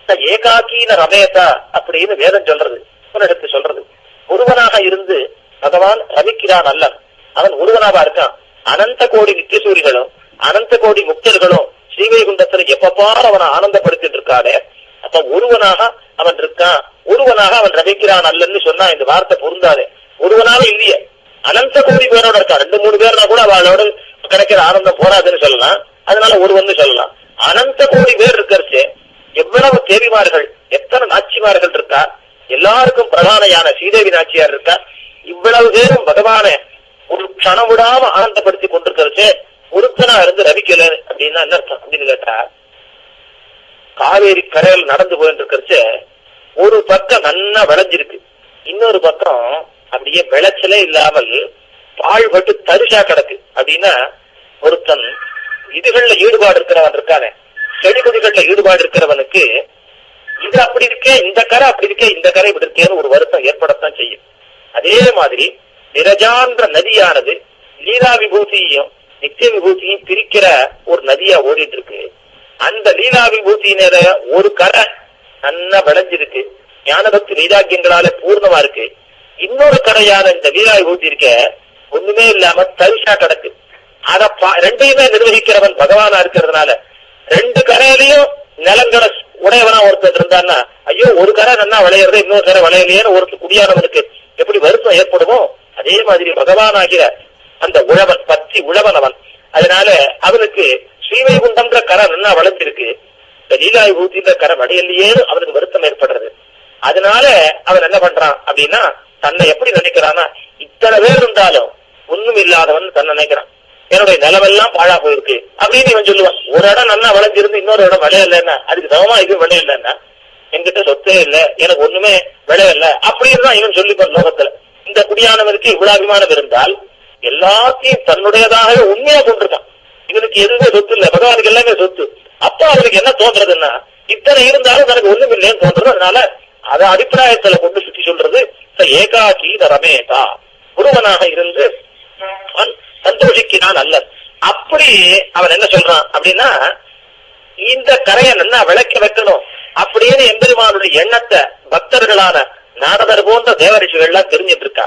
ஏகாக்கீன ரமேதா அப்படின்னு வேதம் சொல்றது. எடுத்து சொல்றது. ஒருவனாக இருந்து பகவான் ரவிக்கிறான் அல்ல. அவன் ஒருவனாவா இருக்கான்? அனந்த கோடி நித்தியசூரிகளும் அனந்த கோடி முக்தர்களும் ஸ்ரீவைகுண்டத்துல எப்பப்பார் அவனை ஆனந்தப்படுத்திட்டு இருக்காளே அப்ப ஒருவனாக அவன் இருக்கான் ஒருவனாக அவன் ரவிக்கிறான் அல்லன்னு சொன்னா இந்த வார்த்தை பொருந்தாதே. ஒருவனாக இல்லையே. அனந்த கோடி பேரோட இருக்கா? ரெண்டு மூணு பேர்னா கூட அவளோட கிடைக்கிற ஆனந்தம் போராதுன்னு சொல்லலாம். அதனால ஒருவன் சொல்லலாம். அனந்த கோடி பேர் இருக்கிறச்சு எவ்வளவு தேவிமார்கள் எத்தனை நாச்சிமார்கள் இருக்கா? எல்லாருக்கும் பிரதானையான சீதேவி ஸ்ரீதேவி நாச்சியார் இருக்கா? இவ்வளவு பேரும் பகவானை ஒரு க்ஷணம் விடாம ஆனந்தப்படுத்தி கொண்டிருக்கிறது ஒருத்தனா இருந்து ரவிக்கல அப்படின்னா என்ன அர்த்தம்? அப்படின்னு கேட்டா காவேரி கரையில் நடந்து போயிட்டு இருக்கிறச்சு ஒரு பக்கம் நல்லா விளைஞ்சிருக்கு. இன்னொரு பக்கம் அப்படியே விளைச்சலே இல்லாமல் பாழ்பட்டு தரிசா கிடக்கு. அப்படின்னா ஒருத்தன் இதுகள்ல ஈடுபாடு இருக்கிறவன் இருக்கானே. செடி கொடிகள்ல ஈடுபாடு இருக்கிறவனுக்கு இது அப்படி இருக்கே இந்த கரை அப்படி இருக்கே இந்த கரை இப்படி இருக்கேன்னு ஒரு வருத்தம் ஏற்படத்தான் செய்யும். அதே மாதிரி நிரஜான்ற நதியானது லீலா விபூதியையும் நித்திய விபூதியும் பிரிக்கிற ஒரு நதியா ஓடிட்டு இருக்கு அந்த லீலா விபூதியினர ஒரு கரை நல்லா விளைஞ்சிருக்கு. ஞானபக்தி வைராக்கியங்களால பூர்ணமா இருக்கு. இன்னொரு கரையான இந்த லீலா விபூதி இருக்க ஒண்ணுமே இல்லாம தரிசா கிடக்கு. அத பா- ரெண்டையுமே நிர்வகிக்கிறவன் பகவானா இருக்கிறதுனால ரெண்டு கரையிலையும் நிலங்களை உடையவனா ஒருத்தர் இருந்தான்னா ஐயோ ஒரு கரை நல்லா விளையிறது இன்னொரு கரை விளையலையேன்னு ஒருத்தர் குடியானவனுக்கு எப்படி வருத்தம் ஏற்படுமோ அதே மாதிரி பகவானாகிற அந்த உழவன் பத்தி உழவன் அவன். அதனால அவனுக்கு ஸ்ரீவைகுண்டம்ன்ற கரை நல்லா வளைஞ்சிருக்கு இந்த லீலாய் ஊத்தின்ற கரை வடையிலேயேன்னு அவனுக்கு வருத்தம் ஏற்படுறது. அதனால அவன் என்ன பண்றான் அப்படின்னா தன்னை எப்படி நினைக்கிறான்னா இத்தனை பேர் இருந்தாலும் ஒண்ணும் இல்லாதவன் தன்னை நினைக்கிறான். என்னுடைய நிலவெல்லாம் பாழா போயிருக்கு அப்படின்னு இவன் சொல்லுவான். ஒரு இடம் நல்லா வளர்ந்துருந்து இன்னொரு இடம் விளையலன்னா அதுக்கு சமமா இது விளையலன்னா என்கிட்ட சொத்தே இல்ல எனக்கு ஒண்ணுமே விளையல அப்படின்னு தான் இவன் சொல்லிப்பான் லோகத்துல. இந்த குடியானவனுக்கு இவ்வளவு அபிமானம் இருந்தால் எல்லாத்தையும் தன்னுடையதாகவே உண்மையா கொண்டிருக்கான். இவனுக்கு எதுவுமே சொத்து இல்ல. பகவானுக்கு எல்லாமே சொத்து. அப்ப அவனுக்கு என்ன தோன்றதுன்னா இத்தனை இருந்தாலும் தனக்கு ஒண்ணும் இல்லைன்னு தோன்றது. அதனால அத அபிப்பிராயத்துல கொண்டு சுத்தி சொல்றது "ச ரமேதா. ஒருவனாக இருந்து சந்தோஷிக்கிறான் அல்ல அப்படி அவன் என்ன சொல்றான் அப்படின்னா இந்த கரையை நல்லா விளக்க வைக்கணும். அப்படின்னு எம்பெருமானுடைய எண்ணத்தை பக்தர்களான நாரதர் போன்ற தேவரிஷிகள்லாம் தெரிஞ்சிட்டு இருக்கா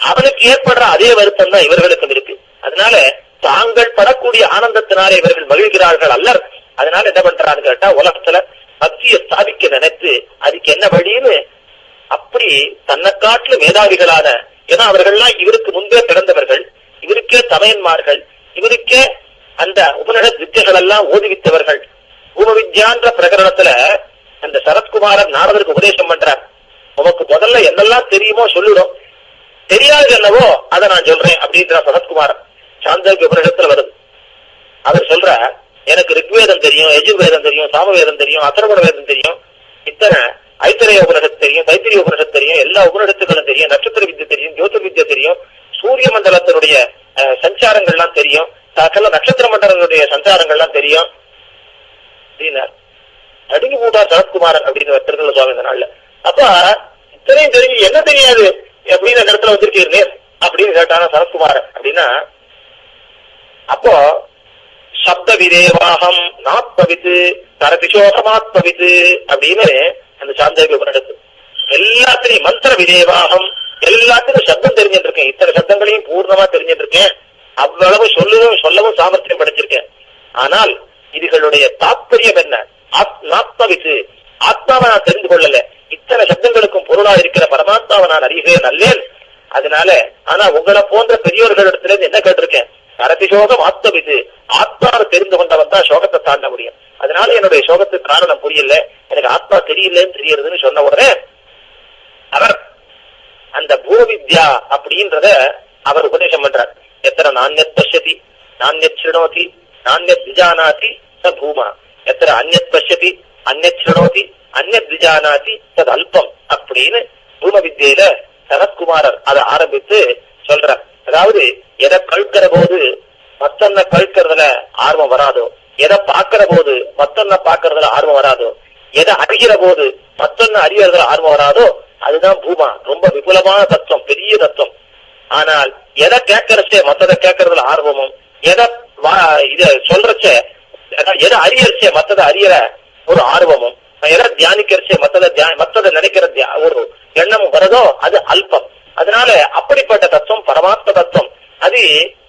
அவனுக்கு ஏற்படுற அதே வருத்தம் தான் இவர்களுக்கும் இருக்கு. அதனால தாங்கள் படக்கூடிய ஆனந்தத்தினாலே இவர்கள் மகிழ்கிறார்கள் அல்லர். அதனால என்ன பண்றான்னு கேட்டா உலகத்துல பக்தியை ஸ்தாபிக்க நினைத்து அதுக்கு என்ன வழின்னு அப்படி தன்னை காட்டிலும் மேதாவிகளான ஏன்னா அவர்கள்லாம் இவருக்கு முன்பே பிறந்தவர்கள் இவருக்கே தமையன்மார்கள் இவருக்கே அந்த உபநிட வித்தியர்கள் எல்லாம் ஓதுவித்தவர்கள். பூம வித்யான்ற பிரகரணத்துல அந்த சரத்குமாரன் நாரதருக்கு உபதேசம் பண்றார். உமக்கு முதல்ல என்னெல்லாம் தெரியுமோ சொல்லிடும். தெரியாது என்னவோ அதை நான் சொல்றேன் அப்படின்ற சரத்குமாரன் சாந்தோக்கிய உபநிஷத்துல வருது. அவர் சொல்ற எனக்கு ரிக்வேதம் தெரியும் எஜுர்வேதம் தெரியும் சாமவேதம் தெரியும் அசரகுண வேதம் தெரியும். இத்தனை ஐத்தரைய உபனிஷத்து தெரியும் தைத்திரிய உபனிஷத்து தெரியும் எல்லா உபனிஷத்துகளும் தெரியும் நட்சத்திர வித்யை தெரியும் ஜோதிர் வித்யை தெரியும் சூரிய மண்டலத்தினுடைய அஹ், சஞ்சாரங்கள்லாம் தெரியும் சகல நட்சத்திர மண்டலங்களுடைய சஞ்சாரங்கள்லாம் தெரியும். அப்படின்னார். நடுங்கி போட்டார் சரத்குமாரன் அப்படின்னு திருத்தல சுவாமி இந்த நாள்ல அப்ப இத்தனையும் தெரிஞ்சு என்ன தெரியாது? அப்படின்னு அந்த இடத்துல வந்திருக்கீர் அப்படின்னு கேட்டானா சரத்குமாரன். அப்படின்னா அப்போ சப்த விதேவாகம் நாத்பவித்து தரபிசோகமாத்பவித்து அப்படின்னு அந்த சாந்தேவி உபனிடத்து எல்லாத்திலையும் மந்திர விதேவாகம் எல்லாத்துக்கும் சப்தம் தெரிஞ்சுட்டு இருக்கேன் இத்தனை சப்தங்களையும் பூர்ணமா தெரிஞ்சுட்டு இருக்கேன் அவ்வளவு சொல்லவும் சொல்லவும் சாமர்த்தியம் படைச்சிருக்கேன் ஆனால் இதுகளுடைய தாத்பரியம் என்ன? ஆத்மாவிற்கு ஆத்மாவை நான் தெரிந்து கொள்ளல. இத்தனை சப்தங்களுக்கும் பொருளா இருக்கிற பரமாத்மாவை நான் அறியவே நல்லேன். அதனால ஆனா உங்களை போன்ற பெரியோர்களிடத்துல இருந்து என்ன கேட்டிருக்கேன்? கரதிசோகம் ஆத்மவிது ஆத்மாவை தெரிந்து கொண்டவன் தான் சோகத்தை தாண்ட முடியும். அதனால என்னுடைய சோகத்துக்கு காரணம் புரியல. எனக்கு ஆத்மா தெரியலன்னு தெரியறதுன்னு சொன்ன உடனே அவர் அந்த பூவித்யா அப்படின்றத அவர் உபதேசம் பண்றார். எத்தனை நாண்யத் பசியதி நாண்யத் சிருணோதி நாண்யத் விஜானாதி ச பூமா. எத்தனை அந்நத் பசதி அந்நத் சிருணோதி அந்நத் விஜானாதி தது அல்பம் அப்படின்னு பூம வித்தியில சரத்குமாரர் அதை ஆரம்பித்து சொல்றார். அதாவது எதை கழுக்கிற போது மத்தொன்ன கழுக்கிறதுல ஆர்வம் வராதோ எதை பாக்குற போது மத்தொன்ன பாக்குறதுல ஆர்வம் வராதோ எதை அறிகிற போது மத்தொன்னு அறியறதுல ஆர்வம் வராதோ அதுதான் பூமா. ரொம்ப விபுலமான தத்துவம் பெரிய தத்துவம். ஆனால் எதை கேட்கறச்சே மத்ததை கேட்கறதுல ஆர்வமும் எதை வா- இத சொல்றச்சே எதை அறியறச்சே மத்ததை அறியற ஒரு ஆர்வமும் எதை தியானிக்கிறச்சே மத்ததை மத்ததை நினைக்கிற தியா- ஒரு எண்ணமும் வருதோ அது அல்பம். அதனால அப்படிப்பட்ட தத்துவம் பரமாத்ம தத்துவம் அது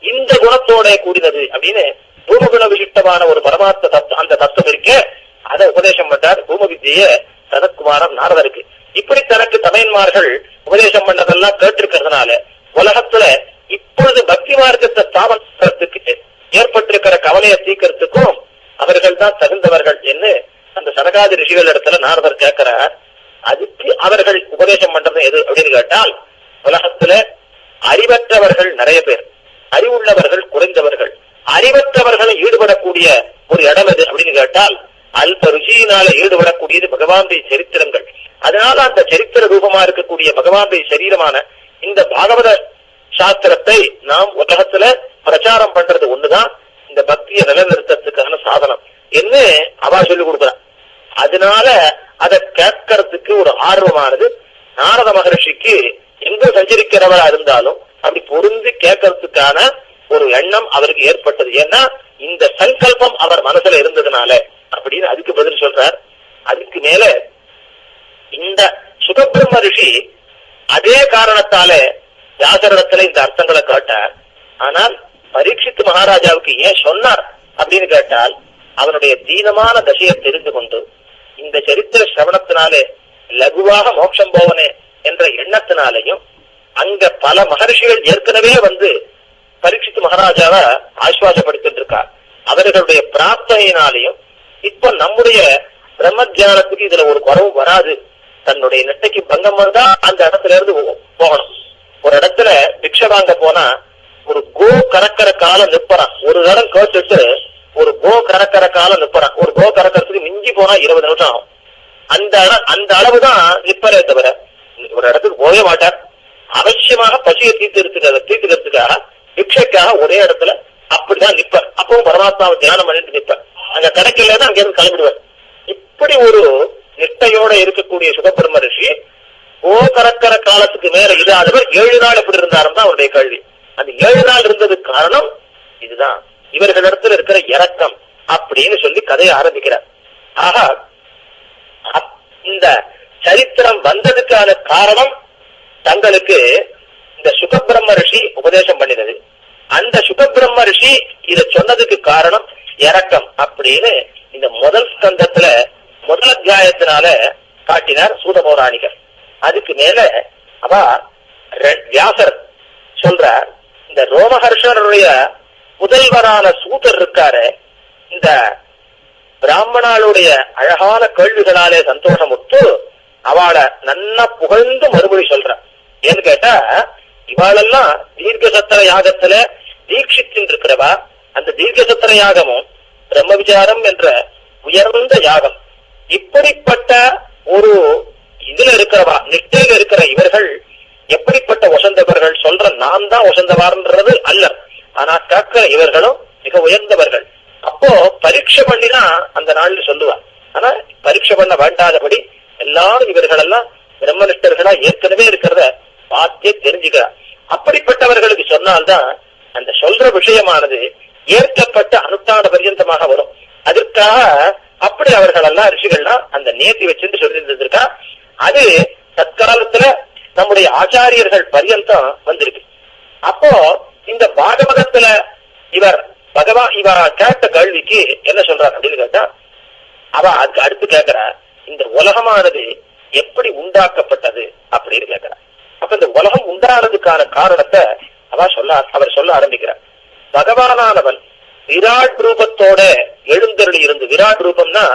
இந்த குணத்தோட கூடினது அப்படின்னு பூமகுண விசிஷ்டமான ஒரு பரமாத்ம தத்துவம் அந்த தத்துவம் இருக்கே அதை உபதேசம் பண்றார் பூம வித்திய சனத்குமாரன் நாரதருக்கு. இப்படி தனக்கு தமையன்மார்கள் உபதேசம் பண்ணதெல்லாம் கேட்டிருக்கிறதுனால உலகத்துல இப்பொழுது பக்தி மார்க்கத்தை ஸ்தாபனத்துக்கு ஏற்பட்டிருக்கிற கவலையை தீர்க்கறதுக்கும் அவர்கள் தான் தகுந்தவர்கள் என்று அந்த சனகாதி ரிஷிகள் இடத்துல நாரதர் கேட்கிறார். அதுக்கு அவர்கள் உபதேசம் பண்றது எது அப்படின்னு கேட்டால் உலகத்துல அறிவற்றவர்கள் நிறைய பேர். அறிவுள்ளவர்கள் குறைந்தவர்கள். அறிவற்றவர்களை ஈடுபடக்கூடிய ஒரு இடம் எது அப்படின்னு கேட்டால் அல்ப ருச்சியினால ஈடுபடக்கூடியது பகவானுடைய சரித்திரங்கள். அதனால அந்த சரித்திர ரூபமா இருக்கக்கூடிய பகவானுடைய சரீரமான இந்த பாகவத சாஸ்திரத்தை நாம் உலகத்துல பிரச்சாரம் பண்றது ஒண்ணுதான். இந்த பக்தியை நிலைநிறுத்தத்துக்கான சாதனம். என்ன? அவா சொல்லி கொடுக்குறான் அதனால அதை கேட்கறதுக்கு ஒரு ஆர்வமானது. நாரத மகரிஷிக்கு எங்க சஞ்சரிக்கிறவரா இருந்தாலும் அப்படி பொருந்தி கேட்கறதுக்கான ஒரு எண்ணம் அவருக்கு ஏற்பட்டது. ஏன்னா இந்த சங்கல்பம் அவர் மனசுல இருந்ததுனால. அப்படின்னு அதுக்கு பதில் சொல்றார். அதுக்கு மேல இந்த சுகபிரம்ம ரிஷி அதே காரணத்தால வியாசரத்துல இந்த அர்த்தங்களை காட்டார். ஆனால் பரீட்சித்து மகாராஜாவுக்கு ஏன் சொன்னார் அப்படின்னு கேட்டால் அவனுடைய தீனமான தசையை தெரிந்து கொண்டு இந்த சரித்திர சிரவணத்தினாலே லகுவாக மோட்சம் போவனே என்ற எண்ணத்தினாலையும் அங்க பல மகர்ஷிகள் ஏற்கனவே வந்து பரீட்சித்து மகாராஜாவை ஆஸ்வாசப்படுத்திட்டு இருக்கார். அவர்களுடைய பிரார்த்தனையினாலையும் இப்ப நம்முடைய பிரம்ம தியானத்துக்கு இதுல ஒரு குறவு வராது. தன்னுடைய நெட்டைக்கு பங்கம் வந்தா அந்த இடத்துல இருந்து போகணும். ஒரு இடத்துல பிக்ஷை வாங்க போனா ஒரு கோ கறக்கிற காலம் நிப்பறான் ஒரு தரம் கேட்டுட்டு ஒரு கோ கறக்கிற காலம் நிப்பறான் ஒரு கோ கறக்கிறதுக்கு மிஞ்சி போனா இருபது நிமிஷம் ஆகும். அந்த அள- அந்த அளவுதான் நிப்பறே தவிர ஒரு இடத்துக்கு போகவே மாட்டார். அவசியமாக பசியை தீர்த்துக்கிறதுக்காக தீர்த்துக்கிறதுக்காக பிக்ஷைக்காக ஒரே இடத்துல அப்படிதான் நிப்பார். அப்பவும் பரமாத்மாவை தியானம் பண்ணிட்டு நிப்பார். அங்க கிடைக்கல அங்க இருந்து கிளம்பிடுவார். இப்படி ஒரு நிட்டையோட இருக்கக்கூடிய சுகபிரம்ம ரிஷி ஓ கரக்கர காலத்துக்கு மேல இல்லாதவர் ஏழு நாள் எப்படி இருந்தாருன்னு தான் அவருடைய கேள்வி. அந்த ஏழு நாள் இருந்ததுக்கு காரணம் இதுதான். இவர்களிடத்துல இருக்கிற இரக்கம் அப்படின்னு சொல்லி கதையை ஆரம்பிக்கிறார். ஆக அப்- இந்த சரித்திரம் வந்ததுக்கான காரணம் தங்களுக்கு இந்த சுகபிரம்ம ரிஷி உபதேசம் பண்ணினது. அந்த சுகபிரம்ம ரிஷி இத சொன்னதுக்கு காரணம் இரக்கம் அப்படின்னு இந்த முதல் ஸ்கந்தத்துல முதல் அத்தியாயத்தினால காட்டினார் சூத பௌராணிகர் அதுக்கு மேல அவ வியாசர் சொல்றார். இந்த ரோமஹர்ஷனுடைய புதல்வரான சூதர் இருக்காரு இந்த பிராமணாளுடைய அழகான கேள்விகளாலே சந்தோஷமுற்று அவளை நன்னா புகழ்ந்து மறுபடி சொல்ற ஏன்னு கேட்டா இவாளெல்லாம் தீர்க்கசத்திர யாகத்துல தீட்சித்தின் இருக்கிறவா அந்த தீர்க்கசத்திர யாகமும் பிரம்ம விசாரம் என்ற உயர்ந்த யாகம். இப்படிப்பட்ட ஒரு இதுல இருக்கிறவா நிஷ்டையில இருக்கிற இவர்கள் எப்படிப்பட்ட வசந்தவர்கள் சொல்ற நாம் தான் வசந்தவார்ன்றது அல்ல. ஆனா கேட்கிற இவர்களும் மிக உயர்ந்தவர்கள். அப்போ பரீட்சை பண்ணினா அந்த நாள்ல சொல்லுவா ஆனா பரீட்சை பண்ண வேண்டாதபடி எல்லாரும் இவர்கள் எல்லாம் பிரம்மனிஷ்டர்களா ஏற்கனவே இருக்கிறத பார்த்தே தெரிஞ்சுக்கிறார். அப்படிப்பட்டவர்களுக்கு சொன்னால்தான் அந்த சொல்ற விஷயமானது ஏற்கப்பட்ட அனுஷ்டான பர்யந்தமாக வரும். அதற்காக அப்படி அவர்கள் எல்லாம் ரிஷிகள்லாம் அந்த நேர்த்தி வச்சுட்டு சொல்லியிருந்திருக்கா? அது தற்காலத்துல நம்முடைய ஆச்சாரியர்கள் பரியந்தம் வந்திருக்கு. அப்போ இந்த பாகவதத்துல இவர் பகவான் இவ கேட்ட கேள்விக்கு என்ன சொல்றார் அப்படின்னு கேட்டா அவ அதுக்கு அடுத்து கேக்குறா இந்த உலகமானது எப்படி உண்டாக்கப்பட்டது அப்படின்னு கேக்குறா. அப்ப இந்த உலகம் உண்டானதுக்கான காரணத்தை அவ சொல்ல அவர் சொல்ல ஆரம்பிக்கிறார். பகவானானவன் விராட் ரூபத்தோட எழுந்தருளி இருந்து விராட் ரூபம்னா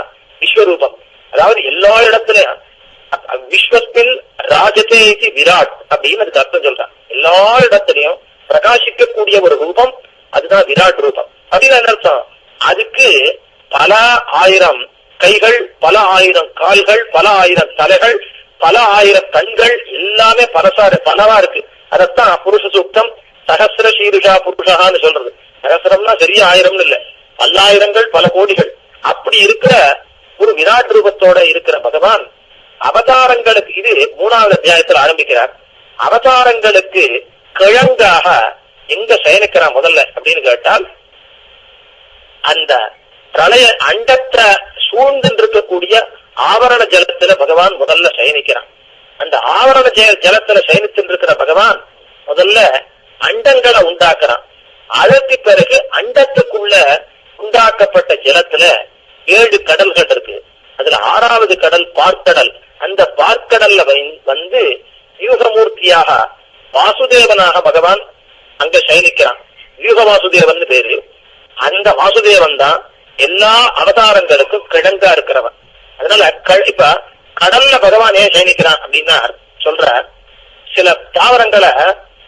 விஸ்வரூபம். அதாவது எல்லா இடத்துலயும் விஸ்வத்தில் ராஜதே இது விராட் அப்படின்னு அதுக்கு அர்த்தம் சொல்றான் எல்லா இடத்துலயும் பிரகாசிக்கக்கூடிய ஒரு ரூபம் அதுதான் விராட் ரூபம். அப்படின்னு என்ன அர்த்தம்? அதுக்கு பல ஆயிரம் கைகள் பல ஆயிரம் கால்கள் பல ஆயிரம் தலைகள் பல ஆயிரம் கண்கள் எல்லாமே பலசாரு பலவா இருக்கு. அதத்தான் புருஷ சூக்தம் சகசிர சீருஷா புருஷகான்னு சொல்றது. சகசிரம்னா சரியா ஆயிரம்னு இல்ல. பல்லாயிரங்கள் பல கோடிகள். அப்படி இருக்கிற ஒரு விராட் ரூபத்தோட இருக்கிற பகவான் அவதாரங்களுக்கு இது மூணாவது அத்தியாயத்தில் ஆரம்பிக்கிறார். அவதாரங்களுக்கு கிழங்காக எங்க சயனிக்கிறான் முதல்ல அப்படின்னு கேட்டால் அந்த பிரளய அண்டத்த சூழ்ந்து இருக்கக்கூடிய ஆவரண ஜலத்துல பகவான் முதல்ல சயனிக்கிறான். அந்த ஆவரண ஜலத்துல சயனித்து இருக்கிற பகவான் முதல்ல அண்டங்களை உண்டாக்குறான். அதற்கு பிறகு அண்டத்துக்குள்ள உண்டாக்கப்பட்ட ஜலத்துல ஏழு கடல்கள் இருக்கு. அதுல ஆறாவது கடல் பார்க்கடல் அந்த பார்க்கடல்ல வந்து வியூகமூர்த்தியாக வாசுதேவனாக பகவான் அங்க சயனிக்கிறான். வியூக வாசுதேவன் பேரு. அந்த வாசுதேவன் தான் எல்லா அவதாரங்களுக்கும் கிழங்கா இருக்கிறவன். அதனால இப்ப கடல்ல பகவான் ஏன் சயனிக்கிறான் அப்படின்னா சொல்ற சில தாவரங்களை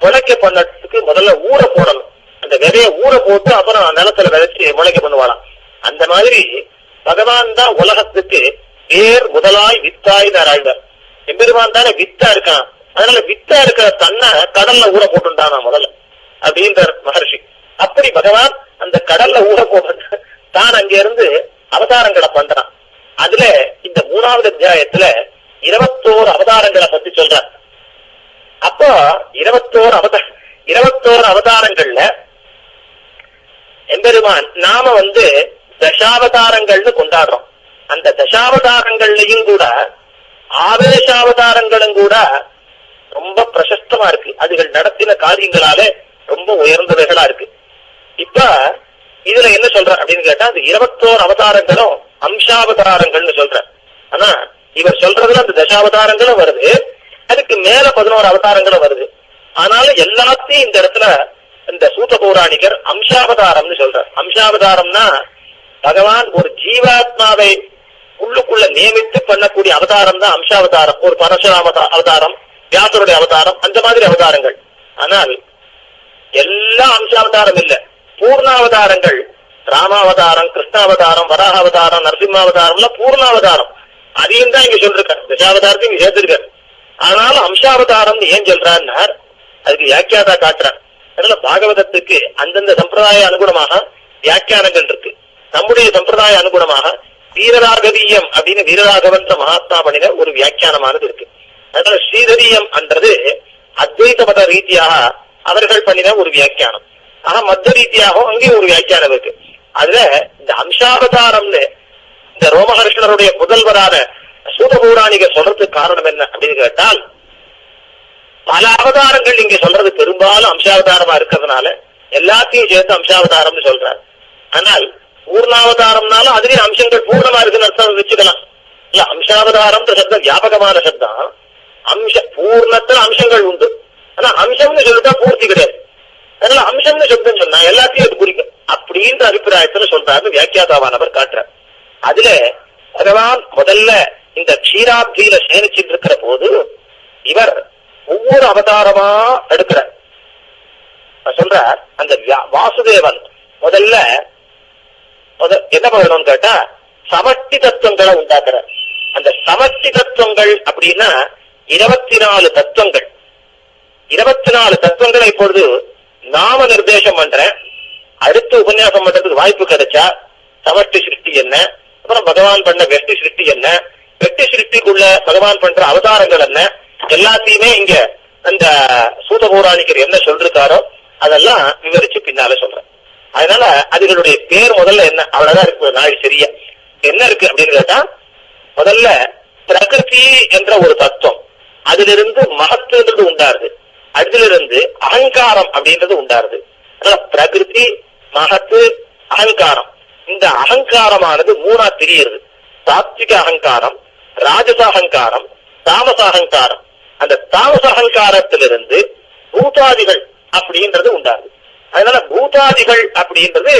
முளைக்க பண்ணதுக்கு முதல்ல ஊற போடணும். அந்த விதைய ஊற போட்டு அப்புறம் நிலத்துல விதைச்சு முளைக்க பண்ணுவாளாம். அந்த மாதிரி பகவான் தான் உலகத்துக்கு வேர் முதலாய் வித்தாய் ஆழ்வார் எம்பெருமான் தானே வித்தா இருக்கான். அதனால வித்தா இருக்கிற தன்னை கடல்ல ஊற போட்டுட்டானா முதல்ல? அப்படின்ற மகர்ஷி. அப்படி பகவான் அந்த கடல்ல ஊற போட்டு தான் அங்க இருந்து அவதாரங்களை பண்றான். அதுல இந்த மூணாவது அத்தியாயத்துல இருபத்தோரு அவதாரங்களை பத்தி சொல்றார். அப்போ இருபத்தோரு அவதார இருபத்தோரு அவதாரங்கள்ல எம்பெருமான் நாம வந்து தசாவதாரங்கள்னு கொண்டாடுறோம். அந்த தசாவதாரங்கள்லையும் கூட ஆவேசாவதாரங்களும் கூட ரொம்ப பிரசஸ்தமா இருக்கு. அதுகள் நடத்தின காரியங்களால ரொம்ப உயர்ந்தவைகளா இருக்கு. இப்ப இதுல என்ன சொல்ற அப்படின்னு கேட்டா அந்த இருபத்தோரு அவதாரங்களும் அம்சாவதாரங்கள்னு சொல்ற. ஆனா இவர் சொல்றதுல அந்த தசாவதாரங்களும் வருது அதுக்கு மேல பதினோரு அவதாரங்களும் வருது. ஆனாலும் எல்லாத்தையும் இந்த இடத்துல இந்த சூத்த பௌராணிகர் அம்சாவதாரம்னு சொல்றார். அம்சாவதாரம்னா பகவான் ஒரு ஜீவாத்மாவை உள்ளுக்குள்ள நியமித்து பண்ணக்கூடிய அவதாரம் தான் அம்சாவதாரம் ஒரு பரசுராம அவதாரம் வியாசருடைய அவதாரம் அந்த மாதிரி அவதாரங்கள். ஆனால் எல்லா அம்சாவதாரம் இல்ல. பூர்ணாவதாரங்கள் ராமாவதாரம் கிருஷ்ணாவதாரம் வராகாவதாரம் நரசிம்மாவதாரம் எல்லாம் பூர்ணாவதாரம். அதையும் தான் இங்க சொல்லிருக்கார். தசாவதாரத்தையும் இங்க சேர்த்திருக்கார். ஆனாலும் அம்சாவதாரம் ஏன் சொல்றாருன்னார் அதுக்கு வியாக்கியாதா காட்டுறார். அதனால பாகவதத்துக்கு அந்தந்த சம்பிரதாய அனுகுணமாக வியாக்கியானங்கள் இருக்கு. நம்முடைய சம்பிரதாய அனுகுணமாக வீரராகவீயம் அப்படின்னு வீரராகவன்ற மகாத்மா பண்ணின ஒரு வியாக்கியானமானது இருக்கு. அதனால ஸ்ரீதரியம் என்றது அத்வைத மத ரீதியாக அவர்கள் பண்ணின ஒரு வியாக்கியானம். ஆனா மத்த ரீதியாகவும் அங்கேயும் ஒரு வியாக்கியானம் இருக்கு. அதுல இந்த அம்சாவதாரம்னு இந்த ரோமஹர்ஷனருடைய சூத பௌராணிக சொல்றதுக்கு காரணம் என்ன அப்படின்னு கேட்டால் பல அவதாரங்கள் இங்க சொல்றது பெரும்பாலும் அம்சாவதாரமா இருக்கிறதுனால எல்லாத்தையும் சேர்த்து அம்சாவதாரம்னு சொல்றார். ஆனால் பூர்ணாவதாரம்னாலும் அதுலயும் அம்சங்கள் பூர்ணமா இருக்குன்னு அர்த்தம் வச்சுக்கலாம். இல்ல அம்சாவதாரம் சப்தம் வியாபகமான சப்தம். அம்ச பூர்ணத்துல அம்சங்கள் உண்டு. ஆனா அம்சம்னு சொல்லிட்டா பூர்த்தி கிடையாது. அதனால அம்சம்னு சப்தம் சொன்னா எல்லாத்தையும் அது குறிக்கும். அப்படின்ற அபிப்பிராயத்துல சொல்றாரு வியாக்கியாதாவானவர் காட்டுறார். அதுல பகவான் முதல்ல இந்த க்ஷீராப்தியில சேமிச்சிட்டு இருக்கிற போது இவர் ஒவ்வொரு அவதாரமா எடுக்கிறார். சொல்றார் அந்த வாசுதேவன் முதல்ல என்ன பண்ணணும்னு கேட்டா சமஷ்டி தத்துவங்களை உண்டாக்குறார் அந்த சமஷ்டி தத்துவங்கள் அப்படின்னா இருபத்தி நாலு தத்துவங்கள். இருபத்தி நாலு தத்துவங்களை இப்பொழுது நாம நிர்தேசம் பண்றேன். அடுத்து உபன்யாசம் பண்றதுக்கு வாய்ப்பு கிடைச்சா சமஷ்டி சிருஷ்டி என்ன? அப்புறம் பகவான் பண்ண வெட்டி சிருஷ்டி என்ன? வெட்டி சிருஷ்டிக்குள்ள பகவான் பண்ற அவதாரங்கள் என்ன? எல்லாத்தையுமே இங்க அந்த சூத பௌராணிகர் என்ன சொல்றாரோ அதெல்லாம் விவரிச்சு பின்னால சொல்றேன். அதனால அதுகளுடைய பேர் முதல்ல என்ன? அவ்வளவுதான் இருக்கு. நாள் சரியா. என்ன இருக்கு அப்படின்னு கேட்டா முதல்ல பிரகிருதி என்ற ஒரு தத்துவம். அதிலிருந்து மகத்துன்றது உண்டாருது அதிலிருந்து அகங்காரம் அப்படின்றது உண்டாருது அதனால பிரகிருதி மகத்து அகங்காரம். இந்த அகங்காரமானது மூணா பிரியுது சாத்விக அகங்காரம் ராஜச அகங்காரம் தாமச அகங்காரம். அந்த தாமச அகங்காரத்திலிருந்து பூதாதிகள் அப்படின்றது உண்டாருது அதனால பூதாதிகள் அப்படின்றது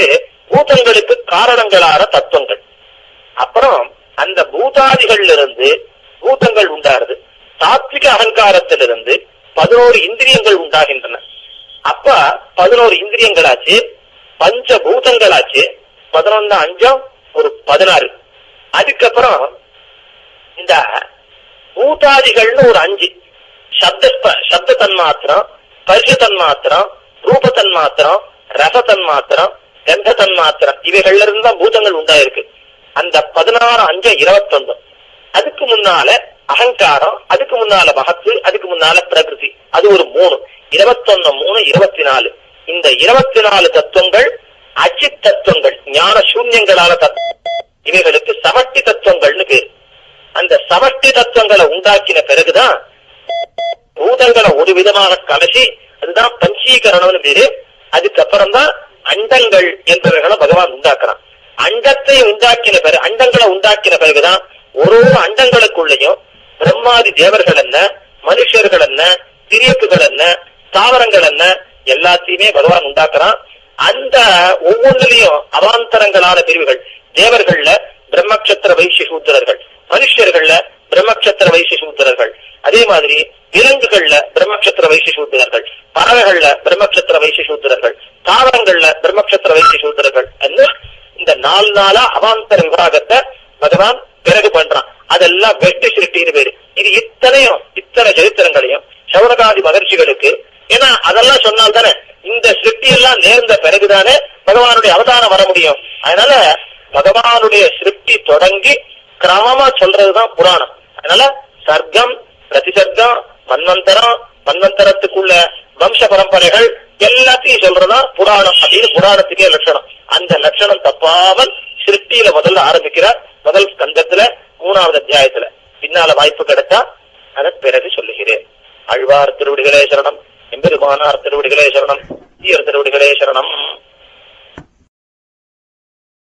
பூதங்களுக்கு காரணங்களான தத்துவங்கள். அப்புறம் அந்த பூதாதிகள்ல இருந்து பூதங்கள் உண்டாருது தாத்விக அகங்காரத்திலிருந்து பதினோரு இந்திரியங்கள் உண்டாகின்றன. அப்ப பதினோரு இந்திரியங்களாச்சு பஞ்ச பூதங்களாச்சு பதினொன்னு அஞ்சம் ஒரு பதினாறு. அதுக்கப்புறம் இந்த பூதாதிகள்னு ஒரு அஞ்சு. சப்த சப்த தன்மாத்திரம் பரிசு தன்மாத்திரம் ரூப மாத்திரம் ரச தன்மாத்திரம் கந்த தன்மாத்திரம் இவைகள்ல இருந்து தான் பூதங்கள் உண்டாயிருக்கு. அந்த பதினாறு அஞ்சு இருபத்தொன்னு. அதுக்கு முன்னால அகங்காரம் அதுக்கு முன்னால மகத்து அதுக்கு முன்னால பிரகிருதி. அது ஒரு மூணு. இருபத்தொன்னு மூணு இருபத்தி நாலு இந்த இருபத்தி நாலு தத்துவங்கள் அஜித் தத்துவங்கள் ஞான சூன்யங்களான தத்துவம் இவைகளுக்கு சமஷ்டி தத்துவங்கள்னு பேரு. அந்த சமஷ்டி தத்துவங்களை உண்டாக்கின பிறகுதான் பூதங்களை ஒரு விதமாக கலசி அதுதான் பஞ்சீகரணம்னு பேரு. அதுக்கப்புறம் தான் அண்டங்கள் என்பவர்களை பகவான் உண்டாக்குறான். அண்டத்தை உண்டாக்கின பிறகு அண்டங்களை உண்டாக்கின பிறகுதான் ஒரு ஒரு அண்டங்களுக்குள்ளேயும் பிரம்மாதி தேவர்கள் என்ன மனுஷர்கள் என்ன திரியப்புகள் என்ன தாவரங்கள் என்ன எல்லாத்தையுமே பகவான் உண்டாக்குறான். அந்த ஒவ்வொன்றிலையும் அவாந்தரங்களான பிரிவுகள். தேவர்கள்ல பிரம்மக்ஷத்திர வைசிய சூத்திரர்கள் மனுஷர்கள்ல பிரம்மக்ஷத்திர வைசிய சூத்திரர்கள். அதே மாதிரி விலங்குகள்ல பிரம்மக்ஷத்திர வைசிய சூத்திரர்கள். பறவைகள்ல பிரம்மக்ஷத்திர வைசி சூத்திரர்கள் தாவரங்கள்ல பிரம்மக்ஷத்திர வைசிய சூத்திரர்கள் இந்த நாலு நாளா அவாந்தர விவாகத்தை பகவான் பிறகு பண்றான். அதெல்லாம் வெட்டு சிருட்டின்னு பேரு. இது இத்தனையும் இத்தனை சரித்திரங்களையும் சௌரகாதி மகர்ஷிகளுக்கு ஏன்னா அதெல்லாம் சொன்னால் தானே இந்த சிருஷ்டி எல்லாம் நேர்ந்த பிறகுதானே பகவானுடைய அவதானம் வர முடியும். அதனால பகவானுடைய சிருஷ்டி தொடங்கி கிரமமா சொல்றதுதான் புராணம். அதனால சர்க்கம் பிரதிசர்க்கம் மன்வந்தரம் மன்வந்தரத்துக்குள்ள வம்ச பரம்பரைகள் எல்லாத்தையும் சொல்றதான் புராணம் அப்படின்னு புராணத்துக்கே லட்சணம். அந்த லட்சணம் தப்பாமல் சிருஷ்டியில முதல்ல ஆரம்பிக்கிறார் முதல் ஸ்கந்தத்துல மூணாவது அத்தியாயத்துல. பின்னால வாய்ப்பு கிடைச்சா அதன் பிறகு சொல்லுகிறேன். அழ்வார் திருவிடுகளே சரணம் எம்பெருமானார் திருவிடுகளே சரணம் தீயர் திருவிடுகளே சரணம்.